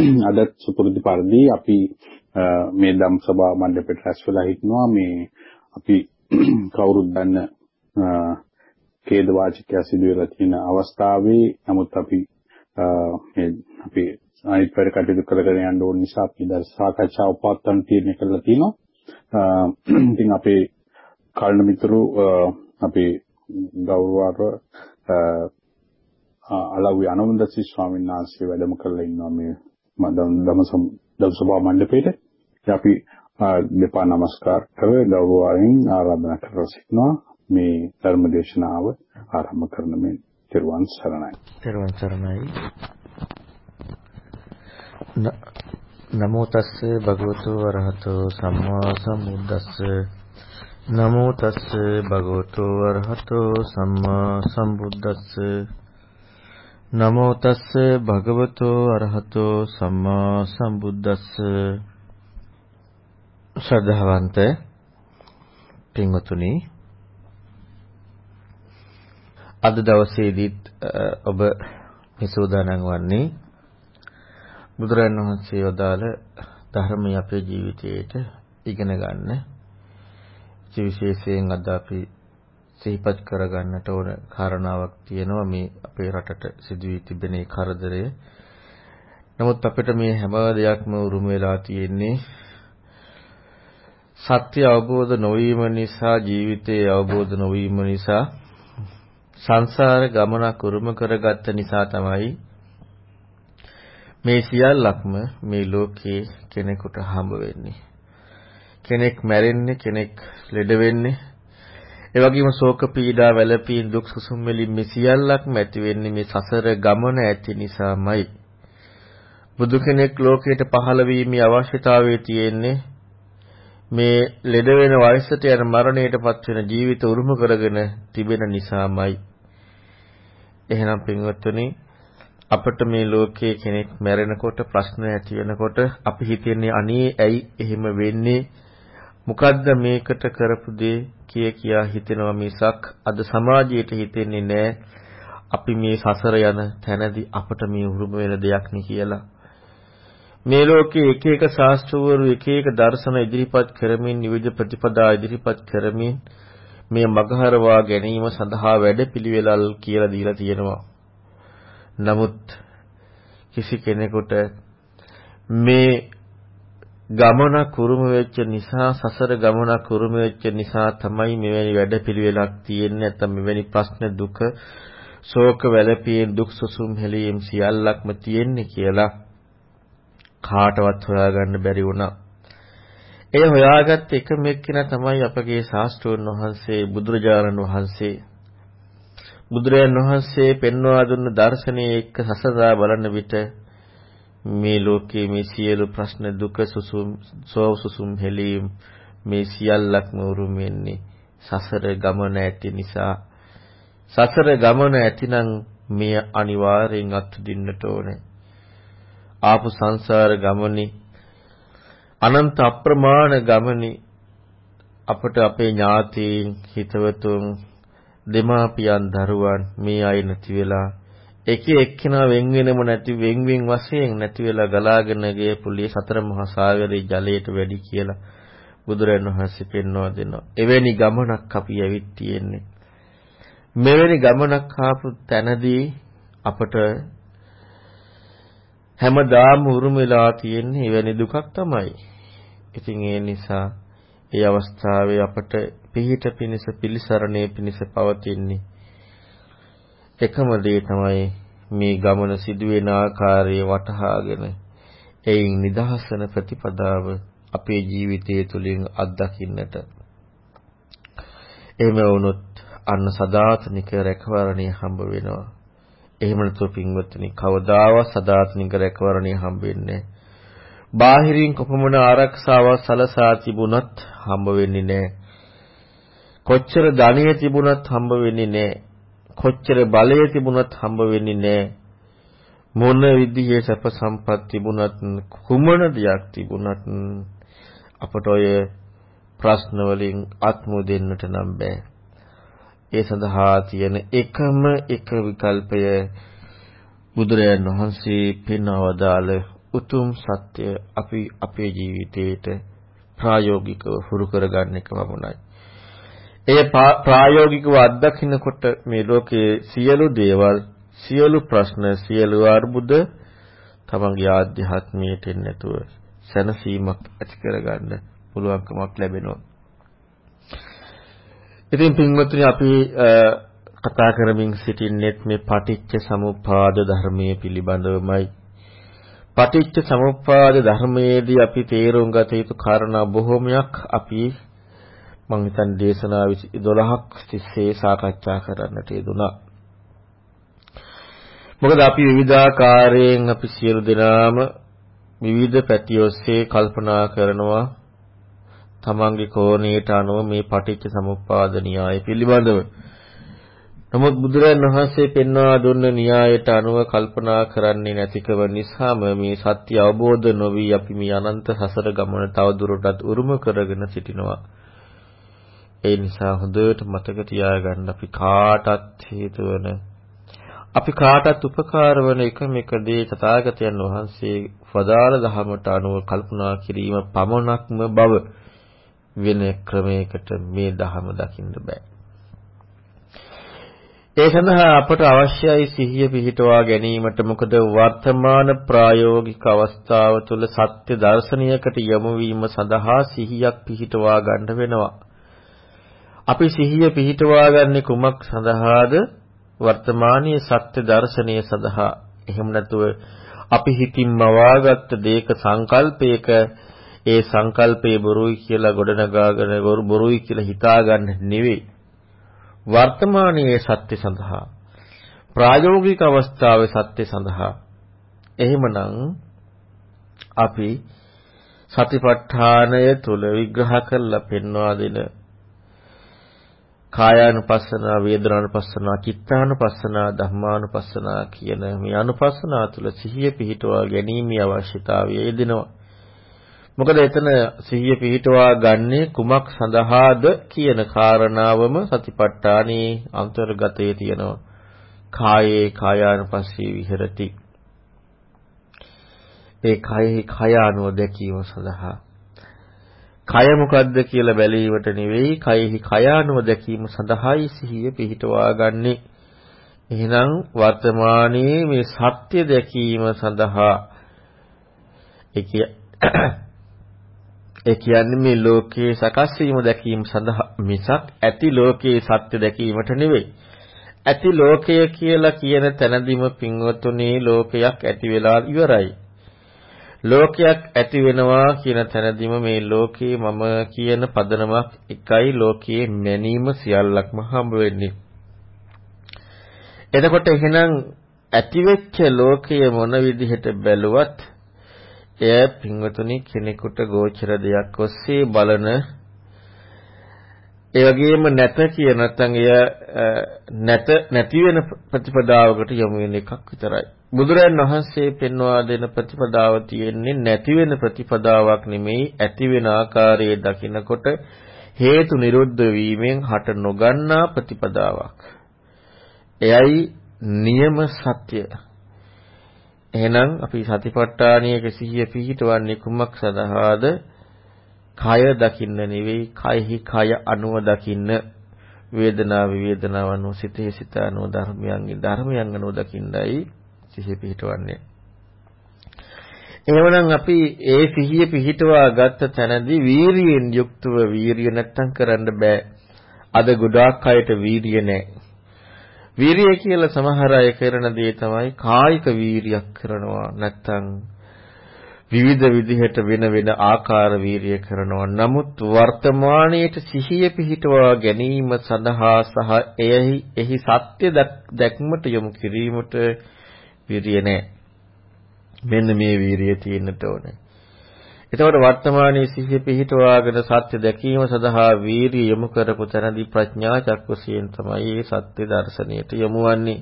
අද සුපුරුදු පරිදි අපි මේ ධම් සභා මණ්ඩපයට රැස් වෙලා හිටනවා මේ අපි කවුරුත් දන්න ඛේද වාචිකය සිදු වෙලා තියෙන අවස්ථාවේ නමුත් අපි මේ අපි අනිත් වැඩ කටයුතු කරගෙන යන්න ඕන නිසා අපි දැන් සාකච්ඡාව පවත්වන්න තීරණය කරලා තියෙනවා. ඉතින් අපේ කල්න මිතුරු අපේ ගෞරවාර්හ අලව්‍ය අනවන්දසි ස්වාමීන් වහන්සේ වැඩම කරලා ඉන්නවා මේ දමසම් දවසභා මණ්ඩපයේට. අපි දෙපා නමස්කාර කර ගෞරවයෙන් ආරාධනා කර සිටිනවා මේ ධර්ම දේශනාව ආරම්භ කරන මේ තෙරුවන් සරණයි. තෙරුවන් සරණයි. නමෝ තස්ස භගවතු වරහතෝ සම්මා සම්බුද්දස්ස නමෝ තස්ස භගවතු වරහතෝ සම්මා සම්බුද්දස්ස නමෝ තස්ස භගවතෝ අරහතෝ සම්මා සම්බුද්දස්ස ශ්‍රද්ධාවන්ත පින්වතුනි අද දවසේදීත් ඔබ මෙසෝදානම් වන්නේ බුදුරන් වහන්සේ වදාළ ධර්මය අපේ ජීවිතයට ඉගෙන ගන්න. විශේෂයෙන් අද අපි සිහිපත් කරගන්නට ඕන කාරණාවක් තියෙනවා මේ අපේ රටට සිදුවී තිබෙන කරදරය. නමුත් අපිට මේ හැම දෙයක්ම උරුම වෙලා තියෙන්නේ සත්‍ය අවබෝධ නොවීම නිසා ජීවිතයේ අවබෝධ නොවීම නිසා සංසාර ගමනක් උරුම කරගත්ත නිසා තමයි මේ සියල්ලක්ම මේ ලෝකේ කෙනෙකුට හම්බ වෙන්නේ. කෙනෙක් මැරෙන්නේ, කෙනෙක් ලෙඩ වෙන්නේ, ඒ වගේම ශෝක පීඩා වැළපීම් දුක් සුසුම් වලින් මේ සියල්ලක්ම ඇති වෙන්නේ මේ සසර ගමන ඇති නිසාමයි. බුදු කෙනෙක් ලෝකයට පහළ වීමේ අවශ්‍යතාවය තියෙන්නේ මේ ලෙඩ වෙන වයසට යන මරණයටපත් වෙන ජීවිත උරුම කරගෙන තිබෙන නිසාමයි. එහෙනම් පින්වත්තුනි අපිට මේ ලෝකයේ කෙනෙක් මැරෙනකොට ප්‍රශ්න ඇති වෙනකොට අපි හිතන්නේ අනේ ඇයි එහෙම වෙන්නේ මොකද්ද මේකට කරපු දේ කිය කියා හිතෙනවා මිසක් අද සමාජයට හිතෙන්නේ නැහැ අපි මේ සසර යන තැනදී අපට මේ උරුම වෙන දෙයක් නේ කියලා. මේ ලෝකයේ එක එක ශාස්ත්‍රවරු එක එක දර්ශන ඉදිරිපත් කරමින් විවිධ ප්‍රතිපදා ඉදිරිපත් කරමින් මේ මගහරවා ගැනීම සඳහා වැඩපිළිවෙලල් කියලා දීලා තියෙනවා. නමුත් කිසි කෙනෙකුට මේ ගමනක් උරුම වෙච්ච නිසා සසර ගමනක් උරුම වෙච්ච නිසා තමයි මෙවැනි වැඩපිළිවෙලක් තියෙන්නේ නැත්නම් මෙවැනි ප්‍රශ්න දුක ශෝක වැළපීම් දුක් සුසුම් හැලීම් සියල්ලක්ම තියෙන්නේ කියලා කාටවත් හොයාගන්න බැරි වුණා. එය හොයාගත්ත එකම එක්කිනා තමයි අපගේ ශාස්ත්‍රෝන් වහන්සේ බුදුරජාණන් වහන්සේ. බුදුරජාණන් වහන්සේ පෙන්වා දුන්න දර්ශනයේ එක්ක සසදා බලන විට මේ ලෝකයේ මේ සියලු ප්‍රශ්න දුක සුසුම් සෝව සුසුම් හෙලීම් මේ සියල්ලක්ම උරුම වෙන්නේ සසර ගමන ඇති නිසා. සසර ගමන ඇතිනම් මේ අනිවාර්යෙන් අත්දින්නට ඕනේ. ආපු සංසාර ගමනේ අනන්ත අප්‍රමාණ ගමනේ අපට අපේ ඥාතීන් හිතවතුන් දෙමාපියන් දරුවන් මේ අය නැති වෙලා එක එක්කෙනා වෙන් වෙනම නැති වෙන් වෙන් වශයෙන් නැති වෙලා ගලාගෙන ගිය පුලිය සතර මහා සාගරයේ ජලයට වැඩි කියලා බුදුරජාණන් වහන්සේ පෙන්වා දෙනවා. එවැනි ගමනක් අපි ඇවිත් තියෙන්නේ. මෙවැනි ගමනක් ආපු තැනදී අපට හැමදාම උරුම වෙලා තියෙන්නේ එවැනි දුකක් තමයි. ඉතින් ඒ නිසා ඒ අවස්ථාවේ අපට පිහිට පිනිස පිලිසරණේ පිනිස පවතින්නේ එකම දේ තමයි මේ ගමන සිදුවෙන ආකාරය වටහාගෙන එයින් නිදහසන ප්‍රතිපදාව අපේ ජීවිතය තුළින් අත්දකින්නට එහෙම වුණොත් අන්න සදාතනික රැකවරණය හම්බ වෙනවා. එහෙම නැත්නම් පින්වත්නි කවදාවත් සදාතනික රැකවරණය හම්බෙන්නේ බාහිරින් කොපමණ ආරක්ෂාවක් සලසා තිබුණත් හම්බ වෙන්නේ නැහැ. කොච්චර ධනිය තිබුණත් හම්බ වෙන්නේ නැහැ. කොච්චර බලය තිබුණත් හම්බ වෙන්නේ නැහැ. මොන විදිහේ සැප සම්පත් තිබුණත් කුමන දෙයක් තිබුණත් අපට ඔය ප්‍රශ්න වලින් අත්මු දෙන්නට නම් බෑ. ඒ සඳහා තියෙන එකම එක විකල්පය බුදුරජාණන් වහන්සේ පෙන්වවදාල උතුම් සත්‍ය අපි අපේ ජීවිතේට ප්‍රායෝගිකව හුරු කරගන්න එක වමනයි. එය ප්‍රායෝගිකව අත්දකින්නකොට මේ ලෝකයේ සියලු දේවල් සියලු ප්‍රශ්න සියලු අර්බුද තමන්ගේ ආධ්‍යාත්මයට නැතුව සැනසීමක් ඇති කරගන්න පුළුවන්කමක් ලැබෙනවා. ඉතින් පින්වත්නි අපි කතා කරමින් සිටින්නේ මේ පටිච්ච සමුප්පාද ධර්මයේ පිළිබඳවමයි. පටිච්ච සමුප්පාද ධර්මයේදී අපි තේරුම් ගත යුතු කාරණා බොහෝමයක් අපි මම හිතන්නේ දේශනා 12ක් තිස්සේ සාකච්ඡා කරන්නට යෙදුණා. මොකද අපි විවිධාකාරයෙන් අපි සියලු දෙනාම විවිධ පැති ඔස්සේ කල්පනා කරනවා තමන්ගේ කෝණයට අනුව මේ පටිච්ච සමුප්පාද න්‍යාය පිළිබඳව. නමුත් බුදුරජාණන් වහන්සේ පෙන්වා දුන්න න්‍යායට අනුව කල්පනා කරන්නේ නැතිකම නිසාම මේ සත්‍ය අවබෝධ නොවි අපි මේ අනන්ත සසර ගමන තවදුරටත් උරුම කරගෙන සිටිනවා. ඒ නිසා හොඳට මතක තියාගන්න අපි කාටත් හේතු වෙන අපි කාටත් උපකාර වන එකම එක දේ තථාගතයන් වහන්සේ වදාළ ධහමට අනුව කල්පනා කිරීම පමණක්ම බව වෙන ක්‍රමයකට මේ ධහම දකින්න බෑ. ඒ සඳහා අපට අවශ්‍යයි සිහිය පිහිටවා ගැනීමට මොකද වර්තමාන ප්‍රායෝගික අවස්ථාව තුළ සත්‍ය දර්ශනයකට යොමු වීම සඳහා සිහියක් පිහිටවා ගන්න වෙනවා. අපි සිහිය පිහිටවා ගන්නේ කුමක් සඳහාද? වර්තමානීය සත්‍ය දර්ශනය සඳහා. එහෙම නැතුව අපි හිතින් මවාගත්ත දේක සංකල්පයක ඒ සංකල්පේ බොරුයි කියලා ගොඩනගාගෙන බොරුයි කියලා හිතාගන්න නෙවෙයි. වර්තමානයේ සත්‍ය සඳහා ප්‍රායෝගික අවස්ථාවේ සත්‍ය සඳහා එහෙමනම් අපි සතිපට්ඨානය තුල විග්‍රහ කරලා පෙන්වා දෙන කායානුපස්සනා වේදනානුපස්සනා චිත්තානුපස්සනා ධම්මානුපස්සනා කියන මේ අනුපස්සනා තුල සිහිය පිහිටවා ගැනීමේ අවශ්‍යතාවය යෙදෙනවා මොකද එතන සිහිය පිහිටවා ගන්නේ කුමක් සඳහාද කියන කාරණාවම සතිපට්ඨානේ අන්තර්ගතයේ තියෙනවා. කායේ කායානුපස්සී විහෙරති. ඒ කයෙහි කය අනුව දැකීම සඳහා කය මොකද්ද කියලා බැලීමට නෙවෙයි කයෙහි කය අනුව දැකීම සඳහායි සිහිය පිහිටවා ගන්නේ. එහෙනම් වර්තමානයේ මේ සත්‍ය දැකීම සඳහා ඒ ඒ කියන්නේ මේ ලෝකයේ සකස් වීම දැකීම සඳහා මිසක් ඇති ලෝකයේ සත්‍ය දැකීමට නෙවෙයි. ඇති ලෝකය කියලා කියන තැනදීම පින්වතුනි ලෝකයක් ඇති වෙලා ඉවරයි. ලෝකයක් ඇති වෙනවා කියන තැනදීම මේ ලෝකේ මම කියන පදනමක් එකයි ලෝකයේ මැනීම සියල්ලක්ම හම්බ වෙන්නේ. එතකොට එහෙනම් ඇතිවෙච්ච ලෝකය මොන විදිහට බැලුවත් එය පින්වතුනි කෙනෙකුට ගෝචර දෙයක් ඔස්සේ බලන ඒ වගේම නැත කිය නැත්නම් එය නැත නැති වෙන ප්‍රතිපදාවකට යොමු වෙන එකක් විතරයි. බුදුරයන් වහන්සේ පෙන්වා දෙන ප්‍රතිපදාව තියෙන්නේ නැති වෙන ප්‍රතිපදාවක් නෙමෙයි ඇති වෙන ආකාරයේ දකිනකොට හේතු නිරුද්ධ වීමෙන් හට නොගන්නා ප්‍රතිපදාවක්. එයයි නියම සත්‍ය. එහෙනම් අපි සතිපට්ඨානයක සිහිය පිහිටවන්නේ කුමක් සඳහාද? කය දකින්න නෙවෙයි, කයහි කය අනුව දකින්න. වේදනාව වේදනාව අනුව සිතේ සිත අනුව ධර්මයන්ගේ ධර්මයන් අනුව දකින්නයි සිහිය පිහිටවන්නේ. එහෙමනම් අපි ඒ සිහිය පිහිටවා ගත්ත තැනදී වීරියෙන් යුක්තව වීරිය නැත්තම් කරන්න බෑ. අද ගොඩාක් අයට වීරිය නැහැ. වීරිය කියලා සමහර අය කරන දේ තමයි කායික වීරියක් කරනවා නැත්තම් විවිධ විදිහට වෙන වෙන ආකාර වීරිය කරනවා නමුත් වර්තමානයේට සිහිය පිහිටවා ගැනීම සඳහා සහ එහි එහි සත්‍ය දැක්මට යොමු කිරීමට වීරිය නැහැ මෙන්න මේ වීරිය තියෙන්නට ඕනේ එතකොට වර්තමානයේ සිහිය පිහිටවාගෙන සත්‍ය දැකීම සඳහා වීරිය යොමු කරපු තැනදී ප්‍රඥා චක්කසියෙන් තමයි මේ සත්‍ය දර්ශනයට යොමු වන්නේ.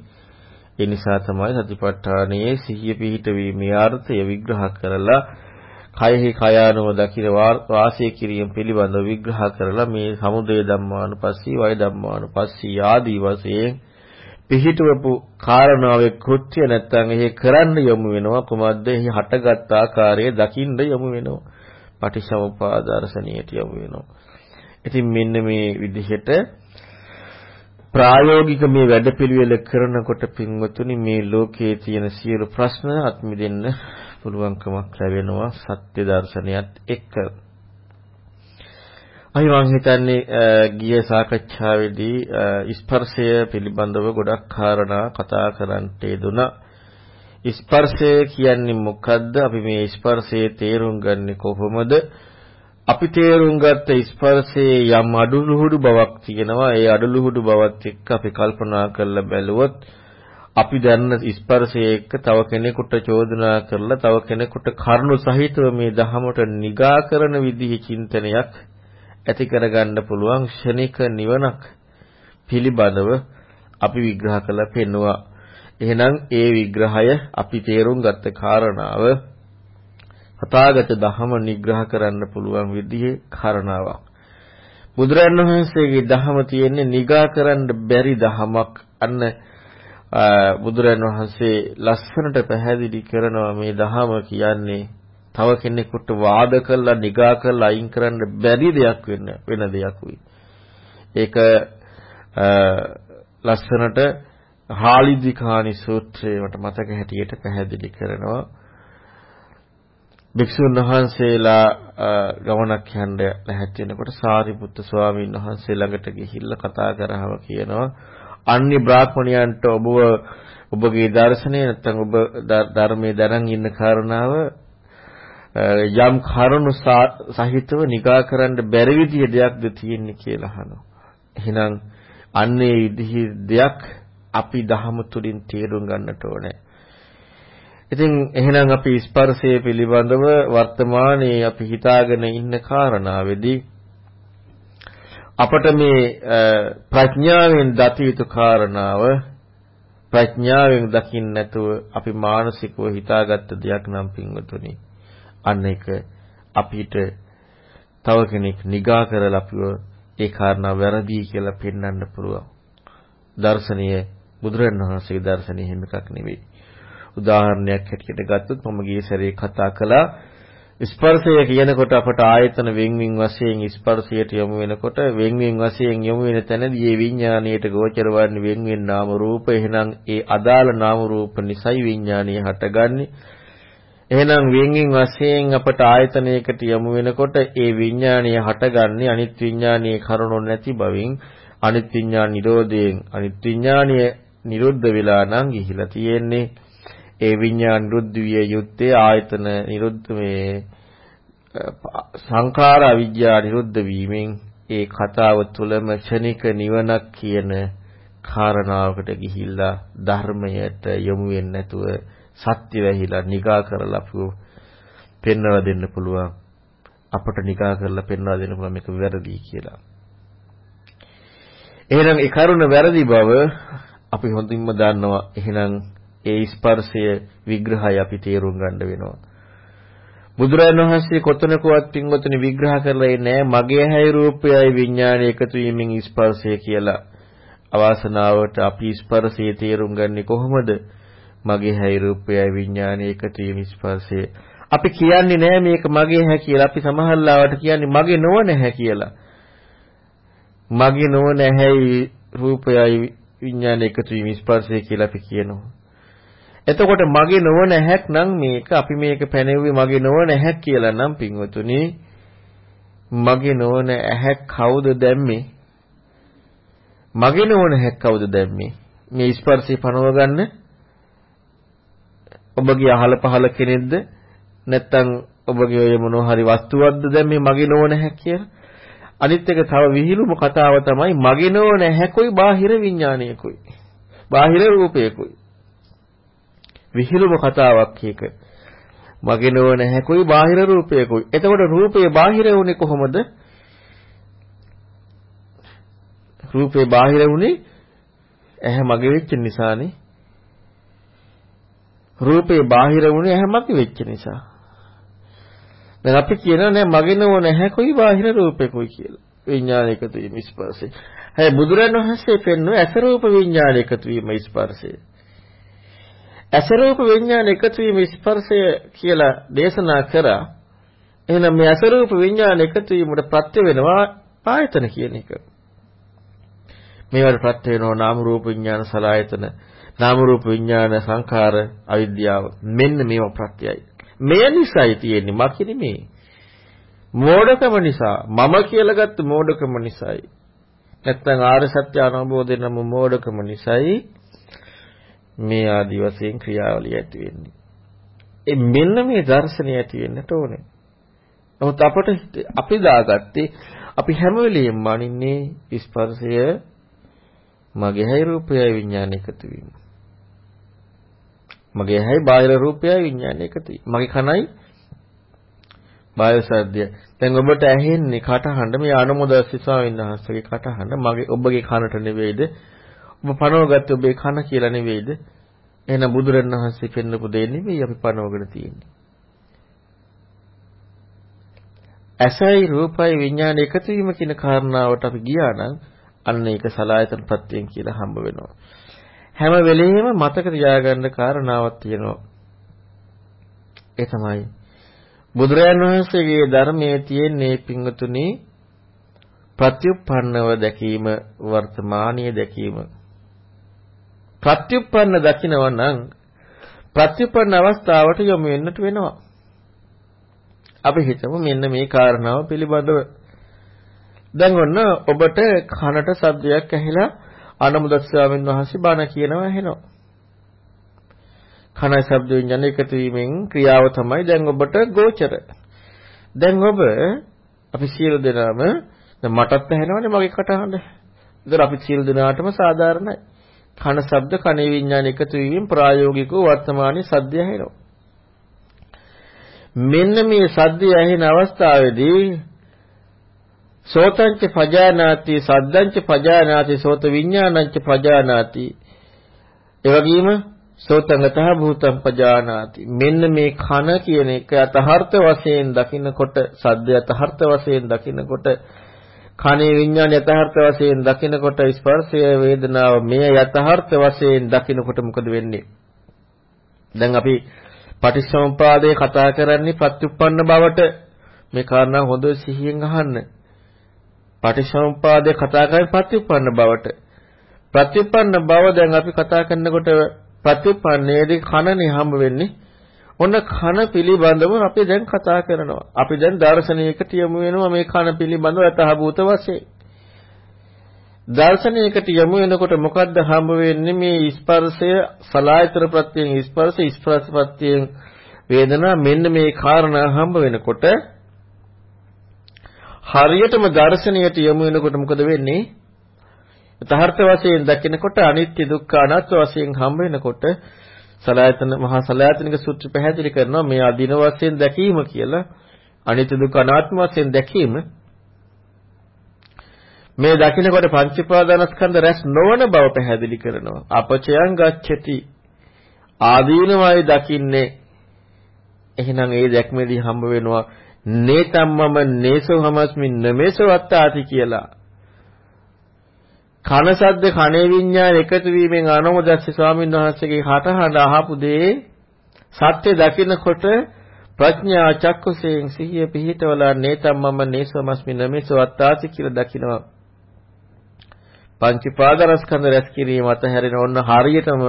ඒ නිසා තමයි සතිපට්ඨානයේ සිහිය පිහිටවීමේ අර්ථය විග්‍රහ කරලා කයෙහි කයානෝ දකින වාසය කිරීම පිළිබඳව විග්‍රහ කරලා මේ සමුදය ධම්මානුපස්සී වය ධම්මානුපස්සී ආදී වශයෙන් පිහිටවපු කාරණාවේ කෘත්‍ය නැත්තම් එහි කරන්න යොමු වෙනවා. කුමද්ද එහි හටගත් ආකාරය දකින්න යොමු වෙනවා. පටිච්චසමුප්පාද දර්ශනියට යොමු වෙනවා. ඉතින් මෙන්න මේ විදිහට ප්‍රායෝගික මේ වැඩපිළිවෙල කරනකොට පින්වතුනි මේ ලෝකයේ තියෙන සියලු ප්‍රශ්න අත්මිදෙන්න පුළුවන්කමක් ලැබෙනවා. සත්‍ය දර්ශනයත් එක්ක. අයි මම හිතන්නේ ගිය සාකච්ඡාවේදී ස්පර්ශය පිළිබඳව ගොඩක් කාරණා කතා කරන්නට යෙදුණා. ස්පර්ශය කියන්නේ මොකද්ද? අපි මේ ස්පර්ශයේ තේරුම් ගන්නේ කොහොමද? අපි තේරුම් ගත්ත ස්පර්ශයේ යම් අඩලුහුඩු බවක් තියෙනවා. ඒ අඩලුහුඩු බවත් එක්ක අපි කල්පනා කරලා බැලුවොත් අපි දන්න ස්පර්ශයේ එක්ක තව කෙනෙකුට චෝදනා කරලා තව කෙනෙකුට කරුණු සහිතව මේ දහමට නිගා කරන විදිහේ චින්තනයක් ඇති කරගන්න පුළුවන් ෂණික නිවනක් පිළිබඳව අපි විග්‍රහ කළා පෙන්නවා. එහෙනම් ඒ විග්‍රහය අපි තේරුම් ගත්ත කාරණාව තථාගත ධහම නිග්‍රහ කරන්න පුළුවන් විදිහේ කාරණාවක්. බුදුරන් වහන්සේගේ ධහම තියෙන්නේ නිගා කරන්න බැරි ධහමක්. අන්න බුදුරන් වහන්සේ ලස්සනට පැහැදිලි කරනවා මේ ධහම කියන්නේ තව කෙනෙකුට වාද කරලා නිගා කරලා අයින් කරන්න බැරි දෙයක් වෙන වෙන දෙයක් උයි. ඒක ලස්සනට හාලිදිකානි සූත්‍රයේ මට මතක හැටියට පැහැදිලි කරනවා. භික්ෂුන් වහන්සේලා ගමනක් යන්න ලැහැත් වෙනකොට සාරිපුත්තු ස්වාමීන් වහන්සේ ළඟට ගිහිල්ලා කතා කරාම කියනවා අන්‍ය බ්‍රාහ්මණයන්ට ඔබව ඔබගේ දර්ශනය නැත්නම් ඔබ ධර්මයේ දැනන් ඉන්න කාරණාව යම් කරුණු සහිතව නිගා කරන්න බැරි විදිය දෙයක්ද තියෙන්නේ කියලා අහනවා. එහෙනම් අන්නේ විදිහේ දෙයක් අපි දහම තුලින් තේරුම් ගන්නට ඕනේ. ඉතින් එහෙනම් අපි ස්පර්ශය පිළිබඳව වර්තමානයේ අපි හිතාගෙන ඉන්න කාරණාවේදී අපට මේ ප්‍රඥාවෙන් දත යුතු කාරණාව ප්‍රඥාවෙන් දකින්න නැතුව අපි මානසිකව හිතාගත්ත දෙයක් නම් පින්වතුනි අන්න එක අපිට තව කෙනෙක් නිගා කරලා අපිව ඒ කාරණා වැරදි කියලා පෙන්වන්න පුළුවන්. දර්ශනීය බුදුරණවහන්සේගේ දර්ශනීය හැම එකක් නෙවෙයි. උදාහරණයක් හැටියට ගත්තොත් මම ගිය සැරේ කතා කළා ස්පර්ශය කියනකොට අපට ආයතන වෙන්වින් වශයෙන් ස්පර්ශයට යොමු වෙනකොට වෙන්වින් වශයෙන් යොමු වෙන තැනදී මේ විඥාණයට ගෝචර වන්නේ වෙන්වෙන් නාම රූප එහෙනම් ඒ අදාළ නාම රූප නිසයි විඥාණය හටගන්නේ එහෙනම් වෙන්වෙන් වශයෙන් අපට ආයතනයකට යොමු වෙනකොට ඒ විඥාණය හටගන්නේ අනිත් විඥානීය කරුණු නැති බවින් අනිත් විඥාන නිරෝධයෙන්. අනිත් විඥානීය නිරුද්ධ වෙලා නම් ගිහිලා තියෙන්නේ ඒ විඥාන නිරුද්ධ විය යුත්තේ ආයතන නිරුද්ධ මේ සංඛාර අවිජ්ජා නිරුද්ධ වීමෙන්. ඒ කතාව තුළම ක්ෂණික නිවනක් කියන කාරණාවකට ගිහිල්ලා ධර්මයට යොමු වෙන්නේ නැතුව සත්‍ය වැහිලා නිගා කරලා අපු පෙන්වලා දෙන්න පුළුවන් අපට නිගා කරලා පෙන්වලා දෙන්න පුළුවන් මේක වැරදි කියලා. එහෙනම් ඒ කරුණ වැරදි බව අපි හොඳින්ම දන්නවා. එහෙනම් ඒ ස්පර්ශය විග්‍රහය අපි තේරුම් ගන්න වෙනවා. බුදුරජාණන් වහන්සේ කොතනකවත් පින්වතුනි විග්‍රහ කරලා නෑ මගේ හැයි රූපයයි විඥානය එකතු වීමෙන් ස්පර්ශය කියලා. අවාසනාවට අපි ස්පර්ශයේ තේරුම් ගන්නේ කොහොමද? මගේ හැයි රූපයයි විඥානය එකතු වීම ස්පර්ශය. අපි කියන්නේ නෑ මේක මගේ හැ කියලා. අපි සමහරවිට කියන්නේ මගේ නොවන හැ කියලා. මගේ නොවන හැයි රූපයයි විඥානය එකතු වීම ස්පර්ශය කියලා අපි කියනවා. එතකොට මගේ නොවන ඇහැක් නම් මේක අපි මේක පැනෙව්වේ මගේ නොවන ඇහැක් කියලා නම් පින්වතුනි මගේ නොවන ඇහැක් කවුද දැම්මේ මගේ නොවන ඇහැක් කවුද දැම්මේ මේ ස්පර්ශය පනව ගන්න ඔබගේ අහල පහල කෙනෙක්ද නැත්නම් ඔබගේ ඔය මොනවා හරි වස්තුවක්ද දැම්මේ මගේ නොවන ඇහැක් කියලා අනිත් එක තව විහිළුම කතාව තමයි මගේ නොවන ඇහැකුයි බාහිර විඥානයකුයි බාහිර රූපයකුයි විහිළුම කතාවක් එක. මගේ නොවන හැකුයි බාහිර රූපයකුයි. එතකොට රූපේ බාහිර වුණේ කොහොමද? රූපේ බාහිර වුණේ ඇහැ මගේ වෙච්ච නිසානේ. රූපේ බාහිර වුණේ ඇහැ මගේ වෙච්ච නිසා. දැන් අපි කියනවා නෑ මගේ නොවන ඇහැකුයි බාහිර රූපෙකුයි කියලා. විඥාන එකතු වීම ස්පර්ශය. හැබැයි බුදුරණන් වහන්සේ පෙන්වුව ඇස රූප විඥාන එකතු වීම ස්පර්ශය. ඇස රූප විඥාන එකතු වීම ස්පර්ශය කියලා දේශනා කරා. එහෙනම් මේ ඇස රූප විඥාන එකතු වීමට ප්‍රත්‍ය වෙනවා ආයතන කියන එක. මේවට ප්‍රත්‍ය වෙනවා නාම රූප විඥාන සලආයතන නාම රූප විඥාන සංඛාර අවිද්‍යාව. මෙන්න මේව ප්‍රත්‍යයයි. මෙය නිසායි තියෙන්නේ. මක නෙමේ මෝඩකම නිසා මම කියලා ගත්ත මෝඩකම නිසායි. නැත්නම් ආර්ය සත්‍ය අවබෝධය නම් මෝඩකම නිසායි මේ ආදි වශයෙන් ක්‍රියාවලිය ඇති වෙන්නේ. ඒ මෙන්න මේ දර්ශනය ඇති වෙන්නට ඕනේ. නමුත් අපට අපි දාගත්තේ අපි හැම වෙලෙම මනින්නේ ස්පර්ශය මගේ හැයි රූපයයි විඥාන එකතු වීම. මගේ හැයි බාහිර රූපයයි විඥාන එකතු වීම. මගේ කනයි බාහිර සද්දය. දැන් ඔබට ඇහෙන්නේ කටහඬ මේ අනුමෝදස්සි ස්වාමීන් වහන්සේගේ කටහඬ මගේ ඔබගේ කනට නෙවෙයිද? ඔබ පනවගත්තේ ඔබේ කන කියලා නෙවෙයිද? එහෙනම් බුදුරණවහන්සේ පෙන්වපු දෙය නෙවෙයි අපි පනවගෙන තියෙන්නේ. ඇසයි රූපයි විඥාන එකතු වීම කියන කාරණාවට අපි ගියා නම් අන්න ඒක සලායතන ප්‍රත්‍යයෙන් කියලා හම්බ වෙනවා. හැම වෙලෙම මතක තියාගන්න කාරණාවක් තියෙනවා. ඒ තමයි බුදුරජාණන් වහන්සේගේ ධර්මයේ තියෙන පිංගතුනි ප්‍රත්‍යুৎපන්නව දැකීම වර්තමානීය දැකීම. ප්‍රත්‍යুৎපන්න දකින්ව නම් ප්‍රත්‍යুৎපන්න අවස්ථාවට යොමු වෙන්නට වෙනවා. අපි හිතමු මෙන්න මේ කාරණාව පිළිබඳව දැන් ඔන්න ඔබට කනට ශබ්දයක් ඇහිලා අනමුදස් ස්වාමීන් වහන්සේ බණ කියනවා ඇහෙනවා. කනයි ශබ්ද විඤ්ඤාණ එකතු වීමෙන් ක්‍රියාව තමයි දැන් ඔබට ගෝචර. දැන් ඔබ අපි සියලු දෙනාම දැන් මටත් ඇහෙනවනේ මගේ කටහඬ. ඒතර අපි සියලු දෙනාටම සාධාරණයි. කන ශබ්ද කනේ විඤ්ඤාණ එකතු වීමෙන් ප්‍රායෝගිකව වර්තමානයේ සද්දය ඇහෙනවා. මෙන්න මේ සද්දය ඇහෙන අවස්ථාවේදී සෝතංච පජානාති සද්දංච පජානාති සෝත විඥානංච පජානාති. එවැගේම සෝතංගතහ භූතං පජානාති. මෙන්න මේ කන කියන එක යථාර්ථ වශයෙන් දකිනකොට සද්ද යථාර්ථ වශයෙන් දකිනකොට කනේ විඥාන යථාර්ථ වශයෙන් දකිනකොට ස්පර්ශය වේදනාව මෙය යථාර්ථ වශයෙන් දකිනකොට මොකද වෙන්නේ? දැන් අපි පටිච්චසමුපාදයේ කතා කරන්නේ ප්‍රත්‍යুৎপন্ন බවට. මේ කාරණා හොඳ සිහියෙන් අහන්න. පටිච්චසමුපාදයේ කතා කරන්නේ ප්‍රතිඋපන්න බවට. ප්‍රතිඋපන්න බව දැන් අපි කතා කරනකොට ප්‍රතිඋපන්නයේදී කනනේ හම්බ වෙන්නේ. ඔන්න කන පිළිබඳව අපි දැන් කතා කරනවා. අපි දැන් දර්ශනයකට යමු වෙනවා මේ කන පිළිබඳව යථාභූත වශයෙන්. දර්ශනයකට යමු වෙනකොට මොකද්ද හම්බ වෙන්නේ මේ ස්පර්ශය සලායතර ප්‍රත්‍යයෙන් ස්පර්ශ ස්පර්ශ ප්‍රත්‍යයෙන් වේදනා මෙන්න මේ කාරණා හම්බ වෙනකොට හරියටම දර්ශනයට යොමු වෙනකොට මොකද වෙන්නේ? යථාර්ථ වශයෙන් දකිනකොට අනිත්‍ය දුක්ඛ අනාත්ම වශයෙන් හම්බ වෙනකොට සලආයතන මහා සලආයතනික සූත්‍ර පැහැදිලි කරනවා මේ අදින වශයෙන් දැකීම කියලා අනිත්‍ය දුක්ඛ අනාත්ම වශයෙන් දැකීම මේ දකින්නකොට පංච උපාදානස්කන්ධ රැස් නොවන බව පැහැදිලි කරනවා. අපචයන් ගච්ඡති. ආදීනවයි දකින්නේ. එහෙනම් ඒ දැක්මේදී හම්බ වෙනවා නේතම්මම නේසෝ හමස්මින් නමේසෝ අත්තාති කියලා. කන සද්ද කනේ විඤ්ඤාණ එකතු වීමෙන් අනෝමදස්ස ස්වාමීන් වහන්සේගේ හටහඬ අහපු දේ සත්‍ය දකිනකොට ප්‍රඥා චක්කුසයෙන් සිහිය පිහිටවලා නේතම්මම නේසෝ හමස්මින් නමේසෝ අත්තාති කියලා දකිනවා. පංච පාදරස්කන්ධ රැස් කිරීම අතහැරෙන ඔන්න හරියටම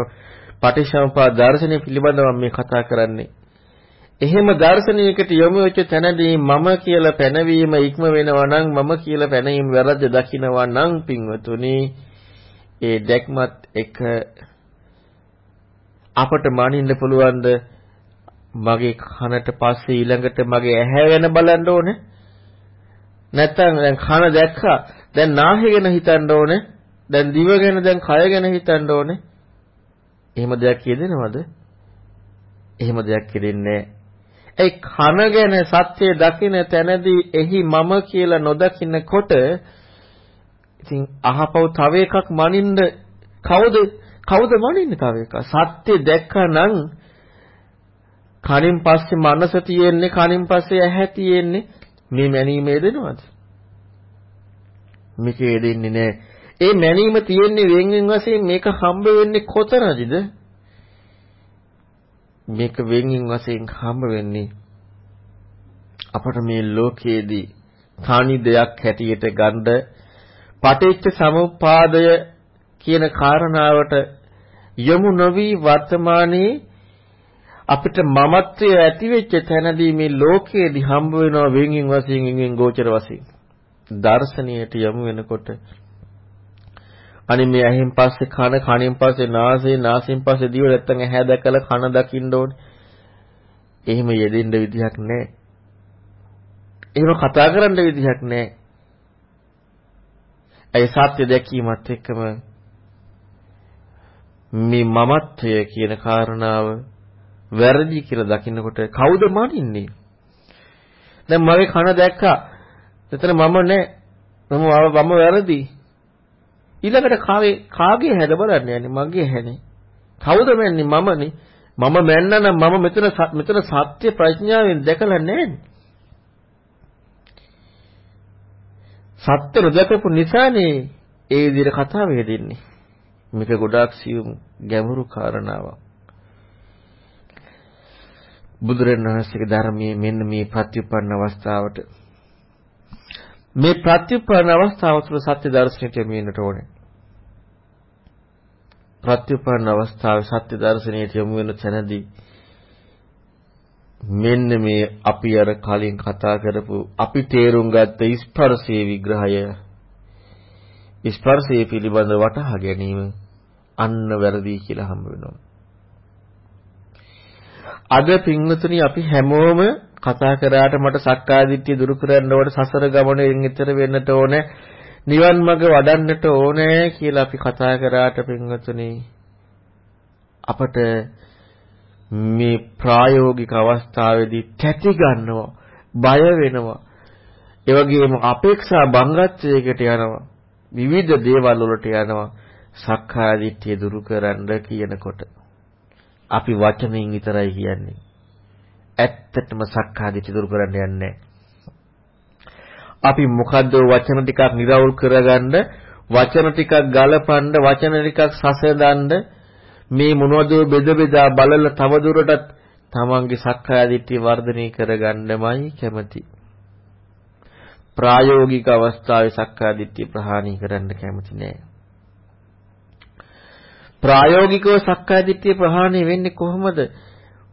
පටිච්චසමුපාද දර්ශනය පිළිබඳව මේ කතා කරන්නේ. එහෙම දර්ශනයකට යොමු වෙච්ච තැනදී මම කියලා පැනවීම ඉක්ම වෙනවා නම් මම කියලා පැනීම වැරද්ද දකිනවා නම් පින්වතුනි ඒ දැක්මත් එක අපට මනින්න පුළුවන්ද? මගේ කනට පස්සේ ඊළඟට මගේ ඇහැ වෙන බලන්න ඕනේ? නැත්නම් දැන් කන දැක්කා දැන් නාහය ගැන හිතන්න ඕනේ? දැන් දිව ගැන දැන් කය ගැන හිතන්න ඕනේ? එහෙම දෙයක් කියදෙනවද එහෙම දෙයක් කෙරෙන්නේ නැහැ ඒ කන ගැන සත්‍ය දකින තැනදී එහි මම කියලා නොදකින්නකොට ඉතින් අහපව තව එකක් මනින්න. කවුද? කවුද මනින්නේ තව එකක්? සත්‍ය දැක්කනම් කනින් පස්සේ මනස තියෙන්නේ කනින් පස්සේ ඇහැ තියෙන්නේ. මේ මැනීමේ දෙනවද මේක යෙදෙන්නේ නැහැ. ඒ මැනීම තියෙන්නේ වෙන්වෙන් වශයෙන් මේක හම්බ වෙන්නේ කොතනදද? මේක වෙන්වෙන් වශයෙන් හම්බ වෙන්නේ අපට මේ ලෝකයේදී තනි දෙයක් හැටියට ගන්න පටිච්ච සමුප්පාදය කියන කාරණාවට යොමු නොවි වර්තමානයේ අපිට මමත්වය ඇති වෙච්ච තැනදී මේ ලෝකයේදී හම්බ වෙනවා වෙන්ගෙන් වශයෙන් වෙන්ගෙන් ගෝචර වශයෙන්. දර්ශනීයට යමු වෙනකොට අනේ මේ ඇහෙන් පස්සේ කන කනෙන් පස්සේ නාසය නාසයෙන් පස්සේ දිව නැත්තම් ඇහැ දැකලා කන දකින්න ඕනේ. එහෙම යෙදෙන්න විදිහක් නැහැ. එහෙම කතා කරන්න විදිහක් නැහැ. ඒ සත්‍ය දැකීමත් එක්කම මේ මමත්වය කියන කාරණාව වැරදි කියලා දකින්නකොට කවුද මනින්නේ? දැන් මගේ කන දැක්කා. එතන මම නෑ. මම මම වැරදි. ඊළඟට කාගේ කාගේ හැද බලන්න යන්නේ මගේ හැනේ. කවුද මැන්නේ මමනේ. මම මැන්න නම් මම මෙතන මෙතන සත්‍ය ප්‍රඥාවෙන් දැකලා නැන්නේ. සත්‍ය නොදකපු නිසානේ ඒ විදිහට කතා වෙදින්නේ. මේක ගොඩාක් සියුම් ගැඹුරු කාරණාවක්. බුදුරණවහන්සේගේ ධර්මයේ මෙන්න මේ ප්‍රතිඋපන්න අවස්ථාවට මේ ප්‍රතිඋපන්න අවස්ථාව තුළ සත්‍ය දර්ශනයට යොමුවෙන්නට ඕනේ. ප්‍රතිඋපන්න අවස්ථාවේ සත්‍ය දර්ශනයට යොමු වෙන තැනදී මෙන්න මේ අපි අර කලින් කතා කරපු අපි තේරුම් ගත්ත ස්පර්ශයේ විග්‍රහය ස්පර්ශයේ පිළිබඳ වටහා ගැනීම අන්න වැරදි කියලා හම්බ වෙනවා. අද පින්වතුනි අපි හැමෝම කතා කරාට මට සක්කාදිට්ඨිය දුරු කරන්න ඕන සසර ගමනෙන් ඈතර වෙන්නට ඕනේ නිවන් මඟ වඩන්නට ඕනේ කියලා අපි කතා කරාට පින්වතුනි. අපට මේ ප්‍රායෝගික අවස්ථාවේදී තැති ගන්නවා බය වෙනවා. ඒ වගේම අපේක්ෂා බංගත්වයකට යනවා විවිධ දේවල් වලට යනවා සක්කාදිට්ඨිය දුරු කරන්න කියනකොට. අපි වචනෙන් විතරයි කියන්නේ. ඇත්තටම සක්කාදිට්ඨිය දුරු කරන්න යන්නේ අපි මොකද්ද වචන ටිකක් निराවුල් කරගන්න වචන ටිකක් ගලපන්න වචන ටිකක් සසඳන්න මේ මොනවද බෙද බෙදා බලලා තවදුරටත් තමන්ගේ සක්කාය දිට්ඨිය වර්ධනය කරගන්නමයි කැමති. ප්‍රායෝගික අවස්ථාවේ සක්කාය දිට්ඨිය ප්‍රහාණය කරන්න කැමති නෑ. ප්‍රායෝගිකව සක්කාය දිට්ඨිය ප්‍රහාණය වෙන්නේ කොහොමද?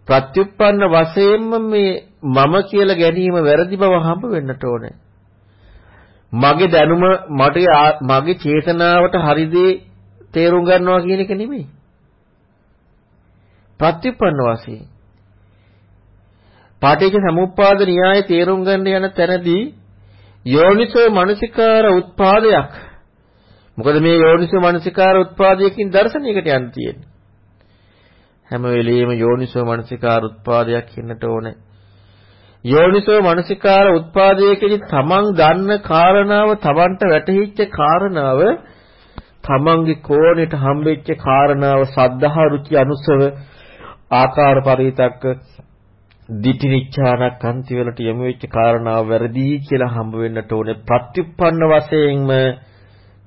ප්‍රත්‍යুৎපන්න වශයෙන්ම මේ මම කියලා ගැනීම වැරදි බව හම්බ වෙන්නට ඕනේ. මගේ දැනුම මට මගේ චේතනාවට හරිදී තේරුම් ගන්නවා කියන එක නෙමෙයි. ප්‍රත්‍යুৎපන්න වශයෙන්. පාටික සමුප්පාද න්‍යාය තේරුම් ගන්න යන තැනදී යෝනිසෝ මනසිකාර උත්පාදයක්. මොකද මේ යෝනිසෝ මනසිකාර උත්පාදයකින් දර්ශනයකට යන්න තියෙන්නේ. හැම වෙලෙම යෝනිසෝ මනසිකාර උත්පාදයක් වෙන්නට ඕනේ. යෝනිසෝ මනසිකාර උත්පාදයේදී තමන් දන්න කාරණාව තමන්ට වැටහිච්ච කාරණාව තමන්ගේ කෝණයට හම්බෙච්ච කාරණාව සද්ධා රුචි අනුසව ආකාර පරිවිතක්ක දිටිනිච්ඡානක් අන්ති වලට යමු වෙච්ච කාරණාව වැරදි කියලා හම්බ වෙන්නට ඕනේ ප්‍රතිඋප්පන්න වශයෙන්ම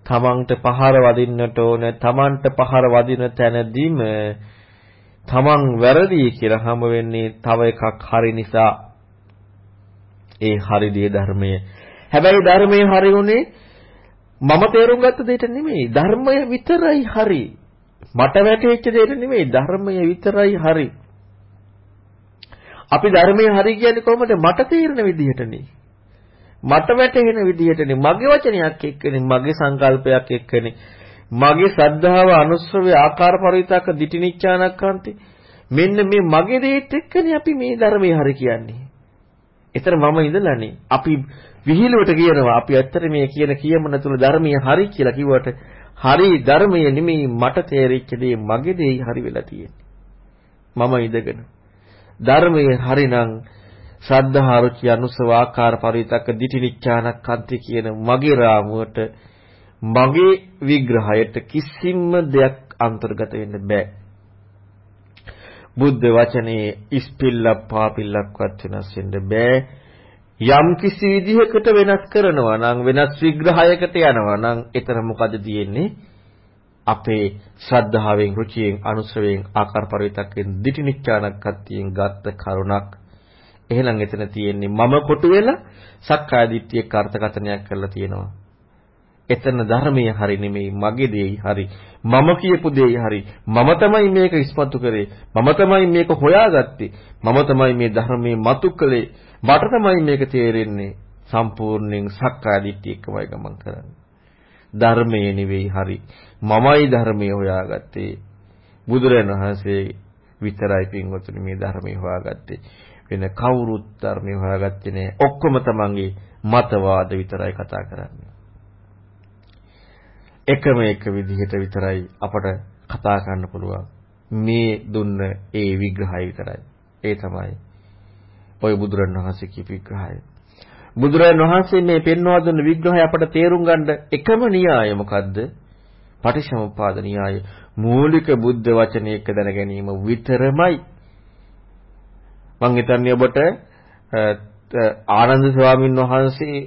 තමන්ට පහර වදින්නට ඕනේ තමන්ට පහර වදින තැනදීම තමන් වැරදි කියලා හම්බ වෙන්නේ තව එකක් හරි නිසා ඒ හරි දේ ධර්මය හැබැයි ධර්මයේ හරි උනේ මම තේරුම් ගත්ත දෙයට නෙමෙයි ධර්මය විතරයි හරි මට වැටෙච්ච දෙයට නෙමෙයි ධර්මය විතරයි හරි. අපි ධර්මයේ හරි කියන්නේ කොහොමද? මට තේරෙන විදිහටනේ. මට වැටහෙන විදිහටනේ. මගේ වචනයක් එක්කනේ, මගේ සංකල්පයක් එක්කනේ. මගේ ශ්‍රද්ධාව, අනුස්සවේ ආකාර පරිවිතක දිටිනිච්ඡානක්කාන්ති. මෙන්න මේ මගේ දේත් එක්කනේ අපි මේ ධර්මයේ හරි කියන්නේ. එතන මම ඉඳලානේ. අපි විහිළුවට කියනවා අපි ඇත්තට මේ කියන කියමන තුල ධර්මයේ හරි කියලා කිව්වට හරි ධර්මය නෙමෙයි මට තේරිච්ච දේ මගේ දෙයි හරි වෙලා තියෙන්නේ. මම ඉඳගෙන. ධර්මයේ හරිනම් ශ්‍රද්ධා රුචි අනුසව ආකාර පරිතක දිටිනිච්ඡානක් කන්ති කියන මගේ රාමුවට මගේ විග්‍රහයට කිසිම දෙයක් අන්තර්ගත වෙන්න බෑ. බුද්ධ වචනේ ඉස්පිල්ලක් පාපිල්ලක්වත් වෙනස් වෙන්න බෑ. යම් කිසි විදිහකට වෙනස් කරනවා නම් වෙනස් විග්‍රහයකට යනවා නම් එතන මොකද තියෙන්නේ? අපේ ශ්‍රද්ධාවෙන් රුචියෙන් අනුශ්‍රවයෙන් ආකාර පරිවිතක්ෙන් දිටිනිච්ඡානක්කත්තියෙන් ගත්ත කරුණක් එහෙනම් එතන තියෙන්නේ මම කොටු වෙලා සක්කාය දිට්ඨියක අර්ථකථනයක් කරලා තියෙනවා එතන ධර්මයේ හරි නෙමෙයි මගේ දෙයි හරි මම කියපු දෙයි හරි මම තමයි මේක ඉස්මතු කරේ මම තමයි මේක හොයාගත්තේ මම තමයි මේ ධර්මයේ මතු කළේ මට තමයි මේක තේරෙන්නේ. සම්පූර්ණයෙන් සක්කාය දිට්ඨිය එක්කමයි ගමන් කරන්නේ. ධර්මයේ නෙවෙයි හරි මමයි ධර්මයේ හොයාගත්තේ. බුදුරජාණන් වහන්සේ විතරයි පින්වතුනි මේ ධර්මයේ හොයාගත්තේ. වෙන කවුරුත් ධර්මයේ හොයාගත්තේ නෑ. ඔක්කොම තමන්ගේ මතවාද විතරයි කතා කරන්නේ. එකම එක විදිහට විතරයි අපට කතා කරන්න පුළුවන් මේ දුන්න ඒ විග්‍රහය විතරයි ඒ තමයි ඔය බුදුරණන් වහන්සේ කියපු විග්‍රහය බුදුරජාණන් වහන්සේ මේ පෙන්වා දුන්න විග්‍රහය අපට තේරුම් ගන්න එකම න්‍යාය මොකද්ද? පටිච්චසමුප්පාද න්‍යාය. මූලික බුද්ධ වචනයක දැන ගැනීම විතරමයි. මම හිතන්නේ ඔබට ආනන්ද ස්වාමීන් වහන්සේ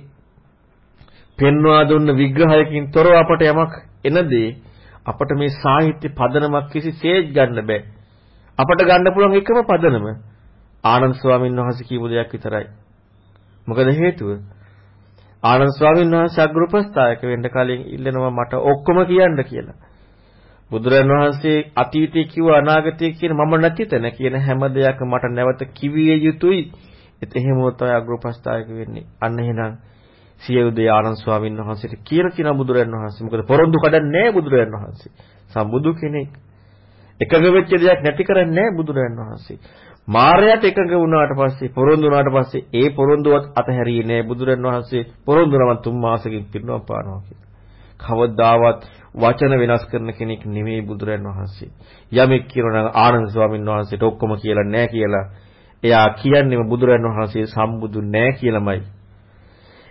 පෙන්වා දුන්න විග්‍රහයකින් තොරව අපට යමක් එනදී අපට මේ සාහිත්‍ය පදනමක් කිසිසේත් ගන්න බෑ. අපට ගන්න පුළුවන් එකම පදනම ආනන්ද ස්වාමීන් වහන්සේ කියපු දෙයක් විතරයි. මොකද හේතුව? ආනන්ද ස්වාමීන් වහන්සේ අග්‍රපස්ථායක වෙන්න කලින් ඉල්ලනවා මට ඔක්කොම කියන්න කියලා. බුදුරන් වහන්සේ අතීතයේ කිව්ව අනාගතයේ කියන මම නැති තැන කියන හැම දෙයක්ම මට නැවත කිවිය යුතුයි. ඒත් එහෙමවත් අය අග්‍රපස්ථායක වෙන්නේ. අන්න එහෙනම් සියලු දේ ආනන්ද ස්වාමීන් වහන්සේට කියලා කියන බුදුරන් වහන්සේ. මොකද පොරොන්දු කඩන්නේ නැහැ බුදුරන් වහන්සේ. සම්බුදු කෙනෙක්. එකඟ වෙච්ච දෙයක් නැති කරන්නේ නැහැ බුදුරන් වහන්සේ. මායයට එකඟ වුණාට පස්සේ පොරොන්දු වුණාට පස්සේ ඒ පොරොන්දුවත් අතහැරියේ නෑ බුදුරන් වහන්සේ පොරොන්දු නම තුන් මාසෙකින් පිරිනවම් පානවා කියලා. කවදාවත් වචන වෙනස් කරන කෙනෙක් නෙමෙයි බුදුරන් වහන්සේ. යමෙක් කියනවා නම් ආනන්ද ස්වාමීන් වහන්සේට ඔක්කොම කියලා නෑ කියලා. එයා කියන්නේම බුදුරන් වහන්සේ සම්බුදු නෑ කියලාමයි.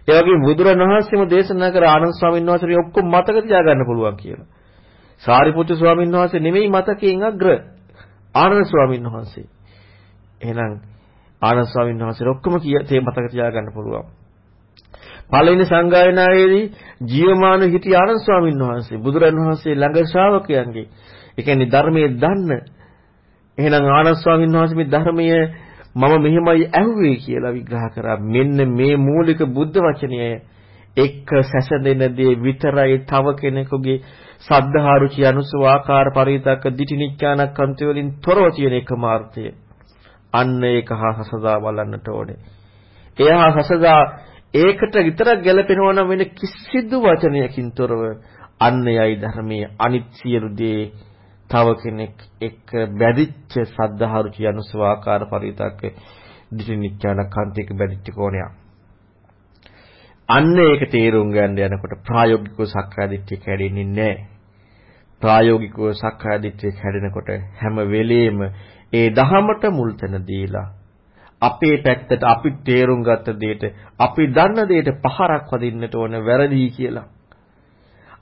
ඒ වගේම බුදුරන් වහන්සේම දේශනා කර ආනන්ද ස්වාමීන් වහන්සේ ඔක්කොම මතක තියාගන්න පුළුවන් කියලා. සාරිපුත්‍ර ස්වාමීන් වහන්සේ නෙමෙයි මතකයෙන් අග්‍ර ආනන්ද ස්වාමීන් වහන්සේ. එහෙනම් ආනන්ද ස්වාමීන් වහන්සේ ඔක්කොම තේ මතක තියාගන්න පුළුවන්. පළවෙනි සංගායනාවේදී ජීවමාන හිටි ආනන්ද ස්වාමීන් වහන්සේ බුදුරන් වහන්සේ ළඟ ශ්‍රාවකයන්ගේ ඒ කියන්නේ ධර්මයේ දන්න එහෙනම් ආනන්ද ස්වාමීන් වහන්සේ මේ ධර්මයේ මම මෙහෙමයි ඇහුවේ කියලා විග්‍රහ කරා මෙන්න මේ මූලික බුද්ධ වචනය එක්ක සැසඳෙන දේ විතරයි තව කෙනෙකුගේ සද්ධා රුචි අනුසව ආකාර පරිතක දිටිනිච්ඡානක් අන්ති වලින් තොරව තියෙන එකම අර්ථය අන්න ඒක හා සසදා බලන්නට ඕනේ. එයා සසදා ඒකට විතරක් ගැලපෙනවා නම් වෙන කිසිදු වචනයකින් තොරව අන්න යයි ධර්මයේ අනිත් සියලු දේ තව කෙනෙක් එක්ක බැදිච්ච සද්ධාරුචි අනුස්වාකාර පරිතක් දිටිනිච්ඡාන කාන්තික බැදිච්ච කෝණයක්. අන්න ඒක තේරුම් ගන්න යනකොට ප්‍රායෝගිකව සක්කාය දිට්ඨිය කැඩෙන්නේ නැහැ. ප්‍රායෝගිකව සක්කාය දිට්ඨිය කැඩෙනකොට හැම වෙලෙම ඒ දහමට මුල් තැන දීලා අපේ පැත්තට අපි තේරුම් ගත්ත දෙයට අපි දන්න දෙයට පහරක් වදින්නට ඕන වැරදි කියලා.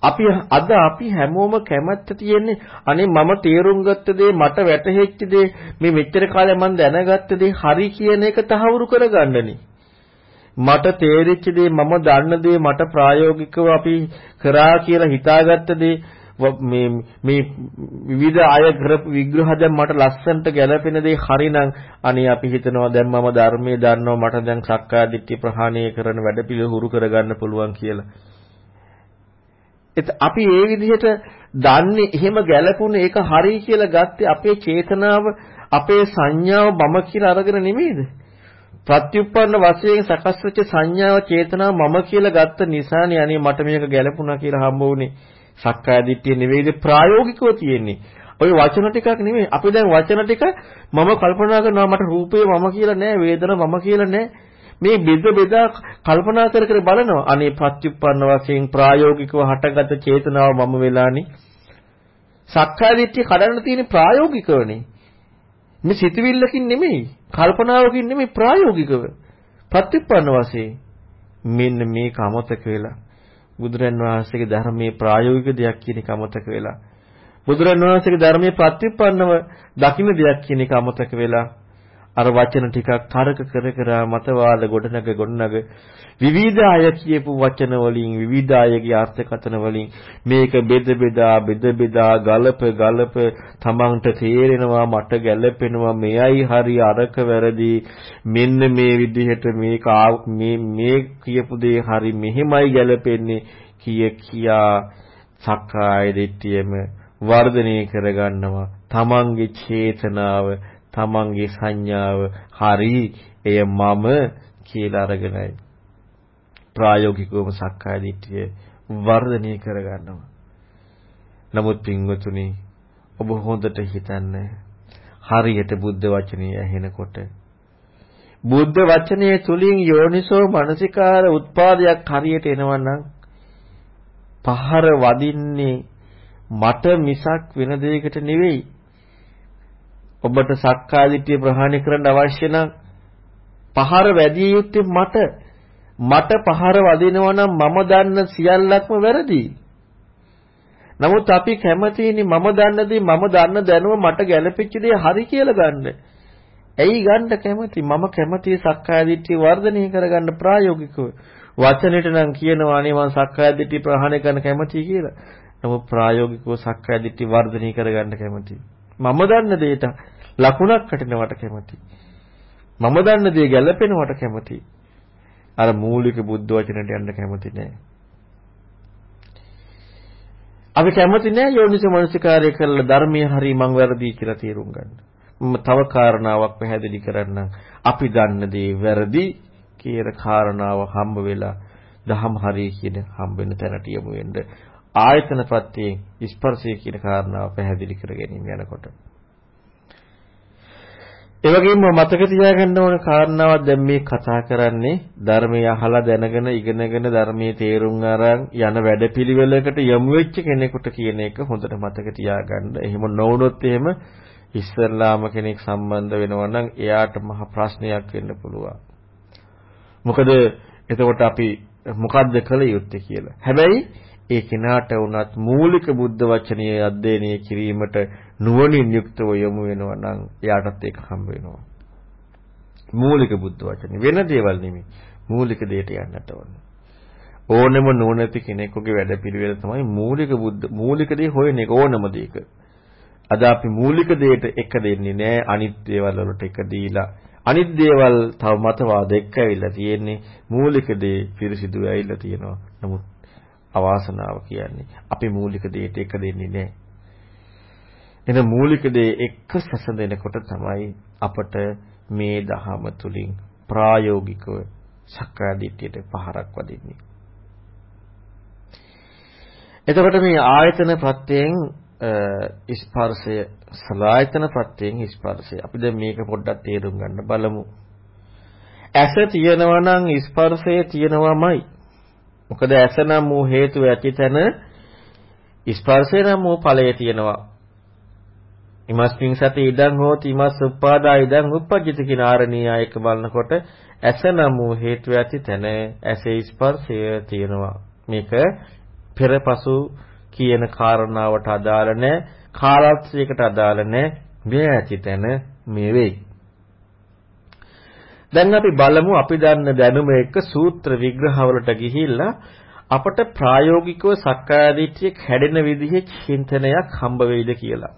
අපි අද අපි හැමෝම කැමැත්ත තියෙන්නේ අනේ මම තේරුම් ගත්ත දේ මට වැටහෙච්ච දේ මේ මෙච්චර කාලෙ මම දැනගත්ත දේ හරි කියන එක තහවුරු කරගන්නනේ. මට තේරිච්ච දේ මම දන්න දේ මට ප්‍රායෝගිකව අපි කරා කියලා හිතාගත්ත දේ මේ මේ විවිධ අය කරපු විග්‍රහ දැන් මට ලස්සන්ට ගැලපෙන දේ හරිනම් අනේ අපි හිතනවා දැන් මම ධර්මයේ දන්නවා මට දැන් සක්කාය දිට්ඨිය ප්‍රහාණය කරන වැඩපිළිවෙල හුරු කරගන්න පුළුවන් කියලා. අපි ඒ විදිහට දන්නේ එහෙම ගැලපුණේ ඒක හරි කියලා ගත්තේ අපේ චේතනාව අපේ සංඥාව මම කියලා අරගෙන නෙමෙයිද? ප්‍රත්‍යুৎপন্ন වශයෙන් සකස් වෙච්ච සංඥාව චේතනා මම කියලා ගත්ත නිසානේ අනේ මට මේක ගැළපුණා කියලා හම්බ වුනේ සක්කාය දිට්ඨිය නෙවෙයිද ප්‍රායෝගිකව තියෙන්නේ. ওই වචන ටිකක් නෙමෙයි. අපි දැන් වචන ටික මම කල්පනා කරනවා මට රූපේ මම කියලා නෑ වේදන මම කියලා නෑ මේ බෙද බෙදා කල්පනා කර කර බලනවා. අනේ පත්‍යුප්පන්න වශයෙන් ප්‍රායෝගිකව හටගත් චේතනාව මම වෙලානේ. සක්කාය දිට්ඨිය කඩන්න තියෙන ප්‍රායෝගිකවනේ. මේ සිතවිල්ලකින් නෙමෙයි කල්පනාවකින් නෙමෙයි ප්‍රායෝගිකව. ප්‍රතිපන්න වශයෙන්. මෙන්න මේ කමතක වෙලා. බුදුරන් වහන්සේගේ ධර්මයේ ප්‍රායෝගික දෙයක් කියන කමතක වෙලා. බුදුරන් වහන්සේගේ ධර්මයේ ප්‍රතිපන්නව දකින්න දෙයක් කියන කමතක වෙලා. අර වචන ටිකක් තර්ක කර කර මතවාද ගොඩනග ගොඩනග විවිධ අය කියපු වචන වලින් විවිධ අයගේ අර්ථකථන වලින් මේක බෙද බෙදා බෙද බෙදා ගලප ගලප තමන්ට තේරෙනවා මට ගැළපෙනවා මෙයයි හරි අරක වැරදි. මෙන්න මේ විදිහට මේක මේ මේ කියපු දේ හරි මෙහෙමයි ගැළපෙන්නේ කිය කියා සක්කාය දිට්ඨියම වර්ධනය කරගන්නවා. තමන්ගේ චේතනාව තමන්ගේ සංඥාව හරි එය මම කියලා අරගෙනයි. ප්‍රායෝගිකවම සක්කාය දිට්ඨිය වර්ධනය කරගන්නවා. නමුත් පින්වතුනි ඔබ හොඳට හිතන්න. හරියට බුද්ධ වචනේ ඇහෙනකොට. බුද්ධ වචනයේ තුලින් යෝනිසෝ මනසිකාර උත්පාදයක් හරියට එනවනම් පහර වදින්නේ මට මිසක් වෙන දෙයකට නෙවෙයි. ඔබට සක්කාදිට්ඨිය ප්‍රහාණය කරන්න අවශ්‍ය නම් පහර වැදිය යුත්තේ මට. මට පහර වදිනවා නම් මම දන්න සියල්ලක්ම වැරදි. නමුත් අපි කැමතිනේ මම දන්න දේ මම දන්න දැනුම මට ගැළපෙච්ච දේ හරි කියලා ගන්න. ඇයි ගන්න කැමති? මම කැමති සක්කායදිට්ඨිය වර්ධනය කරගන්න ප්‍රායෝගිකව. වචනෙට නම් කියනවා අනේ මම සක්කායදිට්ඨිය ප්‍රහාණය කරන්න කැමතියි කියලා. නමුත් ප්‍රායෝගිකව සක්කායදිට්ඨිය වර්ධනය කරගන්න කැමතියි. මම දන්න දෙයට ලකුණක් කටිනවට කැමති. මම දන්න දේ ගැළපෙනවට කැමති. අර මූලික බුද්ධ වචනට යන්න කැමති නෑ. අපි කැමති නෑ යෝනිස මනසිකාරය කරලා ධර්මයේ හරි මං වැරදි කියලා තේරුම් ගන්න. මම තව කාරණාවක් පැහැදිලි කරන්නම්. අපි දන්න දේ වැරදි කියන කාරණාව හම්බ වෙලා දහම් හරි කියන හම්බ වෙන තැනට යමු වෙන්න ආයතන ප්‍රත්‍යයෙන් ස්පර්ශය කියන කාරණාව පැහැදිලි කර ගැනීම යනකොට ඒ වගේම මතක තියාගන්න ඕන කාරණාවක් දැන් මේ කතා කරන්නේ ධර්මය අහලා දැනගෙන ඉගෙනගෙන ධර්මයේ තේරුම් අරන් යන වැඩපිළිවෙලකට යොමු වෙච්ච කෙනෙකුට කියන එක හොඳට මතක තියාගන්න. එහෙම නොවුනොත් එහෙම ඉස්සල්ලාම කෙනෙක් සම්බන්ධ වෙනවා නම් එයාට මහ ප්‍රශ්නයක් වෙන්න පුළුවන්. මොකද එතකොට අපි මොකද්ද කළ යුත්තේ කියලා. හැබැයි ඒ කෙනාට වුණත් මූලික බුද්ධ වචනය අධ්‍යයනය කිරීමට නුවණින් යුක්තව යොමු වෙනවා නම් එයාටත් ඒක හම්බ වෙනවා. මූලික බුද්ධ වචනේ වෙන දේවල් නෙමෙයි. මූලික දෙයට යන්නට ඕන. ඕනෙම නුවණැති කෙනෙකුගේ වැඩපිළිවෙල තමයි මූලික බුද්ධ මූලික දේ හොයන එක ඕනම දෙයක. අද අපි මූලික දෙයට එක දෙන්නේ නැහැ අනිත් දේවල් වලට එක දීලා අනිත් දේවල් තව මතවාද එක්ක ඇවිල්ලා තියෙන්නේ මූලික දේ පිරිසිදු ඇවිල්ලා තියෙනවා. නමුත් අවාසනාව කියන්නේ අපි මූලික දෙයට එක දෙන්නේ නැහැ. එන මූලික දේ එක්ක සැසඳෙනකොට තමයි අපට මේ දහම තුලින් ප්‍රායෝගිකව සක්කායදිට්ඨියට පහරක් වදින්නේ. එතකොට මේ ආයතන ප්‍රත්‍යයෙන් ස්පර්ශය සලායතන ප්‍රත්‍යයෙන් ස්පර්ශය. අපි දැන් මේක පොඩ්ඩක් තේරුම් ගන්න බලමු. ඇස තියෙනවා නම් ස්පර්ශය තියෙනවමයි. මොකද ඇස නම් වූ හේතු ඇති තැන ස්පර්ශය නම් වූ ඵලය තියෙනවා. ඉමස්මින් සති ඉදං හෝති ඉමස් උප්පාදා ඉදං උප්පජ්ජති කියන ආරණීය එක බලනකොට ඇස නම් වූ හේතු ඇති තැන ඇසේ ස්පර්ශය තියෙනවා. මේක පෙරපසු කියන කාරණාවට අදාළ නැහැ. කාලත්‍රයකට අදාළ නැහැ. මේ ඇති තැන මේ වෙයි. දැන් අපි බලමු අපි දන්න දැනුම එක්ක සූත්‍ර විග්‍රහවලට ගිහිල්ලා අපට ප්‍රායෝගිකව සක්කායදිට්ඨිය කැඩෙන විදිහේ චින්තනයක් හම්බ වෙයිද කියලා.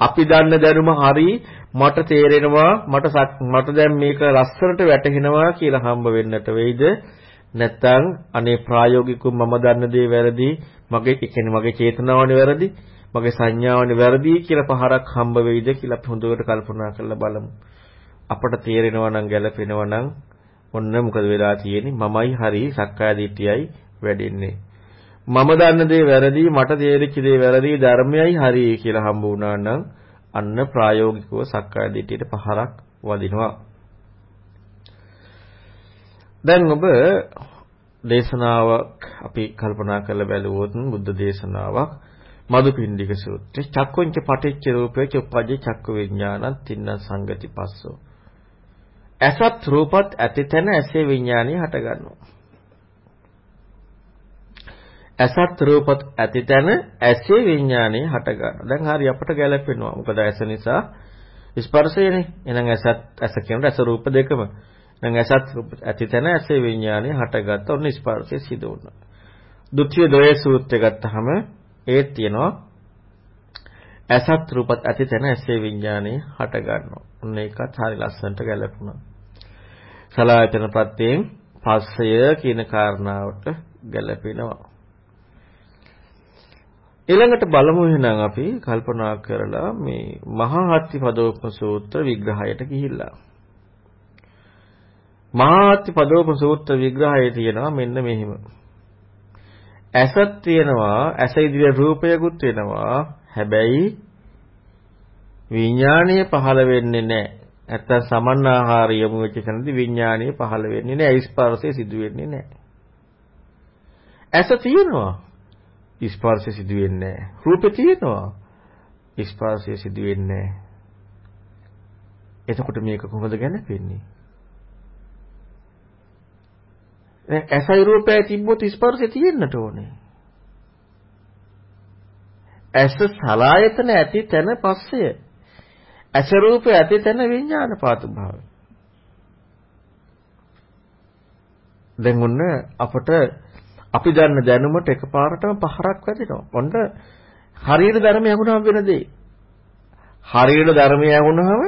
අපි දන්න දැනුම හරි මට තේරෙනවා මට මට දැන් මේක ලස්සනට වැටහෙනවා කියලා හම්බ වෙන්නට වෙයිද නැත්නම් අනේ ප්‍රායෝගිකව මම දන්න දේ වැරදි මගේ කියන්නේ මගේ චේතනාවනේ වැරදි මගේ සංඥාවනේ වැරදි කියලා පහරක් හම්බ වෙයිද කියලා අපි හොඳට කල්පනා කරලා බලමු අපට තේරෙනවා නම් ගැළපෙනවා නම් ඔන්න මොකද වෙලා තියෙන්නේ මමයි හරි සක්කාය දිට්ඨියයි වැඩෙන්නේ මම දන්න දේ වැරදි මට තේරිච්ච දේ වැරදි ධර්මයයි හරි කියලා හම්බ වුණා නම් අන්න ප්‍රායෝගිකව සක්කාය දිට්ඨියට පහරක් වදිනවා. දැන් ඔබ දේශනාවක් අපි කල්පනා කරලා බැලුවොත් බුද්ධ දේශනාවක් මදුපිණ්ඩික සූත්‍රය චක්කොංච පටිච්ච රූපේ චුප්පජේ චක්ක විඥානං තින්න සංගති පස්සෝ. ඇසත් රූපත් ඇති තැන ඇසේ විඥානිය හට ගන්නවා. ඇසත් රූපත් ඇති තැන ඇසේ විඥානය හට ගන්නවා. දැන් හරි අපට ගැලපෙනවා. මොකද ඇස නිසා ස්පර්ශයනේ. එහෙනම් ඇසත් ඇස කියනට ඇස රූප දෙකම. එහෙනම් ඇසත් ඇති තැන ඇසේ විඥානය හටගත්ත ඔන්න ස්පර්ශය සිදු වුණා. ဒုတိ ය ද්වය සූත්‍රය ගත්තහම ඒත් තියෙනවා ඇසත් රූපත් ඇති තැන ඇසේ විඥානය හට ගන්නවා. ඔන්න ඒකත් හරි ලස්සනට ගැලපුණා. සලායතන ප්‍රත්‍යයෙන් පස්සය කියන කාරණාවට ගැලපෙනවා. ඊළඟට බලමු එහෙනම් අපි කල්පනා කරලා මේ මහා හත්ති පදෝපම සූත්‍ර විග්‍රහයට ගිහිල්ලා. මහා හත්ති පදෝපම සූත්‍ර විග්‍රහයේ තියෙනවා මෙන්න මෙහිම. ඇසත් තියෙනවා ඇස ඉදිරියේ රූපයකුත් වෙනවා හැබැයි විඥාණය පහළ වෙන්නේ නැහැ. නැත්තම් සමන්නාහාර යමු වෙච්ච තැනදී විඥාණය පහළ වෙන්නේ නැහැ. ස්පර්ශය සිදු වෙන්නේ නැහැ. ඇස තියෙනවා ස්පර්ශය සිදු වෙන්නේ නැහැ. රූපේ තියෙනවා. ස්පර්ශය සිදු වෙන්නේ නැහැ. එතකොට මේක කොහොමද ගැලපෙන්නේ? දැන් ඇසයි රූපයයි තිබ්බොත් ස්පර්ශය තියෙන්නට ඕනේ. ඇස සලායතන ඇති තැන පස්සය. ඇස රූපය ඇති තැන විඥාන පාතු භාවය. දැන් ඔන්න අපට අපි දන්න දැනුමට එකපාරටම පහරක් වැදිනවා. ඔන්න හරියට ධර්මය අහුනම වෙන දෙයි. හරියට ධර්මය අහුනහම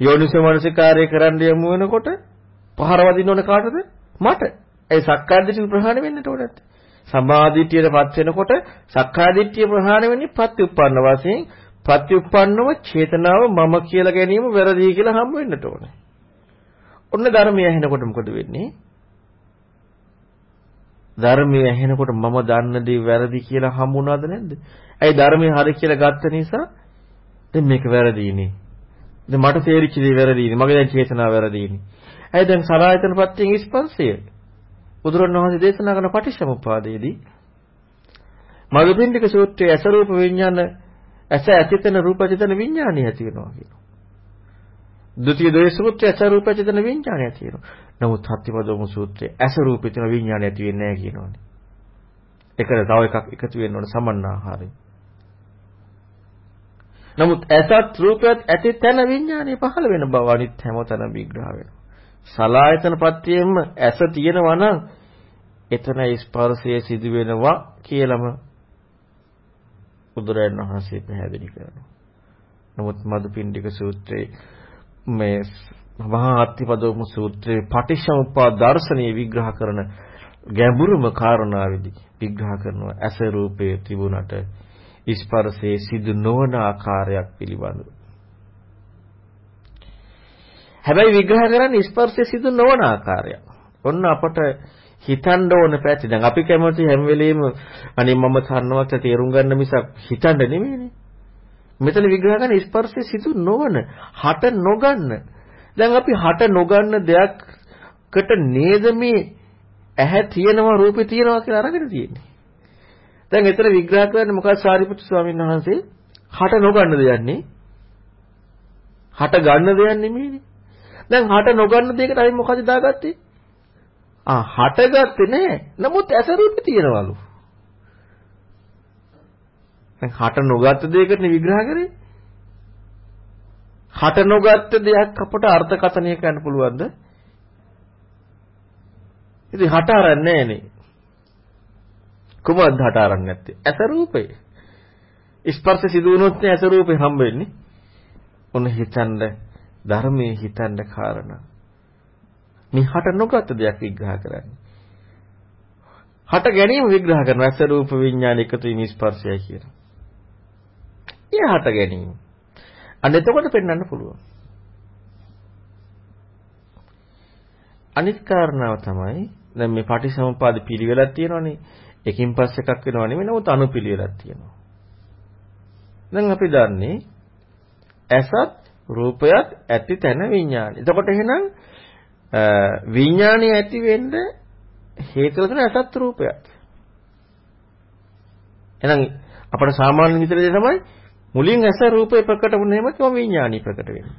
යෝනිසෝ මනසිකාරය කරන්න යමු වෙනකොට පහර වදින්න ඕන කාටද? මට. ඒ සක්කායදිට්ඨිය ප්‍රහාණය වෙන්නට ඕන නැත්තේ. සමාධිත්‍යයටපත් වෙනකොට සක්කායදිට්ඨිය ප්‍රහාණය වෙන්නේ ප්‍රත්‍යুৎපන්න වශයෙන් ප්‍රත්‍යুৎපන්නව චේතනාව මම කියලා ගැනීම වැරදි කියලා හම් වෙන්නට ඕනේ. ඔන්න ධර්මය ඇහෙනකොට මොකද වෙන්නේ? ධර්මයේ ඇහෙනකොට මම දන්න දේ වැරදි කියලා හම්බුණාද නැද්ද? ඇයි ධර්මයේ හරි කියලා ගත්ත නිසා දැන් මේක වැරදිනේ. දැන් මට තේරිච්ච දේ වැරදිනේ. මගේ දැන් චේතනාව වැරදිනේ. ඇයි දැන් සලායතන ප්‍රත්‍යයෙන් ස්පර්ශය? බුදුරණවහන්සේ දේශනා කරන පටිච්චසමුප්පාදයේදී මගපින්ඩික සූත්‍රයේ අසරූප විඥාන ඇස ඇතිතන රූපචිතන විඥානය ඇති වෙනවා කියනවා. ဒုတိ ය ද්වේෂ සූත්‍රයේ ඇස රූපචිතන විඥානය ඇති වෙනවා. නමුත් හත්තිපදෝම සූත්‍රයේ ඇස රූපිතන විඥානය ඇති වෙන්නේ නැහැ කියනෝනේ. ඒකට තව එකක් එකතු වෙන්න ඕන සමන්නාහාරය. නමුත් ඇසත් රූපයත් ඇති තැන විඥානය පහළ වෙන බව අනිත් හැමතැනම විග්‍රහ වෙනවා. සලායතන පත්‍යෙම ඇස තියෙනවා නම් එතන ස්පර්ශය සිදු වෙනවා කියලම බුදුරජාණන් වහන්සේ පැහැදිලි කරනවා. නමුත් මදුපිණ්ඩික සූත්‍රයේ මේ මහා අත්තිපදෝම සූත්‍රයේ පටිච්චසමුප්පාද දර්ශනීය විග්‍රහ කරන ගැඹුරුම කාරණාවෙදී විග්‍රහ කරනවා ඇස රූපයේ තිබුණට ස්පර්ශයේ සිදු නොවන ආකාරයක් පිළිබඳව. හැබැයි විග්‍රහ කරන්නේ ස්පර්ශයේ සිදු නොවන ආකාරය. ඔන්න අපට හිතන්න ඕන පැති. දැන් අපි කැමති හැම වෙලෙම අනේ මම තන්නවත් තේරුම් ගන්න මිසක් හිතන්න නෙමෙයිනේ. මෙතන විග්‍රහ කරන්නේ ස්පර්ශයේ සිදු නොවන, හට නොගන්න දැන් අපි හට නොගන්න දෙයක්කට නේද මේ ඇහැ තියෙනවා රූපේ තියෙනවා කියලා අරගෙන තියෙන්නේ. දැන් එතන විග්‍රහ කරන්නේ මොකක්ද සාරිපුත්තු ස්වාමීන් වහන්සේ? හට නොගන්න දෙයන්නේ. හට ගන්න දෙයක් නෙමෙයිනේ. දැන් හට නොගන්න දෙයකට අපි මොකද දාගත්තේ? ආ හටගත්තේ නෑ. නමුත් ඇස රූපේ තියෙනවලු. දැන් හට නොගත්ත දෙයකට විග්‍රහ කරේ. හට නොගත්ත දෙයක් අපට අර්ථකථනය කරන්න පුළුවන්ද? ඉතින් හට අරන්නේ නෑනේ. කොහොමද හට අරන්නේ නැත්තේ? ඇස රූපේ. ස්පර්ශ සිදු වුණොත් නේ ඇස රූපේ හම්බ වෙන්නේ. ඔන්න හිතන්න ධර්මයේ හිතන්න කාරණා. මේ හට නොගත් දෙයක් විග්‍රහ කරන්නේ. හට ගැනීම විග්‍රහ කරන ඇස රූප විඥාන එකතු වීම ස්පර්ශය කියන. ඒ හට ගැනීම. අන්න එතකොට පෙන්වන්න පුළුවන්. අනිත් කාරණාව තමයි දැන් මේ පටිසමුපාද පිළිවෙලක් තියෙනවනේ. එකින් පස්ස එකක් වෙනව නෙමෙයි නමුත් අනුපිළිවෙලක් තියෙනවා. දැන් අපි දන්නේ ඇසත් රූපයත් ඇති තැන විඥානය. එතකොට එහෙනම් විඥානය ඇති වෙන්න හේතුව තමයි ඇසත් රූපයත්. එහෙනම් අපේ සාමාන්‍ය විතරේ තමයි මුලින් ඇස රූපේ ප්‍රකට වුණේම තමයි විඥානි ප්‍රකට වෙන්නේ.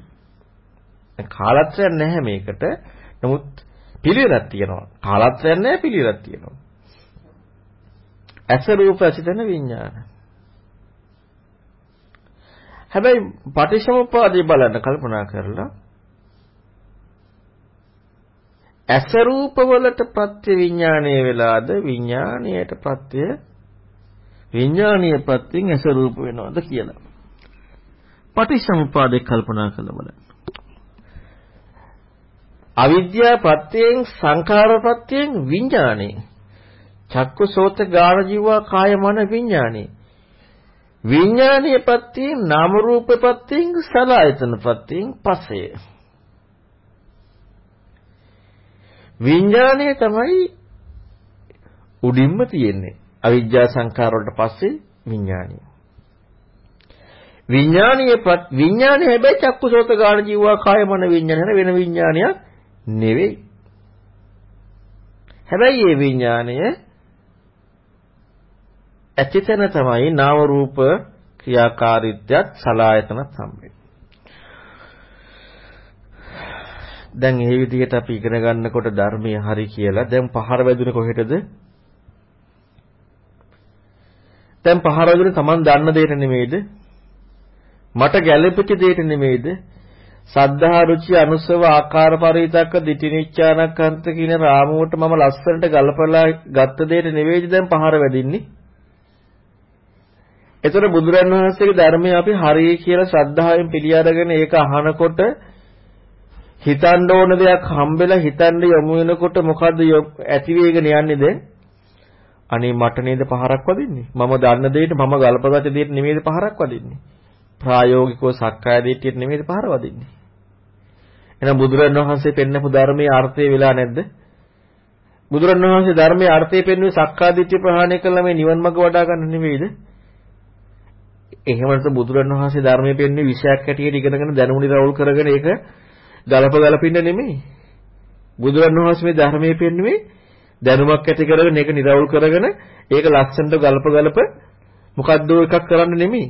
දැන් කාලත්‍රයක් නැහැ මේකට. නමුත් පිළිවෙලක් තියෙනවා. කාලත්‍රයක් නැහැ පිළිවෙලක් තියෙනවා. ඇස රූප ඇසිතන විඥාන. හැබැයි පටිච්චසමුප්පාදේ බලන්න කල්පනා කරලා ඇස රූප වලට ප්‍රත්‍ය විඥාණය වෙලාද විඥාණයට ප්‍රත්‍ය විඥානීය ප්‍රත්‍යෙන් ඇස රූප වෙනවද කියලා. පටිච්චසමුප්පාදේ කල්පනා කරලා බලන්න. අවිද්‍යා ප්‍රත්‍යයෙන් සංඛාර ප්‍රත්‍යයෙන් විඥානේ චක්කු සෝත ගාන ජීවා කාය මන විඥානේ විඥානීය ප්‍රත්‍යයෙන් නාම රූප ප්‍රත්‍යයෙන් සලආයතන ප්‍රත්‍යයෙන් පස්සේ විඥානය තමයි උඩින්ම තියෙන්නේ අවිද්‍යා සංඛාර වලට පස්සේ විඥානය විඥානීය විඥානය හැබැයි චක්කුසෝත ගාන ජීවා කාය මන විඥාන වෙන විඥානයක් නෙවෙයි. හැබැයි මේ විඥානය ඇතිතන තමයි නාම රූප ක්‍රියාකාරීත්වයක් සලායතනත් සම්බෙන්නේ. දැන් මේ විදිහට අපි ඉගෙන ගන්නකොට ධර්මයේ හරි කියලා දැන් පහර වැදුනේ කොහෙටද? දැන් පහර වැදුනේ Taman දන්න දෙයට නෙමෙයිද? මට ගැළපෙච්ච දෙයට නෙමෙයිද? සද්ධා රුචි අනුසව ආකාර පරිවිතක්ක දිටිනිච්ඡානකන්ත කියන රාමුවට මම ලස්සනට ගලපලා ගත්ත දෙයට නෙවෙයිද දැන් පහර වැදින්නේ. එතකොට බුදුරන් වහන්සේගේ ධර්මය අපි හරිය කියලා ශ්‍රද්ධාවෙන් පිළි අරගෙන ඒක අහනකොට හිතන්න ඕන දෙයක් හම්බෙලා හිතන්න යමු වෙනකොට මොකද්ද ඇති වේගන යන්නේ දැන්? අනේ මට නේද පහරක් වදින්නේ? මම දන්න දෙයට මම ගල්පගත දෙයට නෙමෙයිද පහරක් වදින්නේ? ප්‍රායෝගිකව සක්කාය දිට්ඨියට නෙමෙයිද පහර වදින්නේ? එහෙනම් බුදුරන් වහන්සේ පෙන්නපු ධර්මයේ අර්ථය වෙලා නැද්ද? බුදුරන් වහන්සේ ධර්මයේ අර්ථය පෙන්වුවේ සක්කාය දිට්ඨිය ප්‍රහාණය කළා මේ නිවන් මඟ වඩා ගන්න නෙමෙයිද? එහෙම නැත්නම් බුදුරන් වහන්සේ ධර්මයේ පෙන්වන්නේ විෂයක් හැටියට ඉගෙනගෙන දැනුමුනි රවුල් කරගෙන ඒක ගලප ගලපින්න නෙමෙයි. බුදුරන් වහන්සේ මේ ධර්මයේ පෙන්වුවේ දැනුමක් ඇති කරගෙන ඒක නිරවුල් කරගෙන ඒක ලස්සනට ගලප ගලප මොකද්ද එකක් කරන්න නෙමෙයි.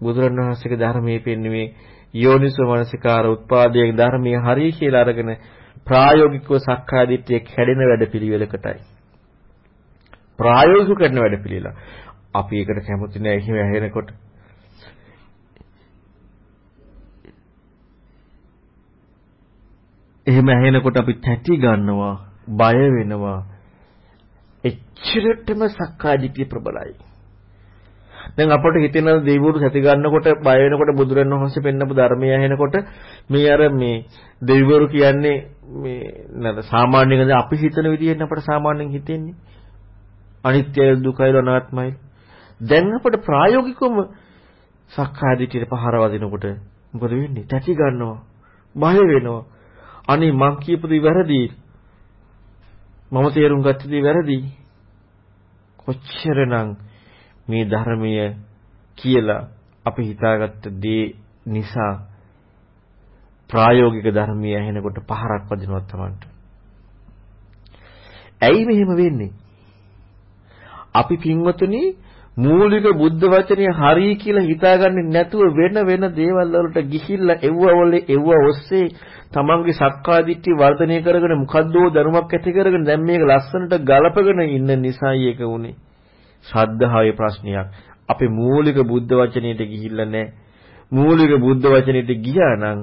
බුදුරන් වහන්සේගේ ධර්මයේ පෙන්වුවේ යෝනිසෝ මනසිකාර උත්පාදයේ ධර්මයේ හරිය කියලා අරගෙන ප්‍රායෝගිකව සක්කාය දිට්ඨිය කැඩෙන වැඩපිළිවෙලකටයි. ප්‍රායෝගික කරන වැඩපිළිවෙල. අපි ඒකට කැමති නෑ එහෙම ඇහෙනකොට. එහෙම ඇහෙනකොට අපි තැටි ගන්නවා, බය වෙනවා. එච්චරටම සක්කාය දිට්ඨිය ප්‍රබලයි. දැන් අපට හිතෙන දෙවිවරු සැති ගන්නකොට බය වෙනකොට බුදුරන් වහන්සේ පෙන්නපු ධර්මය ඇහෙනකොට මේ අර මේ දෙවිවරු කියන්නේ මේ නේද සාමාන්‍යයෙන් අපි හිතන විදිහෙන් අපට සාමාන්‍යයෙන් හිතෙන්නේ අනිත්‍යයි දුකයි අනාත්මයි දැන් අපට ප්‍රායෝගිකවම සක්කාය දිටියට පහර වදිනකොට මොකද වෙන්නේ? තැටි ගන්නවා. බය වෙනවා. අනේ මං කියපු දේ වැරදි. මම තේරුම් ගත්ත දේ වැරදි. කොච්චරනම් මේ ධර්මය කියලා අපි හිතාගත්ත දේ නිසා ප්‍රායෝගික ධර්මය ඇහෙනකොට පහරක් වදිනවා තමන්ට. ඇයි මෙහෙම වෙන්නේ? අපි පින්වතුනි මූලික බුද්ධ වචනය හරි කියලා හිතාගන්නේ නැතුව වෙන වෙන දේවල් වලට ගිහිල්ලා එව්ව එව්ව ඔස්සේ තමන්ගේ සක්කාය දිට්ඨිය වර්ධනය කරගෙන මොකද්දෝ දැනුමක් ඇති කරගෙන දැන් මේක ලස්සනට ගලපගෙන ඉන්න නිසායි ඒක උනේ. ශ්‍රද්ධාවේ ප්‍රශ්නයක්. අපේ මූලික බුද්ධ වචනයට ගිහිල්ලා නැහැ. මූලික බුද්ධ වචනයට ගියා නම්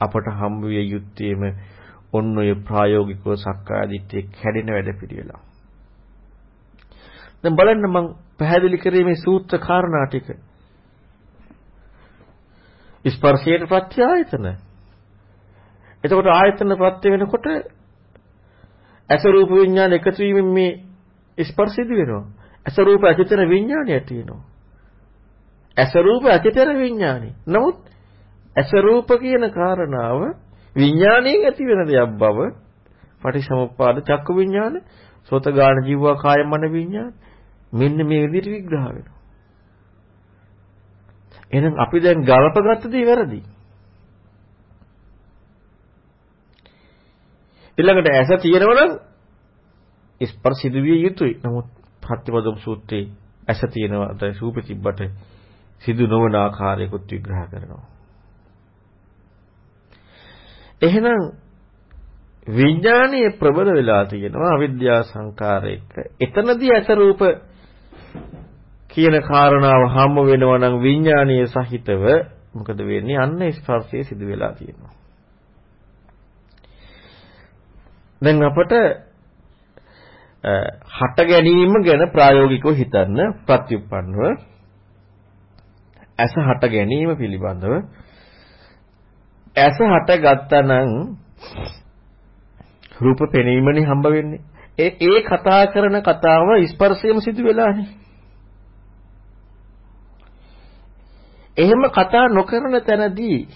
අපට හම්බ විය යුත්තේම ඔන්න ඔය ප්‍රායෝගිකව සක්කාය දිට්ඨිය කැඩෙන වැඩ පිළිවෙල. දැන් බලන්න මම පැහැදිලි කරේ මේ සූත්‍ර කාරණා ටික. ස්පර්ශයට ප්‍රත්‍ය ආයතන. එතකොට ආයතන ප්‍රත්‍ය වෙනකොට ඇස රූප විඥාන එකතු වීමෙන් මේ ස්පර්ශ සිදු වෙනවා. ඇස රූප අචිතන විඥානය තියෙනවා. ඇස රූප අචිතන විඥානි. නමුත් ඇස රූප කියන කාරණාව විඥාණයෙන් ඇති වෙන දෙයක් බව පටිසමුප්පාද චක්කු විඥාන, සෝත ගාන ජීවා කාය මන විඥාන මෙන්න මේ විදිහට විග්‍රහ වෙනවා. එහෙනම් අපි දැන් ගලපගත්ත දේ වැරදි. ඊළඟට ඇස තියෙනවනම් ස්පර්ශ සිදුවිය යුතුයි. නමුත් ප්‍රතිපදම් සූත්‍රයේ ඇස තියෙනවාට රූපෙ තිබ්බට සිදු නොවන ආකාරයකුත් විග්‍රහ කරනවා. එහෙනම් විඥානීය ප්‍රබල වෙලා තියෙනවා අවිද්‍යා සංකාරයක. එතනදී ඇස රූප කියන කාරණාව හම්බ වෙනවා නම් විඥානීය සහිතව මොකද වෙන්නේ? අන්න ස්පර්ශය සිදු වෙලා තියෙනවා. දැන් අපට හට ගැනීම ගැන ප්‍රායෝගිකව හිතන්න ප්‍රත්‍යুৎපන්නව ඇස හට ගැනීම පිළිබඳව ඇස හට ගත්තා නම් රූප පෙනීමනේ හම්බ වෙන්නේ. ඒ ඒ කතා කරන කතාව ස්පර්ශයම සිදු වෙලානේ. එහෙම කතා නොකරන තැනදී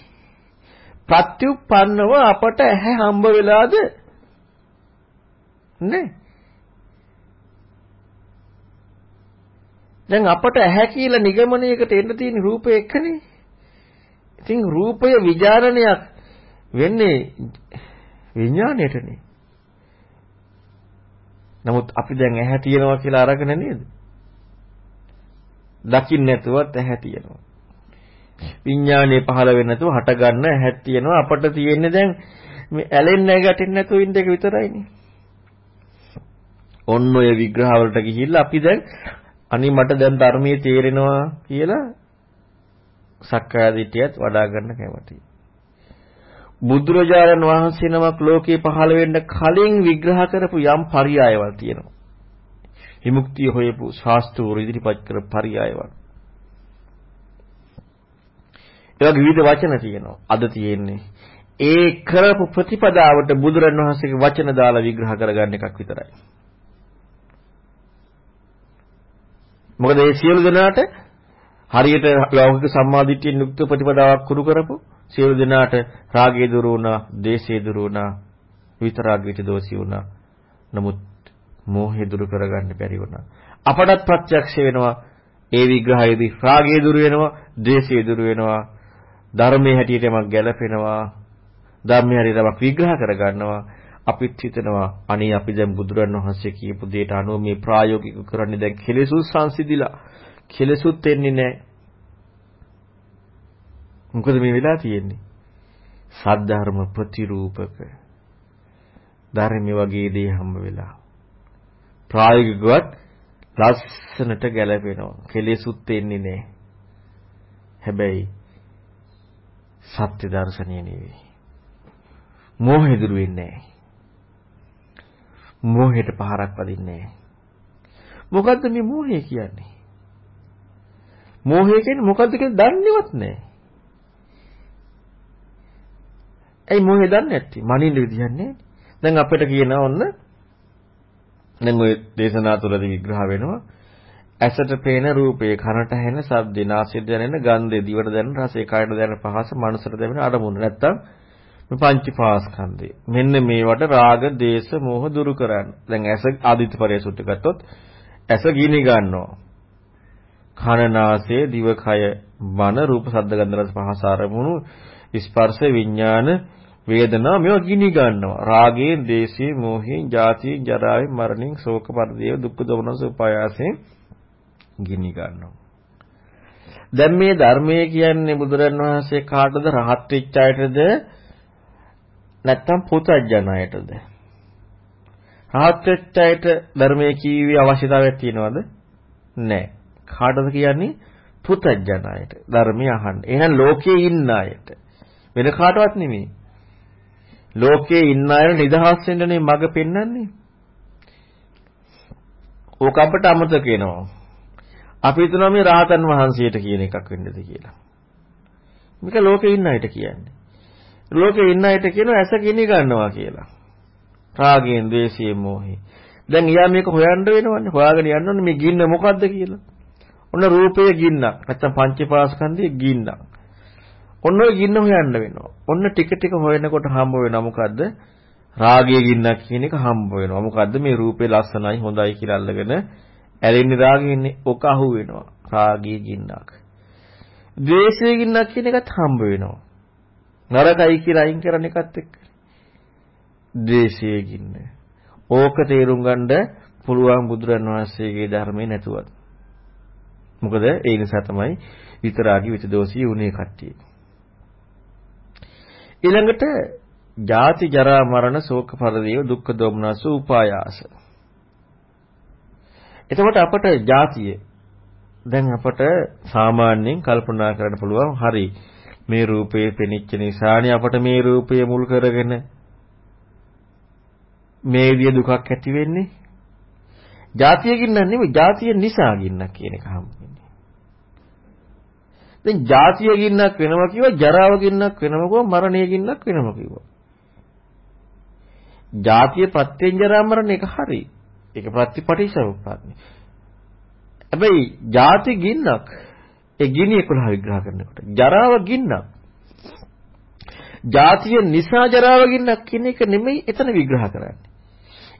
ප්‍රත්‍යুৎපන්නව අපට ඇහැ හම්බ වෙලාද? නේ. දැන් අපට ඇහැ කියලා නිගමනයකට එන්න තියෙන රූපය එක්කනේ. ඉතින් රූපය විචාරණයක් වෙන්නේ විඥාණයටනේ. නමුත් අපි දැන් ඇහැ තියනවා කියලා අරගෙන නේද? දකින්න නැතුවත් ඇහැ තියෙනවා. විඥානය පහළ වෙන්නේ නැතුව හට ගන්න ඇහක් තියෙනවා අපට තියෙන්නේ දැන් මේ ඇලෙන්නේ ගැටෙන්නේ නැතුව ඉන්න එක විතරයිනේ. ඔන්න ඔය විග්‍රහ වලට ගිහිල්ලා අපි දැන් අනි මට දැන් ධර්මයේ තේරෙනවා කියලා සක්කාය දිටියත් වඩා ගන්න කැමතියි. බුදුරජාණන් වහන්සේ නමක් ලෝකේ පහළ වෙන්න කලින් විග්‍රහ කරපු යම් පරියායවල් තියෙනවා. විමුක්තිය හොයපු ශාස්ත්‍රූර ඉදිරිපත් කර පරියායවල්. ඒ වගේ විවිධ වචන තියෙනවා. අද තියෙන්නේ ඒ කරපු ප්‍රතිපදාවට බුදුරණවහන්සේගේ වචන දාලා විග්‍රහ කරගන්න එකක් විතරයි. මොකද මේ සියලු දෙනාට හරියට ලෞකික සම්මාදිට්ඨියෙන් යුක්ත ප්‍රතිපදාවක් කුරු කරපු සියලු දෙනාට රාගය දුරු වුණා, දේශය දුරු වුණා, විතරාගිත දෝෂී වුණා. නමුත් මෝහය දුරු කරගන්න බැරි වුණා. අපටත් ප්‍රත්‍යක්ෂ වෙනවා ඒ විග්‍රහයේදී රාගය දුරු වෙනවා, දේශය දුරු වෙනවා, ධර්මයේ හැටියට යමක් ගැලපෙනවා ධර්මයේ හැටියට යමක් විග්‍රහ කරගන්නවා අපිත් හිතනවා අනේ අපි දැන් බුදුරන් වහන්සේ කියපු දෙයට අනුව මේ ප්‍රායෝගික කරන්නේ දැන් කෙලෙසුත් සංසිඳිලා කෙලෙසුත් එන්නේ නැහැ. මොකද මේ වෙලා තියෙන්නේ? සද්ධර්ම ප්‍රතිරූපක. ධර්මයේ වගේ දේ හම්බ වෙලා. ප්‍රායෝගිකවත් ලස්සනට ගැලපෙනවා කෙලෙසුත් එන්නේ නැහැ. හැබැයි සත්‍ය දර්ශනය නෙවෙයි. මෝහෙ දුරු වෙන්නේ නැහැ. මෝහයට පහරක් වදින්නේ නැහැ. මොකද්ද මේ මෝහය කියන්නේ? මෝහය කියන්නේ මොකද්ද කියලා දන්නේවත් නැහැ. ඇයි මෝහය දන්නේ නැත්තේ? මනින්න විදිහක් නැහැ. දැන් අපිට කියනවා ඔන්න දැන් ওই දේශනා තුළදී විග්‍රහ වෙනවා ඇසට පේන රූපේ, කනට ඇහෙන ශබ්දේ, නාසයට දැනෙන ගන්ධේ, දිවට දැනෙන රසය, කයට දැනෙන පහස, මනසට දැනෙන අරමුණ. නැත්තම් මේ පංචපාස්කන්ධය. මෙන්න මේවට රාග, දේශ, මෝහ දුරු කරන්න. දැන් ඇස ආදිත්‍ය පරයසුත් ගත්තොත් ඇස ගිනි ගන්නවා. කන, නාසය, දිව, කය, මන, රූප, ශබ්ද, ගන්ධ, රස, පහස, අරමුණු, ස්පර්ශ, විඥාන, වේදනා මේවා ගිනි ගන්නවා. රාගයෙන්, දේශයෙන්, මෝහයෙන්, ජාතියෙන්, ජරාවෙන්, මරණයෙන්, ශෝක, පරිදේව, දුක්ඛ, දෝමනස, උපායාසයෙන් ගිනි ගන්නවා. දැන් මේ ධර්මයේ කියන්නේ බුදුරන් වහන්සේ කාටද රහත් වෙච්ච අයටද නැත්නම් පුතඥ අයටද? රහත් වෙච්ච අයට ධර්මයේ කීවේ අවශ්‍යතාවයක් තියෙනවද? නැහැ. කාටද කියන්නේ? පුතඥ අයට. ධර්මය අහන්න. එහෙනම් ලෝකයේ ඉන්න අයට. වෙන කාටවත් නෙමෙයි. ලෝකයේ ඉන්න අය නිදහස් වෙන්නනේ මඟ පෙන්වන්නේ. ඕක අපට අමතක වෙනවා. අපි හිතනවා මේ රාහතන් වහන්සේට කියන එකක් වෙන්නද කියලා. මේක ලෝකේ ඉන්න අයට කියන්නේ. ලෝකේ ඉන්න අයට කියනවා ඇස කිනි ගන්නවා කියලා. රාගයෙන්, ද්වේෂයෙන්, මෝහයෙන්. දැන් ඊයා මේක හොයන්න වෙනවනේ. හොයාගෙන යන්න ඕනේ මේ ගින්න මොකද්ද කියලා. ඔන්න රූපයේ ගින්නක්. නැත්තම් පංචපාස්කන්ධයේ ගින්නක්. ඔන්න ඔය ගින්න හොයන්න වෙනවා. ඔන්න ටික ටික හොයනකොට හම්බ වෙනවා මොකද්ද? රාගයේ ගින්නක් කියන එක හම්බ වෙනවා. මොකද්ද මේ රූපේ ලස්සනයි හොඳයි කියලා අල්ලගෙන ඇලෙන්නේ රාගෙන්නේ ඔක අහු වෙනවා. රාගයේ ගින්නක්. ද්වේෂයේ ගින්නක් කියන එකත් හම්බ වෙනවා. නරකයි කියලා අයින් කරන එකත් එක්ක. ද්වේෂයේ ගින්න. ඕක තේරුම් ගන්න පුළුවන් බුදුරන් වහන්සේගේ ධර්මයේ නැතුවත්. මොකද ඒ නිසා තමයි විතරාගි විතදෝසී උනේ කට්ටිය. ඊළඟට ජාති ජරා මරණ ශෝක පරිදේව දුක්ඛ දෝමනස උපායාස එතකොට අපට ಜಾතිය දැන් අපට සාමාන්‍යයෙන් කල්පනා කරන්න පුළුවන් හරි මේ රූපේ පෙනිච්ච නිසානේ අපට මේ රූපය මුල් කරගෙන මේ විදිය දුකක් ඇති වෙන්නේ. ජාතිය ගින්නක් නෙමෙයි ජාතිය නිසා ගින්නක් කියන එක හම්බෙන්නේ. දැන් ජාතිය ගින්නක් වෙනවා කිව්වා ජරාව ගින්නක් වෙනවා කිව්වා මරණය ගින්නක් වෙනවා කිව්වා. ජාතිය ප්‍රත්‍යයෙන් ජරා මරණ එක හරි. ඒක ප්‍රතිපටිසමුප්පන්නේ. හැබැයි ಜಾති ගින්නක් ඒ ගිනි 11 විග්‍රහ කරනකොට ජරාව ගින්නක්. ಜಾතිය නිසා ජරාව ගින්නක් කියන එක නෙමෙයි එතන විග්‍රහ කරන්නේ.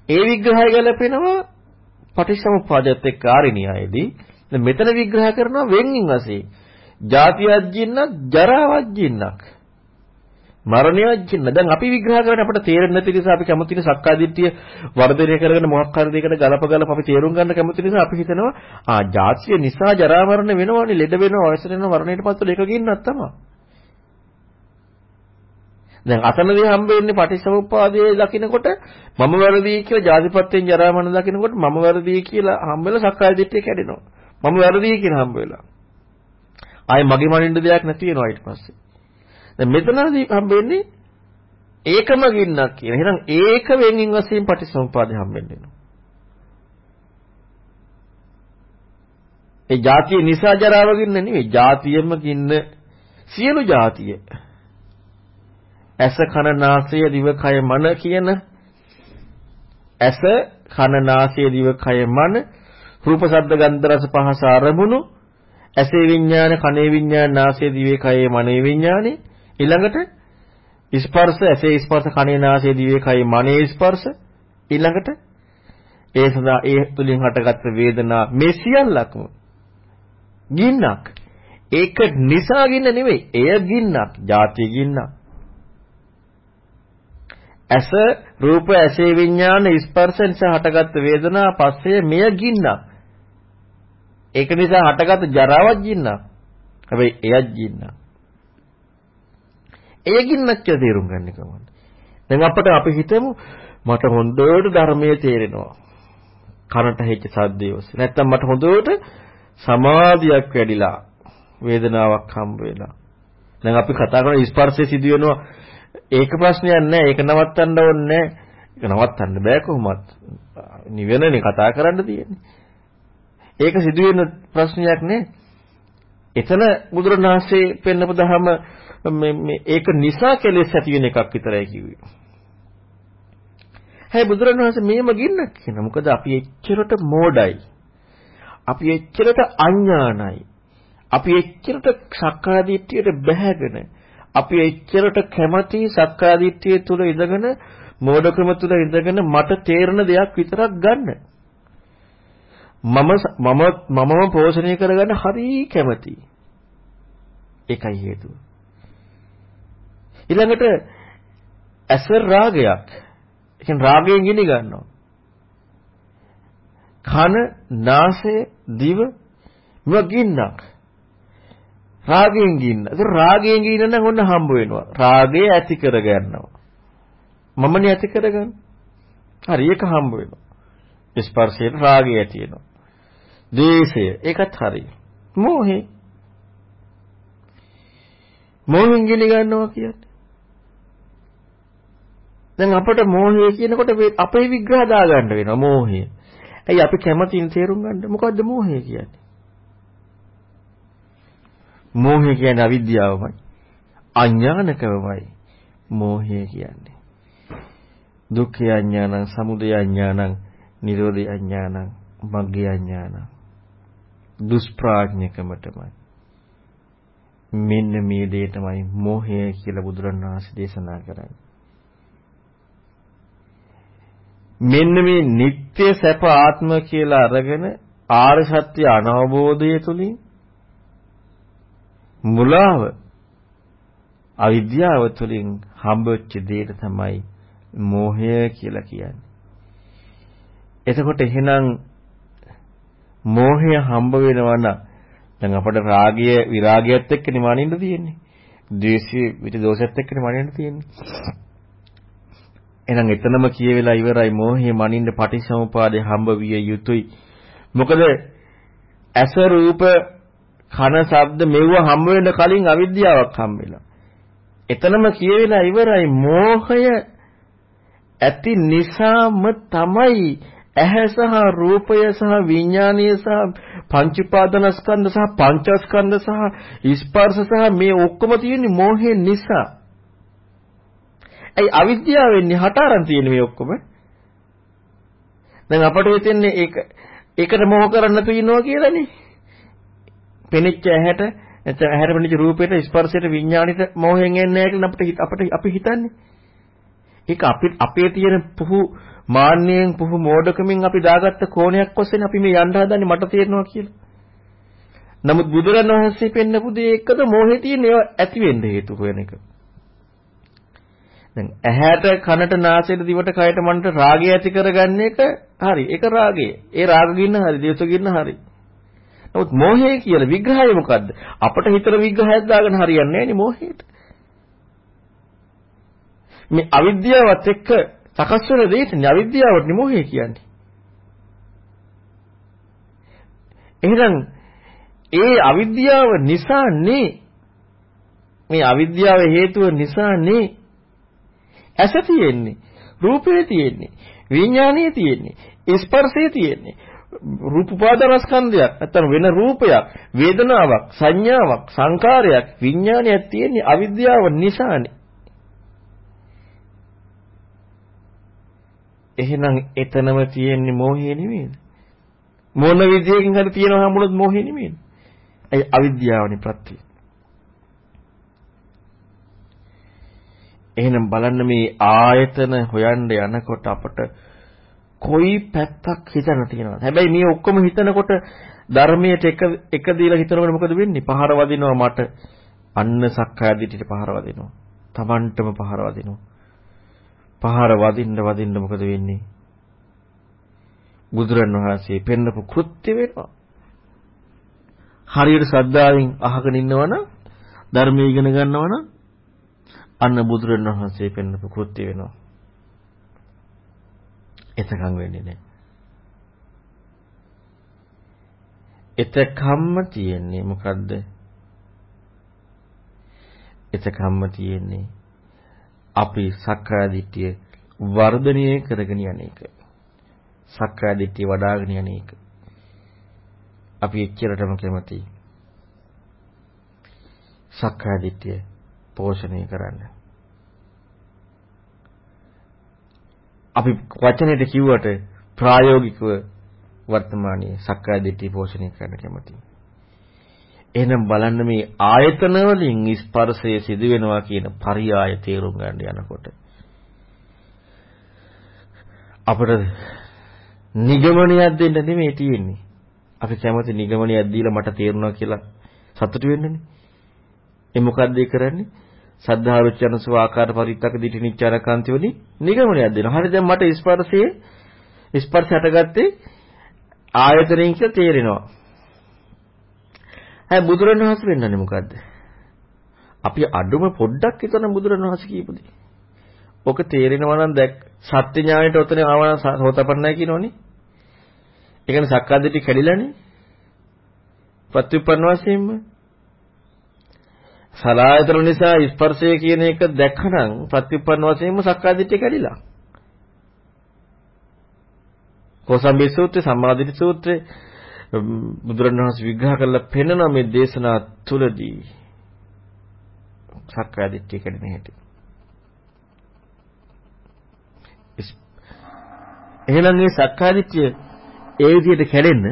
ඒ විග්‍රහය ගැලපෙනවා පටිච්චසමුප්පාදයේත් එක්ක ආරිනියයේදී. මෙතන විග්‍රහ කරනවා වෙන්ින් වශයෙන්. ಜಾතියක් ගින්නක් ජරාවක් ගින්නක්. මරණයක් කියන්න. දැන් අපි විග්‍රහ කරන්නේ අපිට තේරෙන්නේ නැති නිසා අපි කැමතිනේ සක්කාදිට්ඨිය වර්ධනය කරගෙන මොහක් හරි දෙයකට ගලප ගලප අපි තේරුම් ගන්න කැමති නිසා අපි හිතනවා ආ ජාතිය නිසා ජරා මරණ වෙනවනේ ලෙඩ වෙනවා වයසට යනවා මරණයට පස්සෙ එක ගින්නක් තමයි. දැන් අතනදී හම්බ වෙන්නේ පටිච්චසමුප්පාදයේ දකින්නකොට මම වැරදි කියලා ජාතිපත්යෙන් ජරා මරණ දකින්නකොට මම වැරදි කියලා හම්බ වෙලා සක්කාදිට්ඨිය කැඩෙනවා. මම වැරදි කියලා හම්බ වෙලා. ආයේ මගේ මනින්න දෙයක් නැති වෙනවා ඊට පස්සේ. දැන් මෙතනදී හම්බෙන්නේ ඒකම ගින්නක් කියන. එහෙනම් ඒක වෙන්ින් වශයෙන් පටිසමුපාදේ හම්බෙන්නේ නෝ. ඒ ಜಾතිය නිසා ජරාව ගින්න නෙවෙයි. ಜಾතියෙම ගින්න සියලු ಜಾතිය. ඇස කන නාසය දිවකය මන කියන ඇස කන නාසය දිවකය මන රූප ශබ්ද ගන්ධ රස පහස අරමුණු ඇසේ විඥාන කනේ විඥාන නාසයේ දිවේ කයේ මනේ විඥානේ ඊළඟට ස්පර්ශ ඇසේ ස්පර්ශ කනේ නාසයේ දිවේ කයි මනේ ස්පර්ශ. ඊළඟට ඒ සදා ඒ තුලින් හටගත්ත වේදනා මේ සියල්ලක්ම ගින්නක්. ඒක නිසා ගින්න නෙවෙයි එය ගින්නක් ಜಾති ගින්නක්. ඇස රූප ඇසේ විඥාන ස්පර්ශ නිසා හටගත්ත වේදනා පස්සේ මෙය ගින්නක්. ඒක නිසා හටගත්ත ජරාවක් ගින්නක්. හැබැයි එයත් ගින්නක්. ඒකින්වත් කියලා තේරුම් ගන්න කොහොමද? දැන් අපිට අපි හිතමු මට හොඳට ධර්මයේ තේරෙනවා. කනට හෙච්ච සද්දේ ඔස්සේ. නැත්තම් මට හොඳට සමාධියක් වැඩිලා වේදනාවක් හම්බ වෙලා. දැන් අපි කතා කරන ස්පර්ශය සිදු වෙනවා. ඒක ප්‍රශ්නයක් නෑ. ඒක නවත්තන්න ඕනේ නෑ. ඒක නවත්තන්න බෑ කොහොමත්. නිවෙනනේ කතා කරන්න තියෙන්නේ. ඒක සිදු වෙන ප්‍රශ්නයක් නේ. එතන බුදුරණාහි පෙන්නපු දහම මේ ඒක නිසා කෙලෙස් ඇති වෙන එකක් විතරයි කිව්වේ. හැබැයි බුදුරණවහන්සේ මේම ගින්නක් කියන. මොකද අපි එච්චරට මෝඩයි. අපි එච්චරට අඥානයි. අපි එච්චරට සක්කාදිට්ඨියට බැහැගෙන අපි එච්චරට කැමති සක්කාදිට්ඨිය තුල ඉඳගෙන මෝඩකම තුල ඉඳගෙන මට තේරෙන දෙයක් විතරක් ගන්න. මම මම මමම පෝෂණය කරගන්න හරි කැමතියි. ඒකයි හේතුව. ඊළඟට ඇස රාගයක්. ඒ කියන්නේ රාගයෙන් ගිනි ගන්නවා. කන, නාසය, දිව මේවා ගින්නක්. රාගයෙන් ගින්න. ඒක රාගයෙන් ගින්න නම් ඔන්න හම්බ වෙනවා. රාගය ඇති කරගන්නවා. මමනේ ඇති කරගන්නේ. හරි ඒක හම්බ වෙනවා. ස්පර්ශයෙන් රාගය ඇති වෙනවා. ද්වේෂය ඒකත් හරි. මෝහේ. මෝහෙන් ගිනි ගන්නවා කියන්නේ. දැන් අපට මෝහය කියනකොට අපේ විග්‍රහ දාගන්න වෙනවා මෝහය. ඇයි අපි කැමතින් තේරුම් ගන්න මොකද්ද මෝහය කියන්නේ? මෝහය කියන්නේ අවිද්‍යාවමයි. අඥානකමයි මෝහය කියන්නේ. දුක්ඛ අඥානං, සමුදය අඥානං, නිරෝධ අඥානං, මග්ග අඥානං. දුෂ්ප්‍රඥකමටමයි. මෙන්න මේ දේ තමයි මෝහය කියලා බුදුරණවහන්සේ දේශනා කරන්නේ. මෙන්න මේ නিত্য සැප ආත්ම කියලා අරගෙන ආර්ය සත්‍ය අනවබෝධය තුලින් මුලාව අවිද්‍යාව තුලින් හම්බෙච්ච දෙයට තමයි මෝහය කියලා කියන්නේ. එතකොට එහෙනම් මෝහය හම්බ වෙනවා නම් දැන් අපට රාගය විරාගයත් එක්ක නිමානින්න තියෙන්නේ. ද්වේෂය විත දෝෂයත් එක්ක නිමානින්න තියෙන්නේ. එහෙනම් එතනම කියවෙලා ඉවරයි මෝහය මනින්න පටිසමුපාදේ හම්බ විය යුතුයි. මොකද ඇස රූප කන ශබ්ද මෙව හම් වෙන්න කලින් අවිද්‍යාවක් හම් වෙලා. එතනම කියවිලා ඉවරයි මෝහය ඇති නිසාම තමයි ඇහැ සහ රූපය සහ විඥානීය සහ පංච උපාදානස්කන්ධ සහ පංචස්කන්ධ සහ ස්පර්ශ සහ මේ ඔක්කොම තියෙන්නේ මෝහයෙන් නිසා. ඒ අවිද්‍යාවෙන් හට අරන් තියෙන මේ ඔක්කොම. දැන් අපට හිතෙන්නේ ඒක ඒකට මොහ කරන්න පිනනවා කියලානේ. පෙනෙච්ච ඇහැට නැත්නම් ඇහැට පෙනෙච්ච රූපයට ස්පර්ශයට විඥාණයට මොහෙන් එන්නේ නැහැ කියලා අපිට අපිට අපි හිතන්නේ. ඒක අපි අපේ තියෙන පුහු මාන්නයෙන් පුහු මෝඩකමින් අපි දාගත්ත කෝණයක් ඔස්සේ අපි මේ යන්න හදන්නේ මට තේරෙනවා කියලා. නමුත් බුදුරණවහන්සේ පෙන්නපු දේ එකද මොහේ තියෙන ඒවා ඇති වෙන්න හේතු වෙන එක. දැන් ඇහැට කනට නාසයට දිවට කයට මනට රාගය ඇති කරගන්න එක හරි. ඒක රාගය. ඒ රාග ගින්න හරි, දේශ ගින්න හරි. නමුත් මෝහය කියලා විග්‍රහය මොකද්ද? අපට හිතන විග්‍රහයක් දාගෙන හරියන්නේ නැහැ නේ මෝහයට. මේ අවිද්‍යාවත් එක්ක සකස් වෙන දෙයට අවිද්‍යාවට නිමෝහය කියන්නේ. එහෙනම් ඒ අවිද්‍යාව නිසානේ මේ අවිද්‍යාව හේතුව නිසානේ ඇස තියෙන්නේ රූපේ තියෙන්නේ විඥානයේ තියෙන්නේ ස්පර්ශයේ තියෙන්නේ රූප උපාදානස්කන්ධයක් නැත්නම් වෙන රූපයක් වේදනාවක් සංඥාවක් සංකාරයක් විඥානයක් තියෙන්නේ අවිද්‍යාව නිසානේ එහෙනම් එතනම තියෙන්නේ මෝහය නෙමෙයිද? මොන විදියකින් හරි තියෙනවා හම්බුනොත් මෝහය නෙමෙයිද? ඒ අවිද්‍යාවනේ ප්‍රත්‍ය. එහෙනම් බලන්න මේ ආයතන හොයන්න යනකොට අපට කොයි පැත්තක් හිතන තියෙනවද? හැබැයි මේ ඔක්කොම හිතනකොට ධර්මයට එක එක දීලා හිතනකොට මොකද වෙන්නේ? පහර වදිනවා මට. අන්න සක්කාය දිටිට පහර වදිනවා. Tamanටම පහර වදිනවා. පහර වදින්න වදින්න මොකද වෙන්නේ? බුදුරණවහන්සේ පෙන්නපු කෘත්‍ය වෙනවා. හරියට ශ්‍රද්ධාවෙන් අහගෙන ඉන්නවනම් ධර්මයේ ඉගෙන ගන්නවනම් අන්න බුදුරණවහන්සේ පෙන්නපු කෘත්‍ය වෙනවා. එතකන් වෙන්නේ නැහැ. එතකම්ම තියෙන්නේ මොකද්ද? එතකම්ම තියෙන්නේ අපි සක්කාය දිට්ඨිය වර්ධනය කරගෙන යන එක. සක්කාය දිට්ඨිය වඩ아가ගෙන යන එක. අපි එච්චරටම කැමතියි. සක්කාය දිට්ඨිය පෝෂණය කරන්න. අපි වචනයට කිව්වට ප්‍රායෝගිකව වර්තමානයේ සක්කාය දිට්ඨිය පෝෂණය කරන්න කැමතියි. එහෙනම් බලන්න මේ ආයතන වලින් ස්පර්ශය සිදු වෙනවා කියන පරියාය තේරුම් ගන්න යනකොට අපිට නිගමනයක් දෙන්න නෙමෙයි තියෙන්නේ. අපි කැමති නිගමනයක් දීලා මට තේරුණා කියලා සතුටු වෙන්නනේ. ඒ මොකද්ද ඒ කරන්නේ? සද්ධා රුචනසව ආකාර පරිත්තක දිටි නිච්චාරකාන්ති වලින් නිගමනයක් දෙනවා. හරි දැන් මට ස්පර්ශයේ ස්පර්ශ හටගත්තේ ආයතනයෙන් කියලා තේරෙනවා. හැබැයි බුදුරණවහන්සේ වෙන්නන්නේ මොකද්ද? අපි අඩුම පොඩ්ඩක් හිතන බුදුරණවහන්සේ කියපුදී. ඔක තේරෙනවා නම් දැක් සත්‍ය ඥාණයට ඔතන ආවන සෝතපන්නයි කියනෝනේ. ඒ කියන්නේ සක්කාදිටි කැඩිලානේ. ප්‍රතිඋපන්න වශයෙන්ම සලායතන නිසා ස්පර්ශය කියන එක දැක්කනම් ප්‍රතිඋපන්න වශයෙන්ම සක්කාදිට්ඨිය කැඩිලා. කොසම්බි සූත්‍රය, සම්මාදිට්ඨි සූත්‍රය බුදුරණවහන්සේ විග්‍රහ කරලා පෙන්වන මේ දේශනා තුලදී සක්කාය දිට්ඨිය කැඩෙන හැටි. එහෙනම් මේ සක්කාය දිට්ඨිය ඒ විදිහට කැඩෙන්න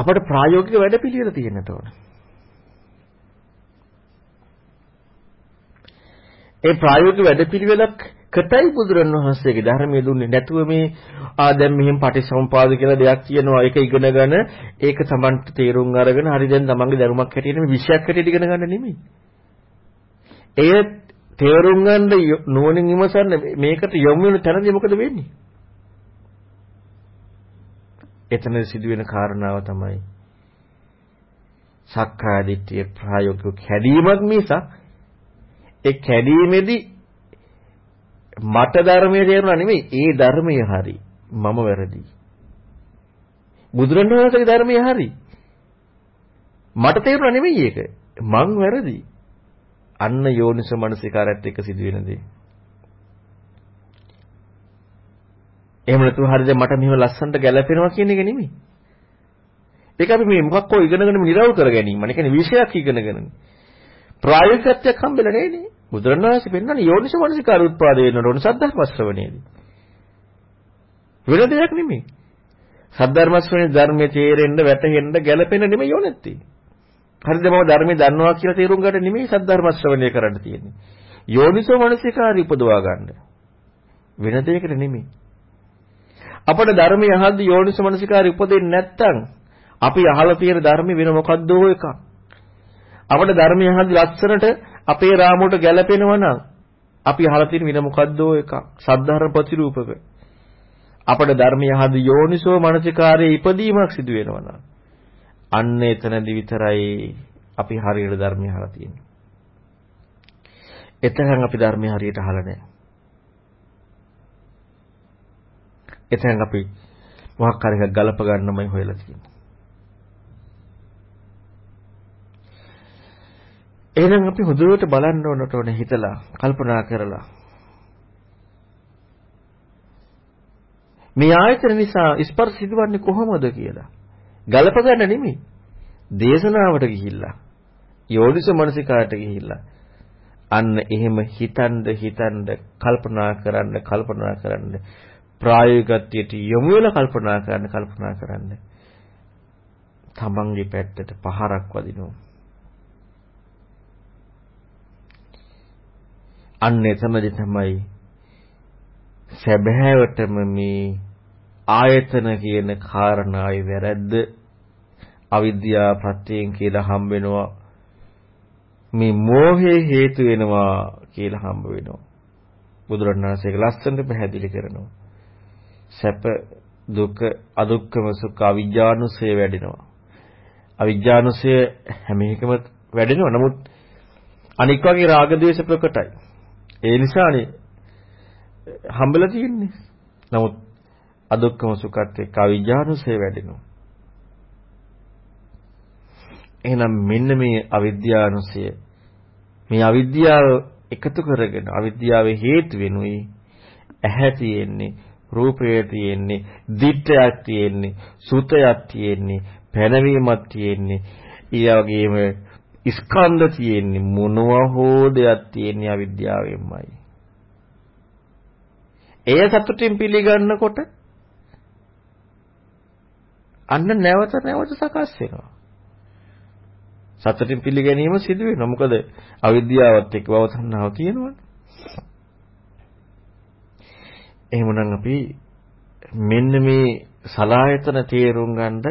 අපට ප්‍රායෝගික වැඩපිළිවෙල තියෙන්නට ඕන. ඒ ප්‍රායෝගික වැඩපිළිවෙලක් කටයි බුදුරණවහන්සේගේ ධර්මයේ දුන්නේ නැතුව මේ ආ දැන් මෙහෙම පටිසමුපාද කියලා දෙයක් කියනවා ඒක ඉගෙනගෙන ඒක Tamanට තේරුම් අරගෙන හරි දැන් Tamanගේ ධර්මයක් හැටියට මේ විෂයක් හැටියට ඉගෙන ගන්න නෙමෙයි. එය තේරුම් ගන්න නුවණින් විමසන්න මේකට යොමු වෙන තැනදී මොකද වෙන්නේ? එතන සිදුවෙන කාරණාව තමයි සක්කාය දිට්ඨිය ප්‍රායෝගික කැඩීමක් මිසක් ඒ කැඩීමේදී මට ධර්මයේ තේරුණා නෙමෙයි ඒ ධර්මය හරි මම වැරදි බුදුරණවහන්සේගේ ධර්මය හරි. මට තේරුණා නෙමෙයි ඒක. මං වැරදි. අන්න යෝනිස මනසිකාරයත් එක්ක සිදුවෙන දේ. එහෙම නැතුව හරියට මට මෙහෙම ලස්සනට ගැලපෙනවා කියන එක නෙමෙයි. ඒක අපි මේ මොකක් හෝ ඉගෙනගෙන නිරවුල් කර ගැනීම. ඒ කියන්නේ විෂයක් ඉගෙනගෙන. ප්‍රායෝගිකත්වයක් හම්බෙලා නෑනේ. බුදුරණවහන්සේ පෙන්වන්නේ යෝනිස මනසිකාර උත්පාදේ වෙන රොණ සද්ධර්ම ශ්‍රවණයේදී. වෙන දෙයක් නෙමෙයි. සද්ධර්ම ශ්‍රවණේ ධර්මයේ තේරෙන්න වැටහෙන්න ගැළපෙන නෙමෙයි යෝනෙtti. හරිද මම ධර්මයේ දන්නවා කියලා තේරුම් ගන්න නෙමෙයි සද්ධර්ම ශ්‍රවණය කරන්න තියෙන්නේ. යෝනිසෝ මනසිකාරي උපදවා ගන්න. වෙන දෙයකට නෙමෙයි. අපට ධර්මයේ අහද්දි යෝනිසෝ මනසිකාරي උපදින්නේ නැත්තම් අපි අහලා තියෙන ධර්මෙ වෙන මොකද්ද එකක්. අපට ධර්මයේ අහද්දි ලස්සනට අපේ රාමුවට ගැළපෙනවා නම් අපි අහලා තියෙන වෙන මොකද්ද එකක්. සද්ධර්ම ප්‍රතිරූපක. අපට ධර්මයේ අහද්දි යෝනිසෝ මනසිකාරයේ ඉපදීමක් සිදු වෙනවා නම් අන්න එතනදි විතරයි අපි හරියට ධර්මය අහලා තියෙන්නේ. එතකන් අපි ධර්මය හරියට අහලා නැහැ. එතෙන් අපි මොකක් හරි එකක් ගලප ගන්නමයි හොයලා තියෙන්නේ. එහෙනම් අපි හොඳට බලන්න ඕනට ඕනේ හිතලා කල්පනා කරලා මේ ආයතන නිසා ස්පර්ශ සිදුවන්නේ කොහොමද කියලා. ගලප ගන්න නෙමෙයි. දේශනාවට ගිහිල්ලා යෝනිස මනසිකාට ගිහිල්ලා අන්න එහෙම හිතනද හිතනද කල්පනා කරන්න කල්පනා කරන්න ප්‍රායෝගිකත්වයට යොමු වෙලා කල්පනා කරන්න කල්පනා කරන්න. තමන්ගේ පැත්තට පහරක් වදිනවා. අන්න එතනදි තමයි සැබෑවටම මේ ආයතන කියන කාරණාවේ වැරද්ද. අවිද්‍යාව ප්‍රත්‍යයෙන් කියලා හම්බ වෙනවා. මේ මෝහේ හේතු වෙනවා කියලා හම්බ වෙනවා. බුදුරණාහිසේක ලස්සනට පැහැදිලි කරනවා. සැප දුක අදුක්කම සුඛ අවිජ්ජානුසය වැඩෙනවා. අවිජ්ජානුසය හැම එකම වැඩෙනවා. නමුත් අනික් වගේ රාග ద్వේෂ ප්‍රකටයි. ඒ නිසානේ හම්බෙලා තියෙන්නේ. නමුත් අදුක්කම සුඛත් එක්ක අවිජ්ජානුසය වැඩෙනවා. එහෙනම් මෙන්න මේ අවිද්‍යානුසය මේ අවිද්‍යාව එකතු කරගෙන අවිද්‍යාවේ හේතු වෙනුයි ඇහැ තියෙන්නේ රූපය තියෙන්නේ දිට්ඨයක් තියෙන්නේ සුතයක් තියෙන්නේ පැනවීමක් තියෙන්නේ ඊය වගේම ස්කන්ධ තියෙන්නේ මොනවා හෝ දෙයක් තියෙන්නේ අවිද්‍යාවෙන්මයි එය සතුටින් පිළිගන්නකොට අන්න නැවත නැවත සකස් වෙනවා සතුටින් පිළිගැනීම සිදු වෙනවා. මොකද අවිද්‍යාවත් එක්ක භව තණ්හාව තියෙනවනේ. එහෙමනම් අපි මෙන්න මේ සලායතන තේරුම් ගන්නද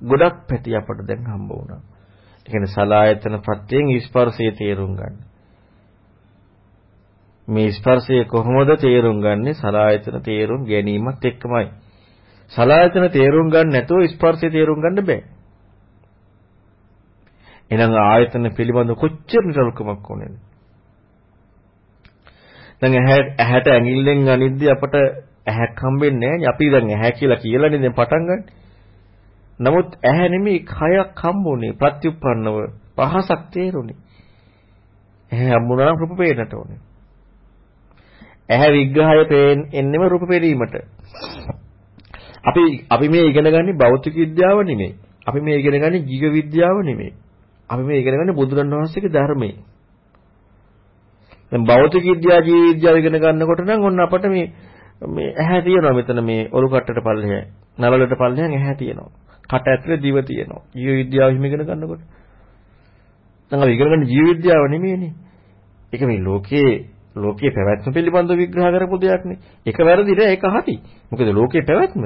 ගොඩක් පැති අපට දැන් හම්බ වුණා. ඒ කියන්නේ සලායතන ප්‍රත්‍යයෙන් ස්පර්ශය තේරුම් ගන්න. මේ ස්පර්ශය කොහොමද තේරුම් ගන්නේ? සලායතන තේරුම් ගැනීමත් එක්කමයි. සලායතන තේරුම් ගන්න නැතුව ස්පර්ශය තේරුම් ගන්න බෑ. එහෙනම් ආයතන පිළිබඳ කොච්චර නිරල්කමක් ඕනේද? දැන් ඇහැට ඇඟිල්ලෙන් අනිද්දි අපට ඇහැක් හම්බෙන්නේ නැහැ අපි දැන් ඇහැ කියලා කියලානේ දැන් පටන් ගන්න. නමුත් ඇහැ නෙමෙයි කයක් හම්බුනේ ප්‍රත්‍යুৎපන්නව පහසක් තේරුනේ. ඇහැ හම්බුනා නම් රූප පේන්නට ඕනේ. ඇහැ විග්‍රහය පේන් එන්නෙම රූප පෙරීමට. අපි අපි මේ ඉගෙන ගන්නේ භෞතික විද්‍යාව නෙමෙයි. අපි මේ ඉගෙන ගන්නේ ජීව විද්‍යාව නෙමෙයි. අපි මේ ඉගෙන ගන්න බුදුරණවහන්සේගේ ධර්මයේ. දැන් භෞතික විද්‍යා ජීව විද්‍යාව ඉගෙන ගන්නකොට නම් ඔන්න අපට මේ මේ ඇහැ තියෙනවා මෙතන මේ ඔලු කට්ටට පල්ලෙහා නලලට පල්ලෙහාන් ඇහැ තියෙනවා. කට ඇතුලේ දිව තියෙනවා. ජීව විද්‍යාව හිම ඉගෙන ගන්නකොට. දැන් අපි ඉගෙන ගන්න ජීව විද්‍යාව නෙමෙයිනේ. ඒක මේ ලෝකයේ ලෝකයේ පැවැත්ම පිළිබඳව විග්‍රහ කරපු දෙයක් නේ. ඒක වැරදි නෑ ඒක හරි. මොකද ලෝකයේ පැවැත්ම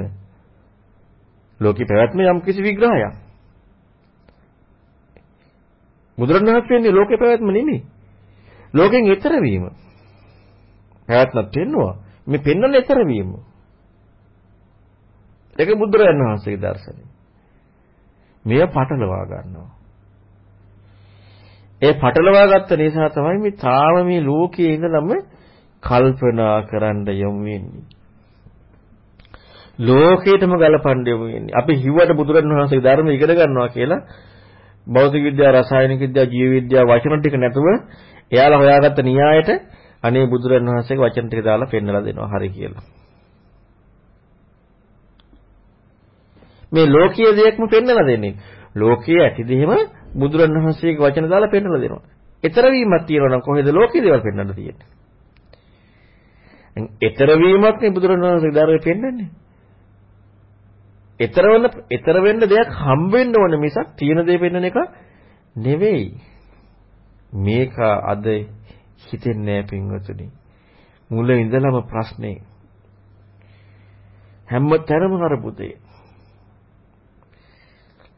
ලෝකයේ පැවැත්ම යම් කිසි විග්‍රහයක්. බුදුරණවහන්සේ වෙන්නේ ලෝකේ පැවැත්ම නෙමෙයි. ලෝකෙන් ඈතර වීම. පැවැත්මක් පෙන්නවා. මේ පෙන්වන්නේ ඈතර වීම. ඒක බුදුරජාණන් වහන්සේගේ දර්ශනය. මෙය පටලවා ගන්නවා. ඒ පටලවා ගත්ත නිසා තමයි මේ තාම මේ ලෝකයේ ඉඳලම කල්පනා කරන්න යොමු වෙන්නේ. ලෝකේටම ගලපන්න යමු වෙන්නේ. අපි හිව්වට බුදුරණවහන්සේගේ ධර්ම ඉගෙන ගන්නවා කියලා භෞතික විද්‍යාව, රසායනික විද්‍යාව, ජීව විද්‍යාව වචන ටික නැතුව එයාලා හොයාගත්ත න්‍යායට අනේ බුදුරණවහන්සේගේ වචන ටික දාලා පෙන්නලා දෙනවා හරි කියලා. මේ ලෝකීය දෙයක්ම පෙන්නලා දෙන්නේ. ලෝකයේ ඇති දෙයම බුදුරණවහන්සේගේ වචන දාලා පෙන්නලා දෙනවා. ඊතර වීමක් තියෙනවා නම් කොහෙද ලෝකීය දේවල් පෙන්වන්න තියෙන්නේ? ඊතර වීමක් නේ බුදුරණවහන්සේගේ ධර්මයේ පෙන්වන්නේ. ඊතර වෙන ඊතර වෙන්න දෙයක් හම්බ වෙන්න ඕනේ මිසක් තියෙන දේ පෙන්වන එක නෙවෙයි. මේක අද හිතෙන්නේ නැහැ පින්වතුනි. මුල ඉඳලම ප්‍රශ්නේ. හැම තැනම අරපුතේ.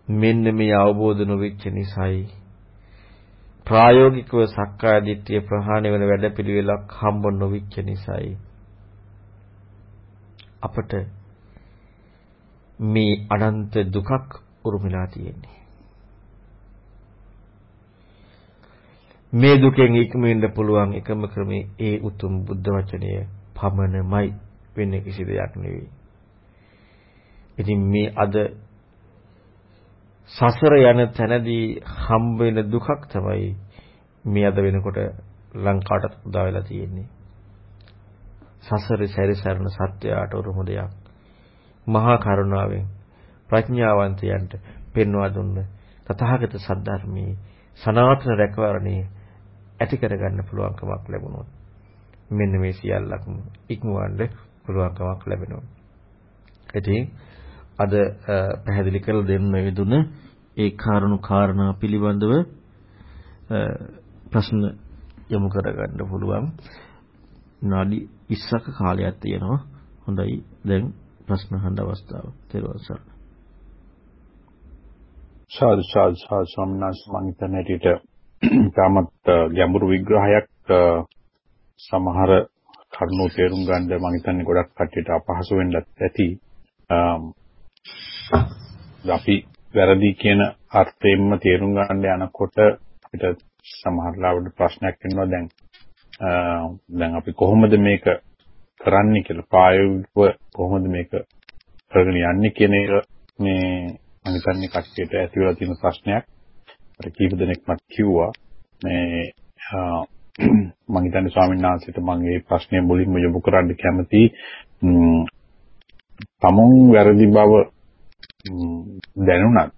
මෙන්න මේ අවබෝධ නොවෙච්ච නිසායි ප්‍රායෝගිකව සක්කාය දිට්ඨිය ප්‍රහාණය වෙන වැඩපිළිවෙලක් හම්බ නොවිච්ච නිසායි අපට මේ අනන්ත දුකක් උරුමලා තියෙන්නේ මේ දුකෙන් ඉක්මෙන්න පුළුවන් එකම ක්‍රමේ ඒ උතුම් බුද්ධ වචනය පමණමයි වෙන්නේ කිසි දෙයක් නෙවෙයි. ඉතින් මේ අද සසර යන තැනදී හම්බ වෙන දුකක් තමයි මේ අද වෙනකොට ලංකාවට උදා වෙලා තියෙන්නේ. සසරේ සැරිසරන සත්‍යයට උරුම දෙයක්. මහා කරුණාවෙන් ප්‍රඥාවන්තයන්ට පෙන්වා දුන්න තථාගත සද්ධර්මයේ සනාතන රැකවරණේ ඇති කරගන්න පුළුවන්කමක් ලැබුණොත් මෙන්න මේ සියල්ලක්ම ඉක්මවන්න පුළුවන්කමක් ලැබෙනවා. ඉතින් අද පැහැදිලි කරලා දෙන්න යෙදුන ඒ කාරණු කාරණා පිළිබඳව ප්‍රශ්න යොමු කරගන්න පුළුවන්. නාඩි 20ක කාලයක් තියෙනවා. හොඳයි. දැන් ප්‍රශ්න අහන්න අවස්ථාව. තේරුවන් සරණයි. සාදු සාදු සාදු ස්වාමීන් වහන්සේ මම හිතන්නේ තාමත් ගැඹුරු විග්‍රහයක් සමහර කරුණු තේරුම් ගන්න මම හිතන්නේ ගොඩක් කට්ටියට අපහසු වෙන්නත් ඇති. අපි වැරදි කියන අර්ථයෙන්ම තේරුම් ගන්න යනකොට අපිට සමහර ලාවට ප්‍රශ්නයක් වෙනවා දැන් දැන් අපි කොහොමද මේක කරන්නේ කියලා ප්‍රායෝගිකව කොහොමද මේක කරගෙන යන්නේ කියන එක මේ මම හිතන්නේ කට්ටියට ඇති වෙලා තියෙන ප්‍රශ්නයක්. අර කීප දෙනෙක් මට කිව්වා මේ මම හිතන්නේ ස්වාමීන් වහන්සේට මම මේ ප්‍රශ්නේ මුලින්ම යොමු කරන්න කැමතියි. තමුන් වැරදි බව දැනුණත්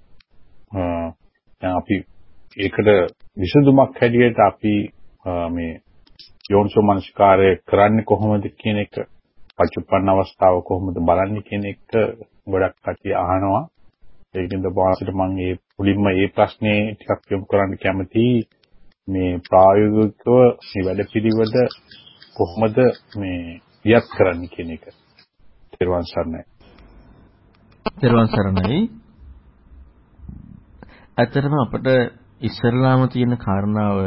දැන් අපි ඒකට විසඳුමක් හැටියට අපි මේ යෝනිසෝ මනස්කාරය කරන්නේ කොහොමද කියන එක පච්චුප්පන්න අවස්ථාව කොහොමද බලන්නේ කියන එක ගොඩක් කටි අහනවා ඒකින්ද වාසිට මම මේ මුලින්ම මේ ප්‍රශ්නේ ටිකක් යොමු කරන්න කැමතියි මේ ප්‍රායෝගිකව මේ වැඩපිළිවෙල කොහොමද මේ වියත් කරන්න කියන එක. ත්‍රිවන් සරණයි. ත්‍රිවන් සරණයි. ඇත්තටම අපිට ඉස්සරලාම තියෙන කාරණාව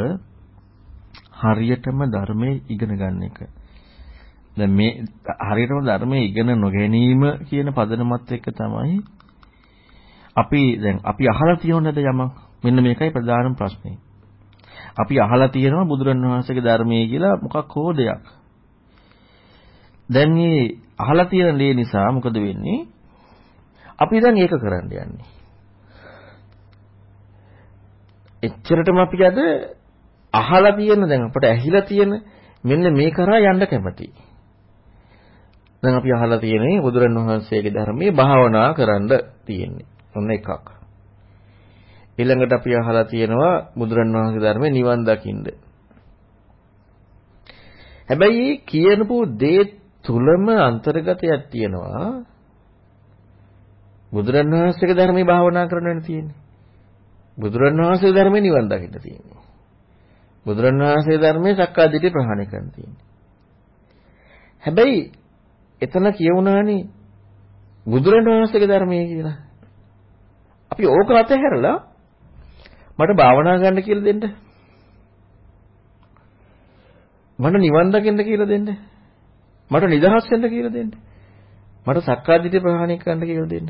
හරියටම ධර්මයේ ඉගෙන ගන්න එක. දැන් මේ හරියටම ධර්මයේ ඉගෙන නොගැනීම කියන පදනමත් එක්ක තමයි අපි දැන් අපි අහලා තියෙනවද යමක් මෙන්න මේකයි ප්‍රධානම ප්‍රශ්නේ. අපි අහලා තියෙනවා බුදුරණවහන්සේගේ ධර්මයේ කියලා මොකක් හෝ දෙයක්. දැන් මේ අහලා තියෙන දේ නිසා මොකද වෙන්නේ? අපි දැන් ඒක කරන්න යන්නේ. එච්චරටම අපි අද අහලා තියෙන දැන් අපට ඇහිලා තියෙන මෙන්න මේ කරා යන්න කැමතියි. දැන් අපි අහලා තියෙන්නේ බුදුරණවහන්සේගේ ධර්මයේ භාවනා කරන්න තියෙන්නේ. ඔන්න එකක්. ඊළඟට අපි අහලා තියෙනවා බුදුරණවහන්සේ ධර්මයේ නිවන් දකින්න. හැබැයි කියනපු දේ තුලම අන්තර්ගතයක් තියෙනවා. බුදුරණවහන්සේගේ ධර්මයේ භාවනා කරන්න වෙන තියෙන්නේ. බුදුරණවහන්සේගේ ධර්මයේ නිවන් දකින්න තියෙන්නේ. බුදුරණවහන්සේ ධර්මයේ සක්කාදිට්ඨිය ප්‍රහාණය කරන්න තියෙන්නේ. හැබැයි එතන කියවුණානේ බුදුරණවහන්සේගේ ධර්මයේ කියලා. අපි ඕක අතහැරලා මට භාවනා ගන්න කියලා දෙන්න. මට නිවන් දකින්න කියලා දෙන්න. මට නිදහස් වෙන්න කියලා දෙන්න. මට සක්කාදිට්ඨිය ප්‍රහාණය කරන්න කියලා දෙන්න.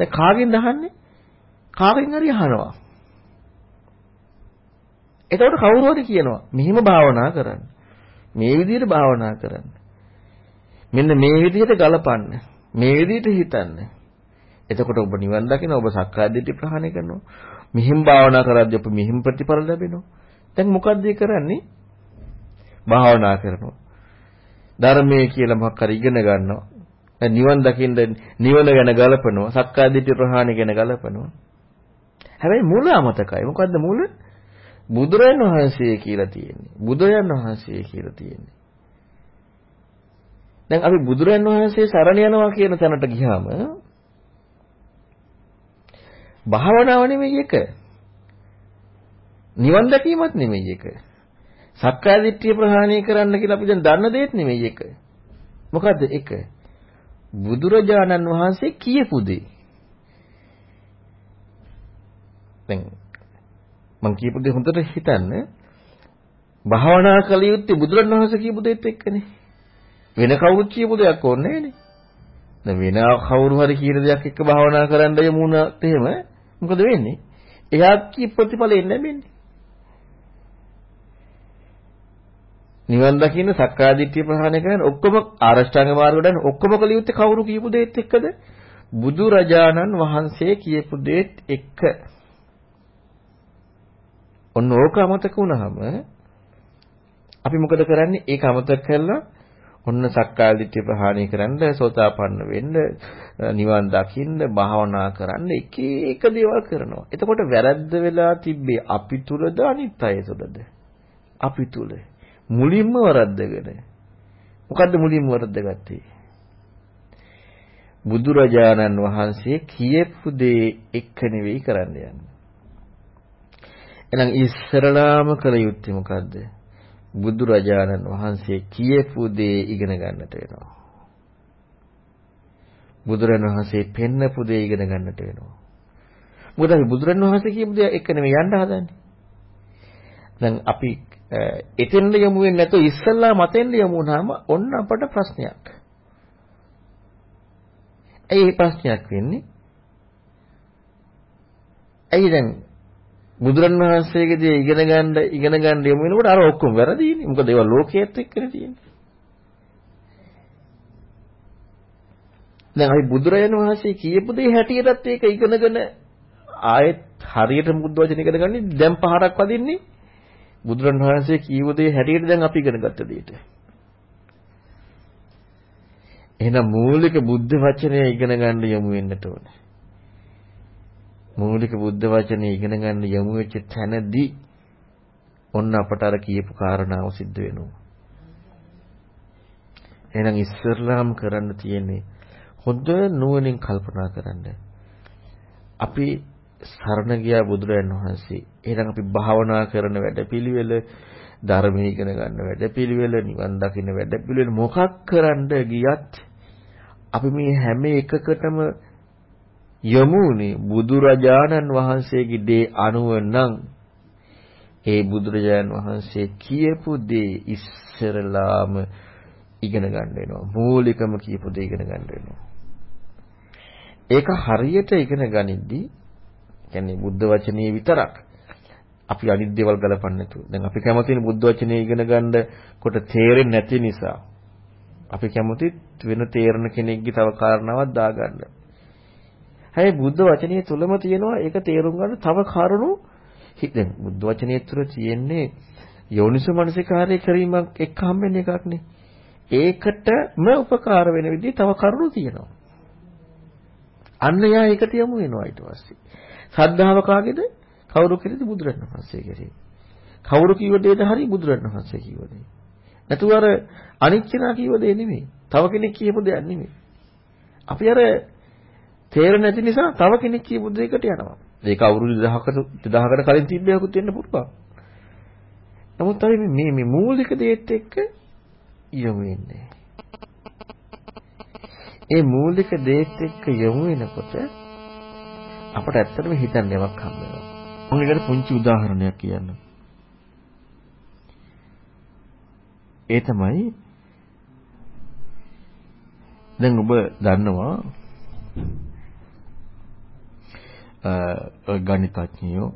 දැන් කාගෙන්ද අහන්නේ? කාගෙන් හරි අහනවා. එතකොට කවුරු හරි කියනවා මෙහිම භාවනා කරන්න. මේ විදිහට භාවනා කරන්න. මෙන්න මේ විදිහට ගලපන්න. මේ විදිහට හිතන්න. එතකොට ඔබ නිවන් දකින ඔබ සක්කාය දිට්ඨි ප්‍රහාණය කරනවා. මිහිම් භාවනා කරද්දී ඔබ මිහිම් ප්‍රතිඵල ලැබෙනවා. දැන් මොකද්ද කරන්නේ? භාවනා කරනවා. ධර්මයේ කියලා මොකක් හරි ඉගෙන ගන්නවා. දැන් නිවන් දකින්න නිවන ගැන ගලපනවා. සක්කාය දිට්ඨි ප්‍රහාණය ගැන ගලපනවා. හැබැයි මුල අමතකයි. මොකද්ද මුල? බුදුරජාණන් වහන්සේ කියලා තියෙන්නේ. බුදුරජාණන් වහන්සේ කියලා තියෙන්නේ. දැන් අපි බුදුරජාණන් වහන්සේ සරණ යනවා කියන තැනට ගියාම භාවනාව නෙමෙයි එක. නිවන් දැකීමත් නෙමෙයි එක. සක්කාය දිට්ඨිය ප්‍රහාණය කරන්න කියලා අපි දැන් දන්න දෙයක් නෙමෙයි එක. මොකද්ද එක? බුදුරජාණන් වහන්සේ කියපු දේ. දැන් මම කියපු දේ හොඳට හිතන්න. භාවනා කළ යුත්තේ බුදුරණවහන්සේ කියපු දෙයත් එක්කනේ. වෙන කවුරුත් කියපු දෙයක් ඕනේ නෑනේ. දැන් වෙන කවුරු හරි කියන දෙයක් එක්ක භාවනා කරන්න යමුනත් එහෙම මොකද වෙන්නේ? එයා කී ප්‍රතිඵලෙ ලැබෙන්නේ. නිවන් දකින්න සක්කාදිට්ඨිය ප්‍රහාණය කරන ඔක්කොම ආරෂ්ඨාංග මාර්ගයෙන් ඔක්කොම කළ යුත්තේ කවුරු කියපු දෙයත් එක්කද? බුදු රජාණන් වහන්සේ කියපු දෙයත් එක්ක. ඔන්න ඕක අමතක වුණාම අපි මොකද කරන්නේ? ඒක අමතක කරලා ඔන්න සක්කාය දිට්ඨිය ප්‍රහාණය කරන්න සෝතාපන්න වෙන්න නිවන් දකින්න භාවනා කරන්න එක එක දේවල් කරනවා. එතකොට වැරද්ද වෙලා තිබ්බේ අපි තුලද අනිත් අය තුලද? අපි තුල. මුලින්ම වරද්දගෙන. මොකද්ද මුලින්ම වරද්දගත්තේ? බුදුරජාණන් වහන්සේ කියපු දේ එක්ක නෙවෙයි කරන්න යන්නේ. එහෙනම් ඉස්සරලාම කළ යුත්තේ මොකද්ද? බුදුරජාණන් වහන්සේ කියපු දේ ඉගෙන ගන්නට වෙනවා. බුදුරජාණන් වහන්සේ පෙන්නපු දේ ඉගෙන ගන්නට වෙනවා. මොකද අපි බුදුරජාණන් වහන්සේ කියපු දේ එක නෙමෙයි යන්න හදන්නේ. දැන් අපි එතෙන්ද යමු වෙන්නේ නැතුව ඉස්සල්ලා මතෙන්ද යමු වුණාම ඔන්න අපට ප්‍රශ්නයක්. ඇයි ප්‍රශ්නයක් වෙන්නේ? ඇයි දැන් බුදුරන් වහන්සේගේදී ඉගෙන ගන්න ඉගෙන ගන්න යමු වෙනකොට අර ඔක්කොම වැරදීනේ. මොකද ඒවා ලෝකයේත් එක්කනේ තියෙන්නේ. දැන් අපි බුදුරජාණන් වහන්සේ කියපු දේ හැටියටත් ඒක ඉගෙනගෙන ආයෙත් හරියට බුද්ධ වචන ඉගෙන ගන්නේ දැන් පහරක් වදින්නේ බුදුරන් වහන්සේ කියව දේ හැටියට දැන් අපි ඉගෙන ගත්ත දෙයට. එහෙනම් මූලික බුද්ධ වචනය ඉගෙන ගන්න යමු වෙන්නට ඕනේ. මූලික බුද්ධ වචනේ ඉගෙන ගන්න යමු වෙච්ච තැනදී ඔන්න අපට අර කියපු කාරණාව සිද්ධ වෙනවා. එහෙනම් ඉස්සරලාම කරන්න තියෙන්නේ හොඳ නුවණින් කල්පනා කරන්න. අපි සරණ ගියා බුදුරජාණන් වහන්සේ. එහෙනම් අපි භාවනා කරන වැඩපිළිවෙල ධර්මයේ ඉගෙන ගන්න වැඩපිළිවෙල නිවන් දකින්න වැඩපිළිවෙල මොකක් කරන්න ගියත් අපි මේ හැම එකකටම යමුනේ බුදුරජාණන් වහන්සේගේ දේ අනුව නම් ඒ බුදුරජාණන් වහන්සේ කියපු දේ ඉස්සරලාම ඉගෙන ගන්න වෙනවා. මූලිකම කියපු දේ ඉගෙන ගන්න වෙනවා. ඒක හරියට ඉගෙන ගනිද්දී කියන්නේ බුද්ධ වචනේ විතරක් අපි අනිත් දේවල් ගලපන්නේ නැතුව. දැන් අපි කැමතිනේ බුද්ධ වචනේ ඉගෙන ගන්න කොට තේරෙන්නේ නැති නිසා අපි කැමති වෙන තේරෙන කෙනෙක්ගේ තව කාරණාවක් දාගන්න. හැබැයි බුද්ධ වචනේ තුලම තියෙනවා ඒක තේරුම් ගන්න තව කරුණු දැන් බුද්ධ වචනේ තුල තියෙන්නේ යෝනිසෝ මනසිකාරය කිරීමක් එක්ක හම්බෙන එකක්නේ. ඒකටම උපකාර වෙන විදිහ තව කරුණු තියෙනවා. අන්න යා ඒකට යමු වෙනවා ඊට පස්සේ. සද්ධාව කාගේද? කවුරු කෙරේද බුදුරජාණන් වහන්සේ කෙරේ. කවුරු කිව්ව දෙයද හරි බුදුරජාණන් වහන්සේ කිව්ව දෙය. නැතුව අර අනිච්චනා කිව්ව දෙය නෙමෙයි. තව කෙනෙක් කියපු දෙයක් නෙමෙයි. අපි අර තේරෙන්නේ නැති නිසා තව කෙනෙක් කියපු දෙයකට යනවා. ඒක අවුරුදු 2000කට 2000කට කලින් තිබ්බයකුත් වෙන්න පුළුවන්. නමුත් අපි මේ මේ මූලික දේත් එක්ක යමු වෙන්නේ. ඒ මූලික දේත් එක්ක යමු වෙනකොට අපට ඇත්තටම හිතන්න යමක් හම්බ වෙනවා. මම ඒකට පුංචි උදාහරණයක් කියන්නම්. ඒ තමයි දැන් ඔබ දන්නවා ගණිතඥයෝ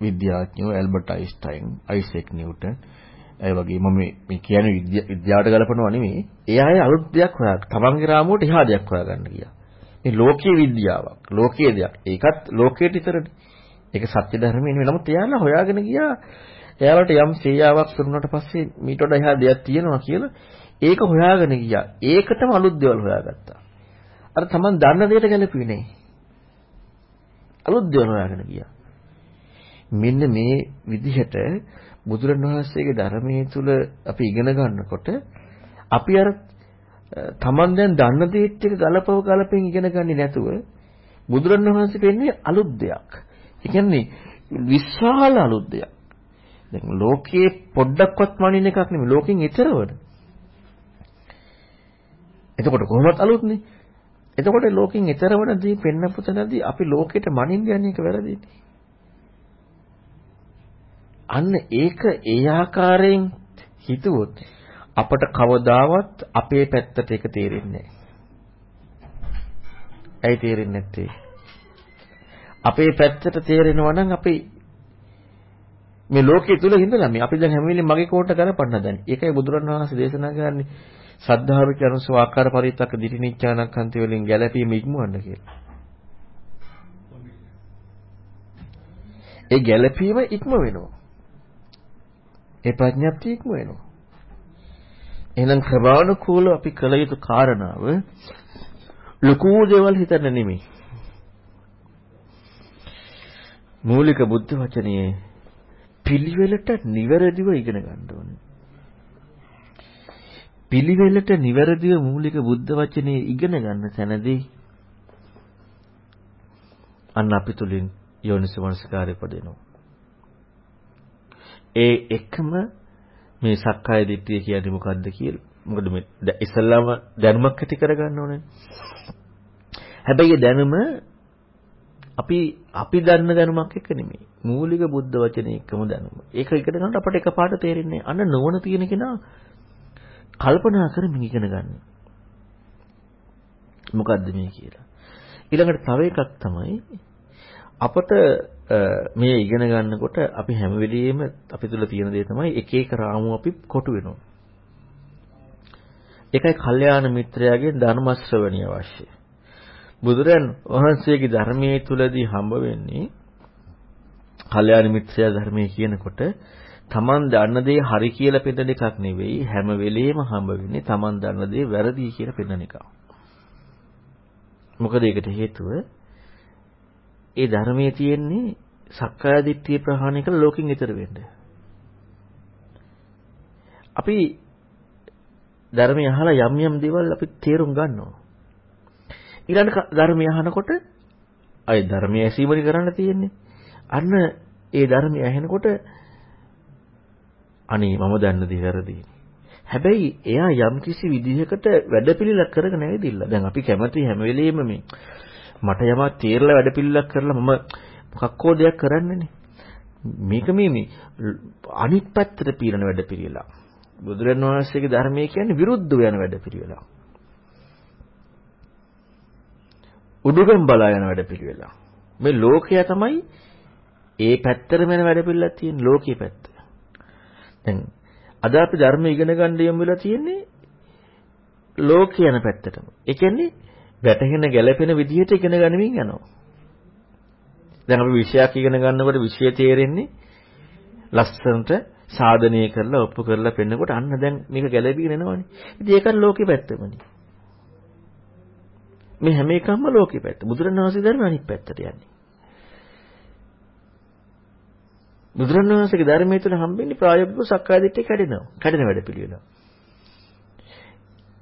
විද්‍යාඥයෝ ඇල්බර්ට් අයින්ස්ටයින් අයිසෙක් නිව්ටන් ඒ වගේ මම මේ කියන්නේ විද්‍යාවට ගලපනවා නෙමෙයි. ඒ අය අලුත් දෙයක් හොයා තමන්ගේ රාමුවට එහා දෙයක් හොයාගන්න ගියා. මේ ලෝකීය විද්‍යාවක්, ලෝකීය දෙයක්. ඒකත් ලෝකයට විතරනේ. ඒක සත්‍ය ධර්මයේ නෙමෙයි. නමුත් එයාලා හොයාගෙන ගියා. එයාලට යම් සේයාවක් කරුණාට පස්සේ මීට වඩා එහා දෙයක් තියෙනවා කියලා ඒක හොයාගෙන ගියා. ඒකටම අලුත් දේවල් හොයාගත්තා. අර තමන් දන්න දෙයට ගැලපුවේ නෑ. අලුත් දේවල් හොයාගෙන ගියා. මෙන්න මේ විදිහට බුදුරණවහන්සේගේ ධර්මයේ තුල අපි ඉගෙන ගන්නකොට අපි අර තමන් දැන් දන්න දේත් එක ගලපව ගලපෙන් ඉගෙන ගන්නේ නැතුව බුදුරණවහන්සේ පෙන්නේ අලුත් දෙයක්. ඒ කියන්නේ විශාල අලුත් දෙයක්. දැන් ලෝකයේ පොඩ්ඩක්වත් මනින්න එකක් නෙමෙයි ලෝකෙන් ඈතරවද. එතකොට කොහොමද අලුත්නේ? එතකොට ලෝකෙන් ඈතරවනදී පෙන්නපු තැනදී අපි ලෝකෙට මනින්න යන්නේ ඒක වැරදිනේ. අන්න ඒක ඒ ආකාරයෙන් හිතුවොත් අපට කවදාවත් අපේ පැත්තට ඒක තේරෙන්නේ නැහැ. ඇයි තේරෙන්නේ නැත්තේ? අපේ පැත්තට තේරෙනවා නම් අපි මේ ලෝකයේ තුල හිඳලා මේ අපි දැන් හැම වෙලෙම මගේ කෝට කරපන්න හදන්නේ. ඒකයි බුදුරණවහන්සේ දේශනා කරන්නේ සද්ධාවික අනුසව ආකාර පරිත්තක දිටිනිච්ඡානක්ඛන්ති වලින් ගැළපීම ඉක්මවන්න කියලා. ඒ ගැළපීම ඉක්ම වෙනවා. ඒ ප්‍රඥප්තිය ඉක්ම වෙනවා. එහෙනම් ක්‍රමානුකූලව අපි කළ යුතු කාරණාව ලකු දේවල් හිතන්න නෙමෙයි. මූලික බුද්ධ වචනයේ පිළිවෙලට නිවැරදිව ඉගෙන ගන්න ඕනේ. පිළිවෙලට නිවැරදිව මූලික බුද්ධ වචනේ ඉගෙන ගන්න තැනදී අන්න අපි තුලින් යෝනිසමනස්කාරය පදිනවා. ඒ එකම මේ සක්කාය දිට්ඨිය කියන්නේ මොකද්ද කියලා. මොකද මේ ඉස්සල්ලාම දැනුමක් ඇති කරගන්න ඕනේ. හැබැයි දැනුම අපි අපි දන්න දැනුමක් එක්ක නෙමෙයි. මූලික බුද්ධ වචනේ එක්කම දැනුම. ඒක ඉගෙන ගන්නට අපට එකපාරට තේරෙන්නේ අන්න නොවන තියෙන කෙනා කල්පනා කරමින් ඉගෙන ගන්න. මොකද්ද මේ කියලා. ඊළඟට තව එකක් තමයි අපට මේ ඉගෙන ගන්නකොට අපි හැම වෙලෙම අපි තුල තියෙන දේ තමයි එක එක රාමු අපි කොටු වෙනවා. ඒකයි කල්යාණ මිත්‍රයාගේ ධර්ම ශ්‍රවණිය අවශ්‍යයි. බුදුරන් වහන්සේගේ ධර්මයේ තුලදී හම්බ වෙන්නේ කල්යාණ මිත්‍රයා ධර්මයේ කියනකොට තමන් දන්න දේ හරි කියලා පෙන්නන එකක් නෙවෙයි හැම වෙලෙම හම්බ වෙන්නේ තමන් දන්න දේ වැරදි කියලා පෙන්නන එක. මොකද ඒකට හේතුව ඒ ධර්මයේ තියෙන්නේ සක්කාය දිට්ඨිය ප්‍රහාණය කළ ලෝකෙන් ඈතර වෙන්න. අපි ධර්මය අහලා යම් යම් දේවල් අපි තේරුම් ගන්නවා. ඊළඟ ධර්මය අහනකොට අය ධර්මය ඇසීමනි කරන්න තියෙන්නේ. අන්න ඒ ධර්මය ඇහෙනකොට අනේ මම දන්න දේ වැරදිනේ. හැබැයි එයා යම් කිසි විදිහකට වැඩපිළිවෙලක් කරගෙන ඇවිදින්න. දැන් අපි කැමති හැම වෙලෙම මේ මට යමක් තේරලා වැඩපිළිවෙලක් කරලා මම මොකක්කෝ දෙයක් කරන්නේනේ. මේක මේ මේ අනිත් පැත්තට පීරන වැඩපිළිවෙලක්. බුදුරණවහන්සේගේ ධර්මයේ කියන්නේ විරුද්ධව යන වැඩපිළිවෙලක්. උඩුගම් බලා යන වැඩපිළිවෙලක්. මේ ලෝකය තමයි ඒ පැත්තරම යන වැඩපිළිවෙලක් තියෙන ලෝකයේ පැත්ත. දැන් අද අපි ධර්ම ඉගෙන ගන්න යමු වෙලා තියෙන්නේ ලෝකේ යන පැත්තටම. ඒ කියන්නේ වැටහෙන ගැළපෙන විදිහට ඉගෙන ගනිමින් යනවා. දැන් අපි විෂයක් ඉගෙන ගන්නකොට විෂය තේරෙන්නේ ලස්සනට සාධනය කරලා ඔප්පු කරලා පෙන්නකොට අන්න දැන් මේක ගැළපීගෙන එනවනේ. ඉතින් ඒකත් ලෝකේ පැත්තමනේ. මේ හැම එකක්ම ලෝකේ පැත්ත. බුදුරණවහන්සේ ධර්ම අනිත් පැත්තට යන්නේ. බුදුරණවහන්සේගේ ධර්මයේ තුල හම්බෙන්නේ ප්‍රායෝගිකව සක්කාය දිට්ඨිය කැඩෙනවා. කැඩෙන වැඩ පිළිවෙල.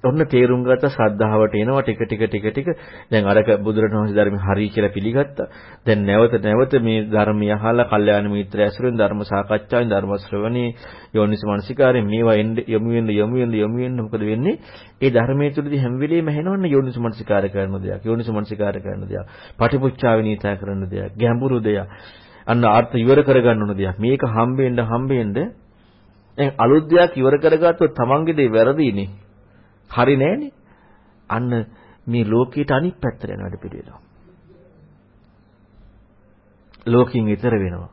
ඔන්න තේරුම් ගත්ත ශ්‍රද්ධාවට එනවා ටික ටික ටික ටික දැන් අරක බුදුරණවහන්සේ ධර්ම හරි කියලා පිළිගත්තා දැන් නැවත නැවත මේ ධර්මය අහලා කල්යාණ මිත්‍ර ඇසුරෙන් ධර්ම සාකච්ඡාවෙන් ධර්ම ශ්‍රවණේ යෝනිස මනසිකාරයෙන් මේවා එන්න යමු වෙන්න යමු වෙන්න යමු වෙන්න මොකද වෙන්නේ ඒ ධර්මයේ තුලදී හැම වෙලෙම ඇහෙනවන්නේ යෝනිස මනසිකාර කරන දෙයක් යෝනිස මනසිකාර කරන දෙයක් පටිපුච්චාවිනීතා කරන දෙයක් ගැඹුරු දෙයක් අන්න ආර්ථ ඉවර කරගන්න ඕන දෙයක් මේක හම්බෙන්න හම්බෙන්න දැන් අලුත් දෙයක් ඉවර කරගත්තොත් තමන්ගේ දේ වැරදිනේ හරි නෑනේ. අන්න මේ ලෝකයට අනිත් පැත්තට යන වැඩ පිළිවෙල. ලෝකයෙන් ඈතර වෙනවා.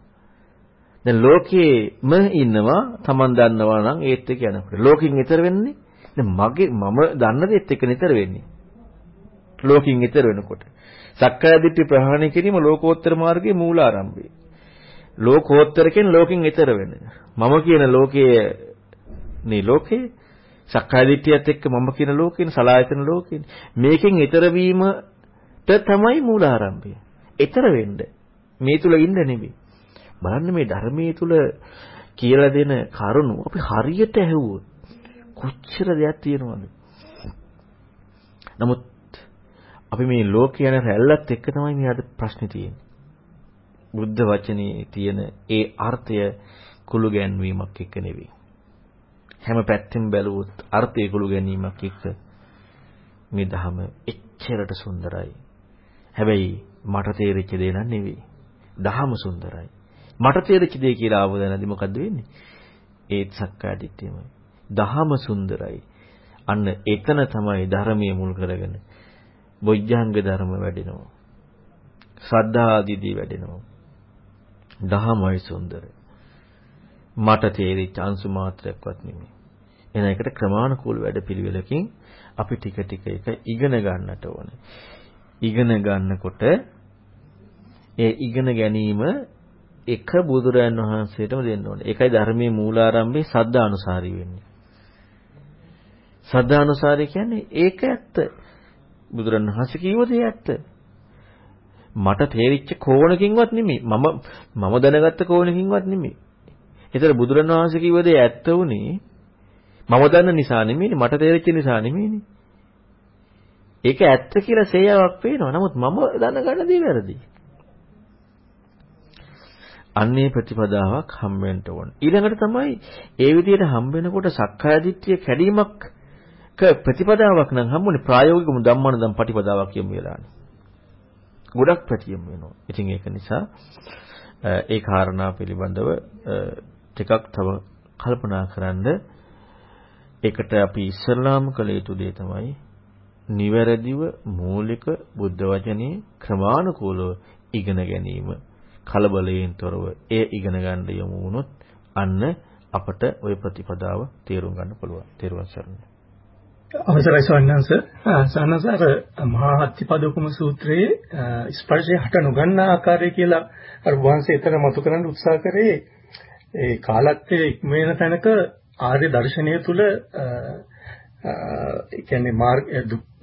දැන් ලෝකේම ඉන්නවා Taman දන්නවා නම් ඒත් එක්ක යනකොට. ලෝකෙන් ඈතර වෙන්නේ දැන් මගේ මම දන්න දේත් එක්ක ඈතර වෙන්නේ. ලෝකෙන් ඈතර වෙනකොට. සක්කාය දිට්ඨි ප්‍රහාණය කිරීම ලෝකෝත්තර මාර්ගයේ මූලාරම්භය. ලෝකෝත්තර කියන ලෝකෙන් ඈතර වෙන. මම කියන ලෝකයේ නේ ලෝකේ සක්කාය දිට්ඨියත් එක්ක මම කියන ලෝකේන සලායතන ලෝකේන මේකෙන් ඈතර වීමට තමයි මූලාරම්භය. ඈතර වෙන්න මේ තුල ඉන්න නෙමෙයි. බලන්න මේ ධර්මයේ තුල කියලා දෙන කරුණු අපි හරියට ඇහුවොත් කොච්චර දෙයක් තියෙනවද? නමුත් අපි මේ ලෝකේ යන රැල්ලත් එක්ක තමයි මේ අද ප්‍රශ්නේ තියෙන්නේ. බුද්ධ වචනේ තියෙන ඒ අර්ථය කුළු ගැන්වීමක් එක්ක නෙවෙයි. හැම පැත්තෙන් බැලුවොත් අර්ථය කුළු ගැනීමක් එක්ක මේ ධහම එච්චරට සුන්දරයි. හැබැයි මට තේරිච්ච දේ නන් නෙවෙයි. ධහම සුන්දරයි. මට තේරිච්ච දේ කියලා ආව දැනදී මොකද්ද වෙන්නේ? ඒත් සක්කාය දිට්ඨියමයි. දහම සුන්දරයි. අන්න එතන තමයි ධර්මයේ මුල් කරගෙන බොජ්ජංග ධර්ම වැඩෙනවා. ශ්‍රද්ධා ආදීදී වැඩෙනවා. දහමයි සුන්දර. මට තේරිච්ච අංශු මාත්‍රයක්වත් නෙමෙයි. එන එකට ක්‍රමානුකූල වැඩපිළිවෙලකින් අපි ටික ටික එක ඉගෙන ගන්නට ඕනේ. ඉගෙන ගන්නකොට ඒ ඉගෙන ගැනීම එක බුදුරයන් වහන්සේටම දෙන්න ඕනේ. ඒකයි ධර්මයේ මූලාරම්භයේ සද්ධානුසාරී වෙන්නේ. සද්ධානුසාරී කියන්නේ ඒක ඇත්ත. බුදුරන් වහන්සේ කිව්ව දේ ඇත්ත. මට තේරිච්ච කෝණකින්වත් නෙමෙයි. මම මම දැනගත්ත කෝණකින්වත් නෙමෙයි. ඒතර බුදුරන් වහන්සේ කිව්ව දේ ඇත්ත උනේ මම දන්න නිසා නෙමෙයිනේ. මට තේරිච්ච නිසා නෙමෙයිනේ. ඒක ඇත්ත කියලා සේයාවක් පේනවා. නමුත් මම දැනගන්න දේ වැරදි. අන්නේ ප්‍රතිපදාවක් හම්බෙන්න ඕන. ඊළඟට තමයි ඒ විදිහට හම්බෙනකොට සක්කාය දිට්ඨිය කැඩීමක් ක ප්‍රතිපදාවක් නම් හම්බුනේ ප්‍රායෝගිකව ධම්මන ධම් ප්‍රතිපදාවක් කියමු වෙලානේ. ගොඩක් ප්‍රතියම් වෙනවා. ඉතින් ඒක නිසා ඒ කාරණා පිළිබඳව ටිකක් තව කල්පනා කරන්න ඒකට අපි ඉස්සල්ලාම කළ යුතු දේ තමයි නිවැරදිව මූලික බුද්ධ වචනේ ක්‍රමානුකූලව ඉගෙන ගැනීම. කලබලයෙන් තොරව එය ඉගෙන ගන්න යමු වුණොත් අන්න අපට ওই ප්‍රතිපදාව තේරුම් ගන්න පුළුවන්. තේරුවන් සරණයි. අවසරයි ස්වාමීනන්ස සානසාර මහා හත්තිපදෝපම සූත්‍රයේ ස්පර්ශය හට නොගන්නා ආකාරය කියලා අර වහන්සේ එතන මතු කරන්න උත්සාහ කරේ ඒ කාලත්වයේ ඉක්මන තැනක ආර්ය දර්ශනය තුල ඒ කියන්නේ මාර්ග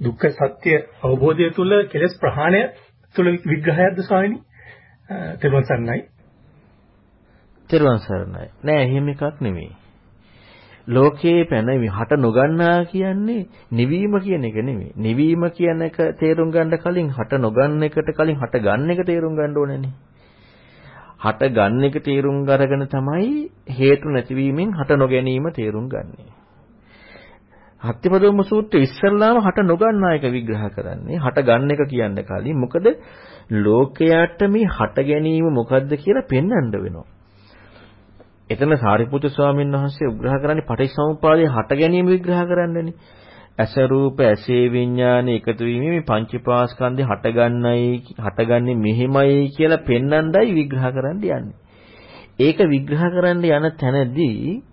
දුක්ඛ සත්‍ය අවබෝධය තුල කෙලස් ප්‍රහාණය තුල විග්‍රහයක්ද ස්වාමීනි තෙරුවන් සරණයි. තෙරුවන් සරණයි. නෑ එහෙම එකක් නෙමෙයි. ලෝකයේ පැනවි හට නොගන්නා කියන්නේ නිවීම කියන එක නෙමෙයි. නිවීම කියන එක තේරුම් ගන්න කලින් හට නොගන්න එකට කලින් හට ගන්න එක තේරුම් ගන්න ඕනේනේ. හට ගන්න එක තේරුම් අරගෙන තමයි හේතු නැතිවීමෙන් හට නොගැනීම තේරුම් ගන්නේ. හත්තිපදෝම සූත්‍රයේ ඉස්සල්ලාම හට නොගන්නා එක විග්‍රහ කරන්නේ. හට ගන්න එක කියන්න කලින් මොකද ලෝකයට මේ හට ගැනීම මොකද්ද කියලා පෙන්වන්න වෙනවා. එතන සාරිපුත්‍ර ස්වාමීන් වහන්සේ උග්‍රහ කරන්නේ පටිච්චසමුප්පාදයේ හට ගැනීම විග්‍රහ කරන්නනේ. ඇස රූප ඇසේ විඥාන එකතු වීම මේ පංචපාස්කන්ධේ හටගන්නයි හටගන්නේ මෙහෙමයි කියලා පෙන්වන්නයි විග්‍රහ කරන්න යන්නේ. ඒක විග්‍රහ කරන්න යන තැනදී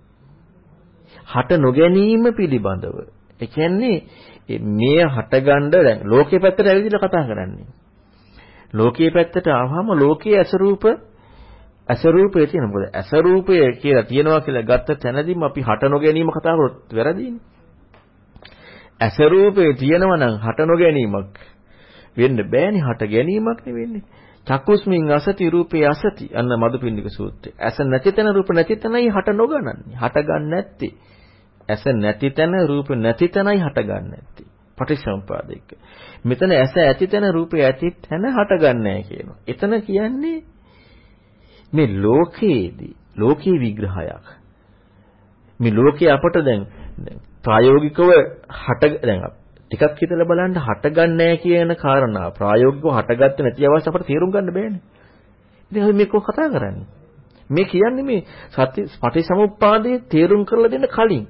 හට නොගැනීම පිළිබඳව. ඒ කියන්නේ මේ හටගන්න දැන් ලෝකේ පැත්තට ඇවිදලා කතා කරන්නේ. ලෝකයේ පැත්තට ආවම ලෝකයේ අසරූප අසරූපය තියෙන මොකද අසරූපය කියලා තියනවා කියලා ගත්ත තැනදීම අපි හට නොගැනීම කතා කරොත් වැරදීනේ. අසරූපය තියෙනවා නම් හට නොගැනීමක් වෙන්න බෑනේ හට ගැනීමක් නෙවෙන්නේ. චක්කුස්මින් අසති රූපේ අසති අන්න මදුපින්නික සූත්‍රය. ඇස නැති තැන රූප නැති තැනයි හට නොගනන්නේ. හට ගන්න නැත්තේ. ඇස නැති තැන රූප නැති තැනයි හට ගන්න නැත්තේ. පටිච්චසමුපාදික. මෙතන ඇස ඇති තැන රූපය ඇති තැන හටගන්නේ කියනවා. එතන කියන්නේ මේ ලෝකයේදී ලෝකී විග්‍රහයක්. මේ ලෝකේ අපට දැන් ප්‍රායෝගිකව හට දැන් ටිකක් හිතලා බලන්න හටගන්නේ කියන කාරණා ප්‍රායෝගිකව හටගත්තේ නැති අවස්ථාව අපට තේරුම් ගන්න බෑනේ. ඉතින් අපි මේක කතා කරන්නේ. මේ කියන්නේ මේ සත්‍ය පටිච්චසමුප්පාදයේ තේරුම් කරලා දෙන්න කලින්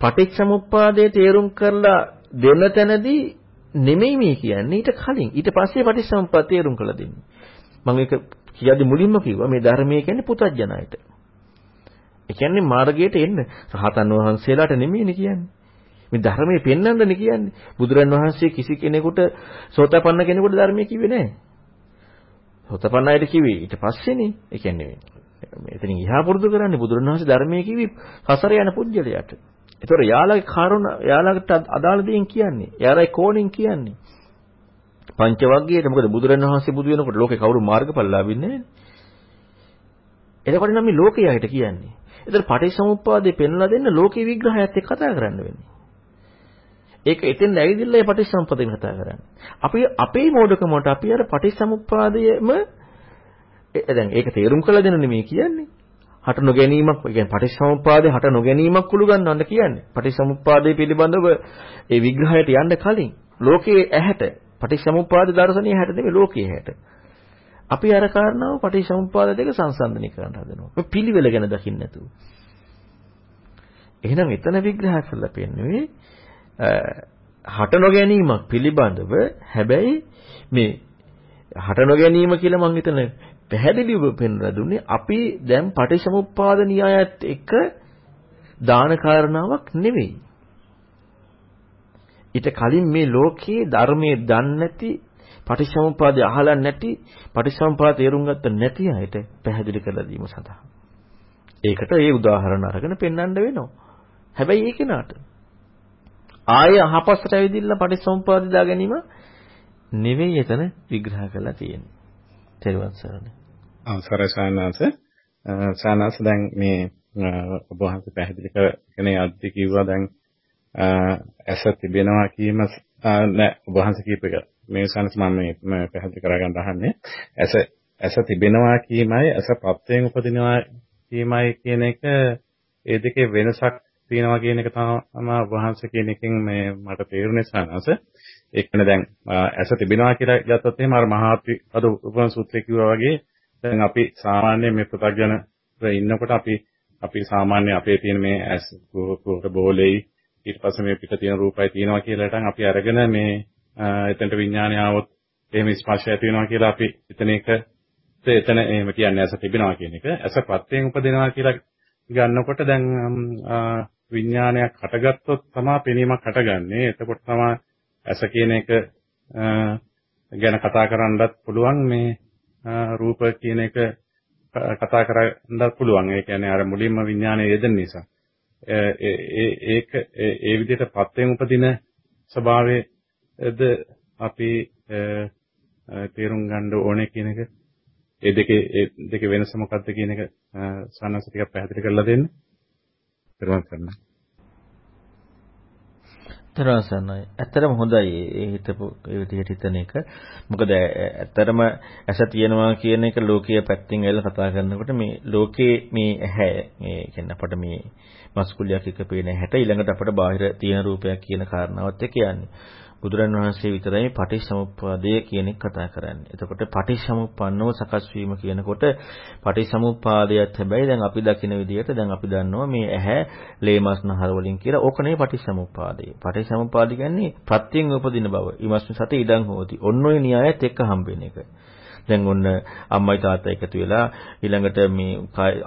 පටිච්චසමුප්පාදයේ තේරුම් කරලා දෙන තැනදී නෙමෙයි මේ කියන්නේ ඊට කලින් ඊට පස්සේ පටිච්චසමුප්පාද තේරුම් කළ දෙන්නේ. මම ඒක කියද්දි මුලින්ම කිව්වා මේ ධර්මයේ කියන්නේ පුතඥයයට. ඒ කියන්නේ මාර්ගයට එන්න. රහතන් වහන්සේලාට නෙමෙයිනේ කියන්නේ. මේ ධර්මයේ පෙන්වන්නනේ කියන්නේ. බුදුරන් වහන්සේ කිසි කෙනෙකුට සෝතපන්න කෙනෙකුට ධර්මයේ කිව්වේ නැහැ. සෝතපන්න අයට කිව්වේ ඊට පස්සේනේ. ඒ කියන්නේ එතනින් ඉහා පුරුදු කරන්නේ බුදුරණවහන්සේ ධර්මයේ කිවි හසර යන පුජ්‍යලයට. ඒතොර යාළගේ කරුණ යාළකට අදාළ දෙයින් කියන්නේ. යාළයි කෝණෙන් කියන්නේ. පංචවග්ගයේට මොකද බුදුරණවහන්සේ බුදු වෙනකොට ලෝකේ කවුරු මාර්ගඵල ලාභින්නේ නැහැ. එතකොට නම් මේ ලෝකයට කියන්නේ. ඒතර පටිච්චසමුප්පාදේ පෙන්ලා දෙන්න ලෝකේ විග්‍රහයත් එක්ක කතා කරන්න වෙන්නේ. ඒක එතෙන් ඇවිදින්න ඒ පටිච්චසමුප්පාදයෙන් කතා කරන්නේ. අපි අපේ මෝඩකමට අපි අර පටිච්චසමුප්පාදයේම දැන් ඒක තේරුම් කළ දෙන නෙමෙයි කියන්නේ. හට නොගැනීමක් කියන්නේ පටිච්චසමුප්පාදේ හට නොගැනීමක් කුළු ගන්නවන්න කියන්නේ. පටිච්චසමුප්පාදේ පිළිබඳව ඒ විග්‍රහයට යන්න කලින් ලෝකයේ ඇහැට පටිච්චසමුප්පාද දර්ශනීය හැට නෙමෙයි ලෝකයේ හැට. අපි අර කාරණාව පටිච්චසමුප්පාද දෙක සංසන්දනය කරන්න හදනවා. මේ පිළිවෙල ගැන දකින්න නැතුව. එහෙනම් එතන විග්‍රහ කරලා පෙන්වන්නේ හට නොගැනීමක් පිළිබඳව හැබැයි මේ හට නොගැනීම කියලා මම හිතන පැහැදිලිව පෙන්වලා දුන්නේ අපි දැන් පටිච්චසමුප්පාද න්‍යායත් එක්ක දාන කාරණාවක් නෙවෙයි. ඊට කලින් මේ ලෝකයේ ධර්මයේ දන්නේ නැති පටිච්චසමුප්පාදය අහලා නැති පටිච්චසමුප්පාද තේරුම් ගත්ත නැති අයට පැහැදිලි කරලා දීම සඳහා. ඒකට ඒ උදාහරණ අරගෙන පෙන්වන්න වෙනවා. හැබැයි ඒ කෙනාට ආයෙ අහපස්සට ඇවිදින්න පටිච්චසමුප්පාද දා ගැනීම නෙවෙයි එතන විග්‍රහ කරලා තියෙන්නේ. තෙරුවන් සරණයි. අවසරයි සානස. සානස දැන් මේ ඔබ වහන්සේ පැහැදිලි කරගෙන යද්දි කිව්වා දැන් ඇස තිබෙනවා කීම නෑ ඔබ වහන්සේ කියප එක. මේ සානස මම මේ පැහැදිලි කරගන්න අහන්නේ. ඇස ඇස තිබෙනවා කීමයි ඇස ප්‍රත්‍යයෙන් උපදිනවා කීමයි කියන එක ඒ දෙකේ වෙනසක් තියෙනවා කියන එක තමයි ඔබ වහන්සේ කියන එකෙන් මේ මට තේරුනේ සානස ඒ කියන්නේ දැන් ඇස තිබෙනවා කියලා ගත්තොත් එහෙම අර මහාත්වි අද උපන් සූත්‍රය කිව්වා වගේ දැන් අපි සාමාන්‍ය මේ ප්‍රත්‍යඥ ඉන්නකොට අපි අපි සාමාන්‍ය අපේ තියෙන මේ ඇස් කුහක බෝලෙයි ඊට පස්සේ මේ පිට තියෙන රූපයි තියෙනවා කියලා හිටන් අපි අරගෙන මේ එතනට විඥානය ආවොත් එහෙම ස්පර්ශය ඇති වෙනවා කියලා අපි එතන එක එතන එහෙම කියන්නේ ඇස තිබෙනවා කියන එක ඇස ප්‍රත්‍යයෙන් උපදිනවා කියලා ගන්නකොට දැන් විඥානයක් හටගත්තොත් තමයි පෙනීමක් හටගන්නේ එතකොට තමයි ඇස කියන එක ගැන කතා කරන්නත් පුළුවන් මේ රූප කියන එක කතා කරන්නත් පුළුවන්. ඒ කියන්නේ අර මුලින්ම විඥානය යෙදෙන නිසා. ඒක ඒ විදිහට පත්වෙන් උපදින ස්වභාවයද අපි තේරුම් ගන්න ඕනේ කියන එක ඒ දෙකේ ඒ දෙකේ වෙනස මොකක්ද කියන එක සානස ටිකක් පැහැදිලි කරලා දෙන්න. පෙරවන් කරනවා. තරසනයි. ඇත්තටම හොඳයි ඒ හිතපු ඒ විදිහට හිතන එක. මොකද ඇත්තටම ඇස තියෙනවා කියන එක ලෝකීය පැත්තෙන් ඇවිල්ලා කතා කරනකොට මේ ලෝකේ මේ ඇහැ මේ කියන්නේ අපට මේ මස්කුලියක් එක පේන හැට ඊළඟට අපට බාහිර තියෙන රූපයක් කියන කාරණාවත් එක්ක යන්නේ. බුදුරන් වහන්සේ විතරයි පටිච්චසමුප්පාදය කියන එක කතා කරන්නේ. එතකොට පටිච්චසමුප්පන්නව සකස් වීම කියනකොට පටිච්චසමුප්පාදයත් හැබැයි දැන් අපි දකින විදිහට දැන් අපි දන්නවා මේ ඇහැ ලේමස් නහර වලින් කියලා. ඕක නෙවෙයි පටිච්චසමුප්පාදය. පටිච්චසමුප්පාද කියන්නේ ප්‍රත්‍යයෙන් උපදින බව. ඊමස්ම සතේ ඉඩම් හොති. ඔන්න ඔය න්‍යායත් එක්ක හම්බෙන එක. දැන් ඔන්න අම්මයි තාත්තා එකතු වෙලා ඊළඟට මේ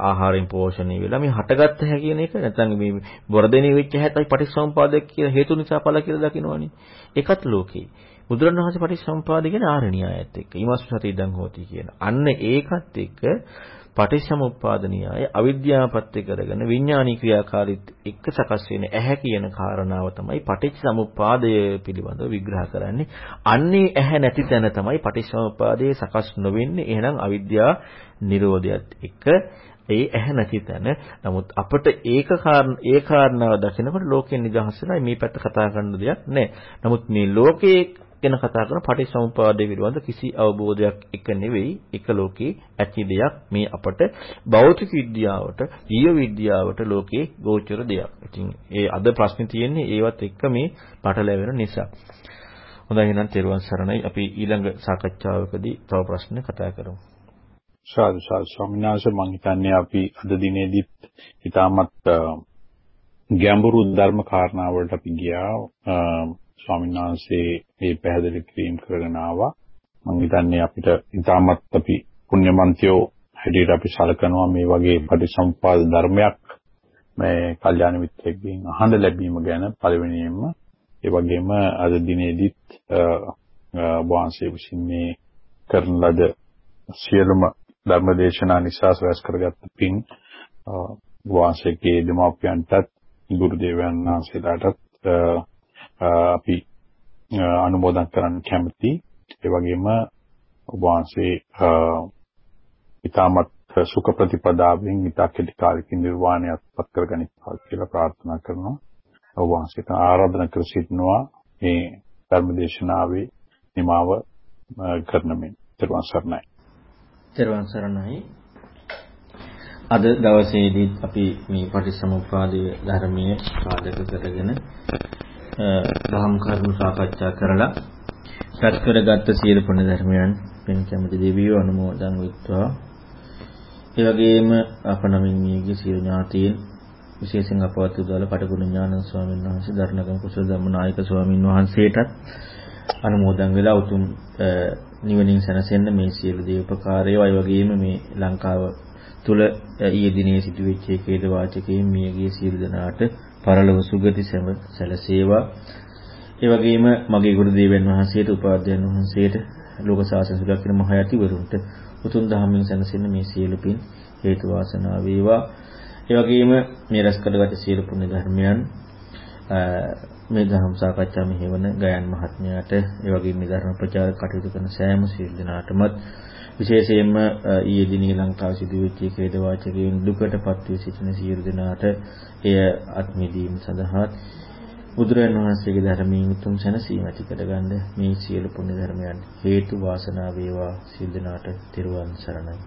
ආහාරයෙන් පෝෂණය වෙලා මේ හටගත්ත හැ කියන එක නැත්නම් මේ වර්ධනය වෙච්ච හැටයි පටිච්චසමුපාදයක් කියලා හේතු නිසා ඵල කියලා දකින්නවනේ. ඒකත් ලෝකේ. බුදුරණවහන්සේ පටිච්චසමුපාද කියන ආරණ්‍යයත් එක්ක ඊමස් සති ඉඳන් හොති කියන. අන්න ඒකත් එක්ක පටිච්චසමුප්පාද න්‍යාය අවිද්‍යාවපත්‍ය කරගෙන විඥානීය ක්‍රියාකාරීත් එක්ක සකස් වෙන ඇහැ කියන කාරණාව තමයි පටිච්චසමුප්පාදය පිළිබඳව විග්‍රහ කරන්නේ. අන්නේ ඇහැ නැති තැන තමයි පටිච්චසමුප්පාදයේ සකස් නොවෙන්නේ. එහෙනම් අවිද්‍යාව නිරෝධයත් එක්ක ඒ ඇහැ නැති තැන. නමුත් අපිට ඒක ඒ කාරණාව දකිනකොට ලෝකෙන් නිදහස් වෙලා මේ පැත්ත කතා කරන්න දෙයක් නැහැ. නමුත් මේ ලෝකයේ ගැන කතා කරන පටිච්චසමුපාදයේ පිළිබඳ කිසි අවබෝධයක් එක නෙවෙයි එක ලෝකේ ඇති දෙයක් මේ අපට භෞතික විද්‍යාවට ජීව විද්‍යාවට ලෝකේ ගෝචර දෙයක්. ඉතින් ඒ අද ප්‍රශ්නේ තියෙන්නේ ඒවත් එක්ක මේ පටලැවෙන නිසා. හොඳයි එහෙනම් තෙරුවන් සරණයි අපි ඊළඟ සාකච්ඡාවකදී තව ප්‍රශ්න කතා කරමු. සාදු සාදු ස්වාමීන් වහන්සේ මම හිතන්නේ අපි අද දිනේදීත් ඊටමත් ගැඹුරු ධර්ම කාරණාවලට අපි ගියා ස්වාමීන් වහන්සේ මේ පැහැදිලි කිරීම කරගෙන ආවා. මම හිතන්නේ අපිට ඊටමත් අපි පුණ්‍යමන්තයෝ හැටියට අපි සලකනවා මේ වගේ පටිසම්පාද ධර්මයක් මේ කල්යාණ මිත්‍රයෙක්ගෙන් අහන්න ලැබීම ගැන පළවෙනියෙන්ම ඒ වගේම අද දිනේදීත් වහන්සේ විසින් මේ කරන ලද සියලුම ධර්මදේශනා නිසා සවස් කරගත්ත පින් වහන්සේගේ දෙමාපියන්ටත් ගුරු දේවයන් වහන්සේලාටත් අපි අනුමෝදන් කරන්න කැමතියි. ඒ වගේම වහන්සේ ඊටමත් සුඛ ප්‍රතිපදාවෙන් ඊට කෙටි කාලෙකින් නිර්වාණයත් පත් කරගනිත්වා කියලා ප්‍රාර්ථනා කරනවා. වහන්සේට ආරාධනා කර සිටිනවා මේ ධර්මදේශනාවේ නිමාව කරන මෙන්. ත්වන් සරණයි. ත්වන් සරණයි. අද දවසේදී අපි මේ පටිච්චසමුප්පාදයේ ධර්මයේ පාදක කරගෙන දහම් කරුණු සාකච්ඡා කරලා සත් කරගත්ත සියලු පුණ්‍ය ධර්මයන් පින් කැමති දෙවියෝ අනුමෝදන් වෙත්වා. ඒ වගේම අප නමින් මියගේ සියලු ඥාතීන් විශේෂයෙන් අපවත් උදාල පටගුණ ඥාන ස්වාමීන් වහන්සේ ධර්ණගම කුසල ධම්මනායක ස්වාමීන් වහන්සේටත් අනුමෝදන් වෙලා උතුම් නිවනින් සැනසෙන්න මේ සියලු දේ උපකාරය වයි වගේම මේ ලංකාව තුල ඊයේ දිනේ සිදුවෙච්ච ඒකේද වාචකයෙන් මියගේ සියලු දෙනාට පරලොව සුගති සැලසේවා. ඒ වගේම මගේ ගුරු දේවයන් වහන්සේට උපාධ්‍යයන් වහන්සේට ලෝක සාසන සුරකින්න මහ යතිවරුන්ට උතුම් දහමින් සැනසෙන්න මේ සියලු පින් හේතු වාසනා වේවා. ඒ වගේම මේ රැස් කරගත සියලු පුණ්‍ය ධර්මයන් මේ ධර්ම සාකච්ඡා මෙහෙවන ගයන් මහත්මයාට ඒ වගේම මේ ධර්ම ප්‍රචාර කටයුතු කරන සෑම සියලු දෙනාටමත් විශේෂයෙන්ම ඊයේ දිනේ ලංකාවේ සිදුවෙච්ච ඛේද වාචකයෙන් දුකටපත් වී සිටින සියලු දෙනාට එය අත්මිදීම සඳහා බුදුරජාණන් වහන්සේගේ ධර්මයෙන් උතුම් සැනසීම ඇති කරගන්න මේ සියලු පුණ්‍ය ධර්මයන් හේතු වාසනා වේවා. සියලු දෙනාට තෙරුවන් සරණයි.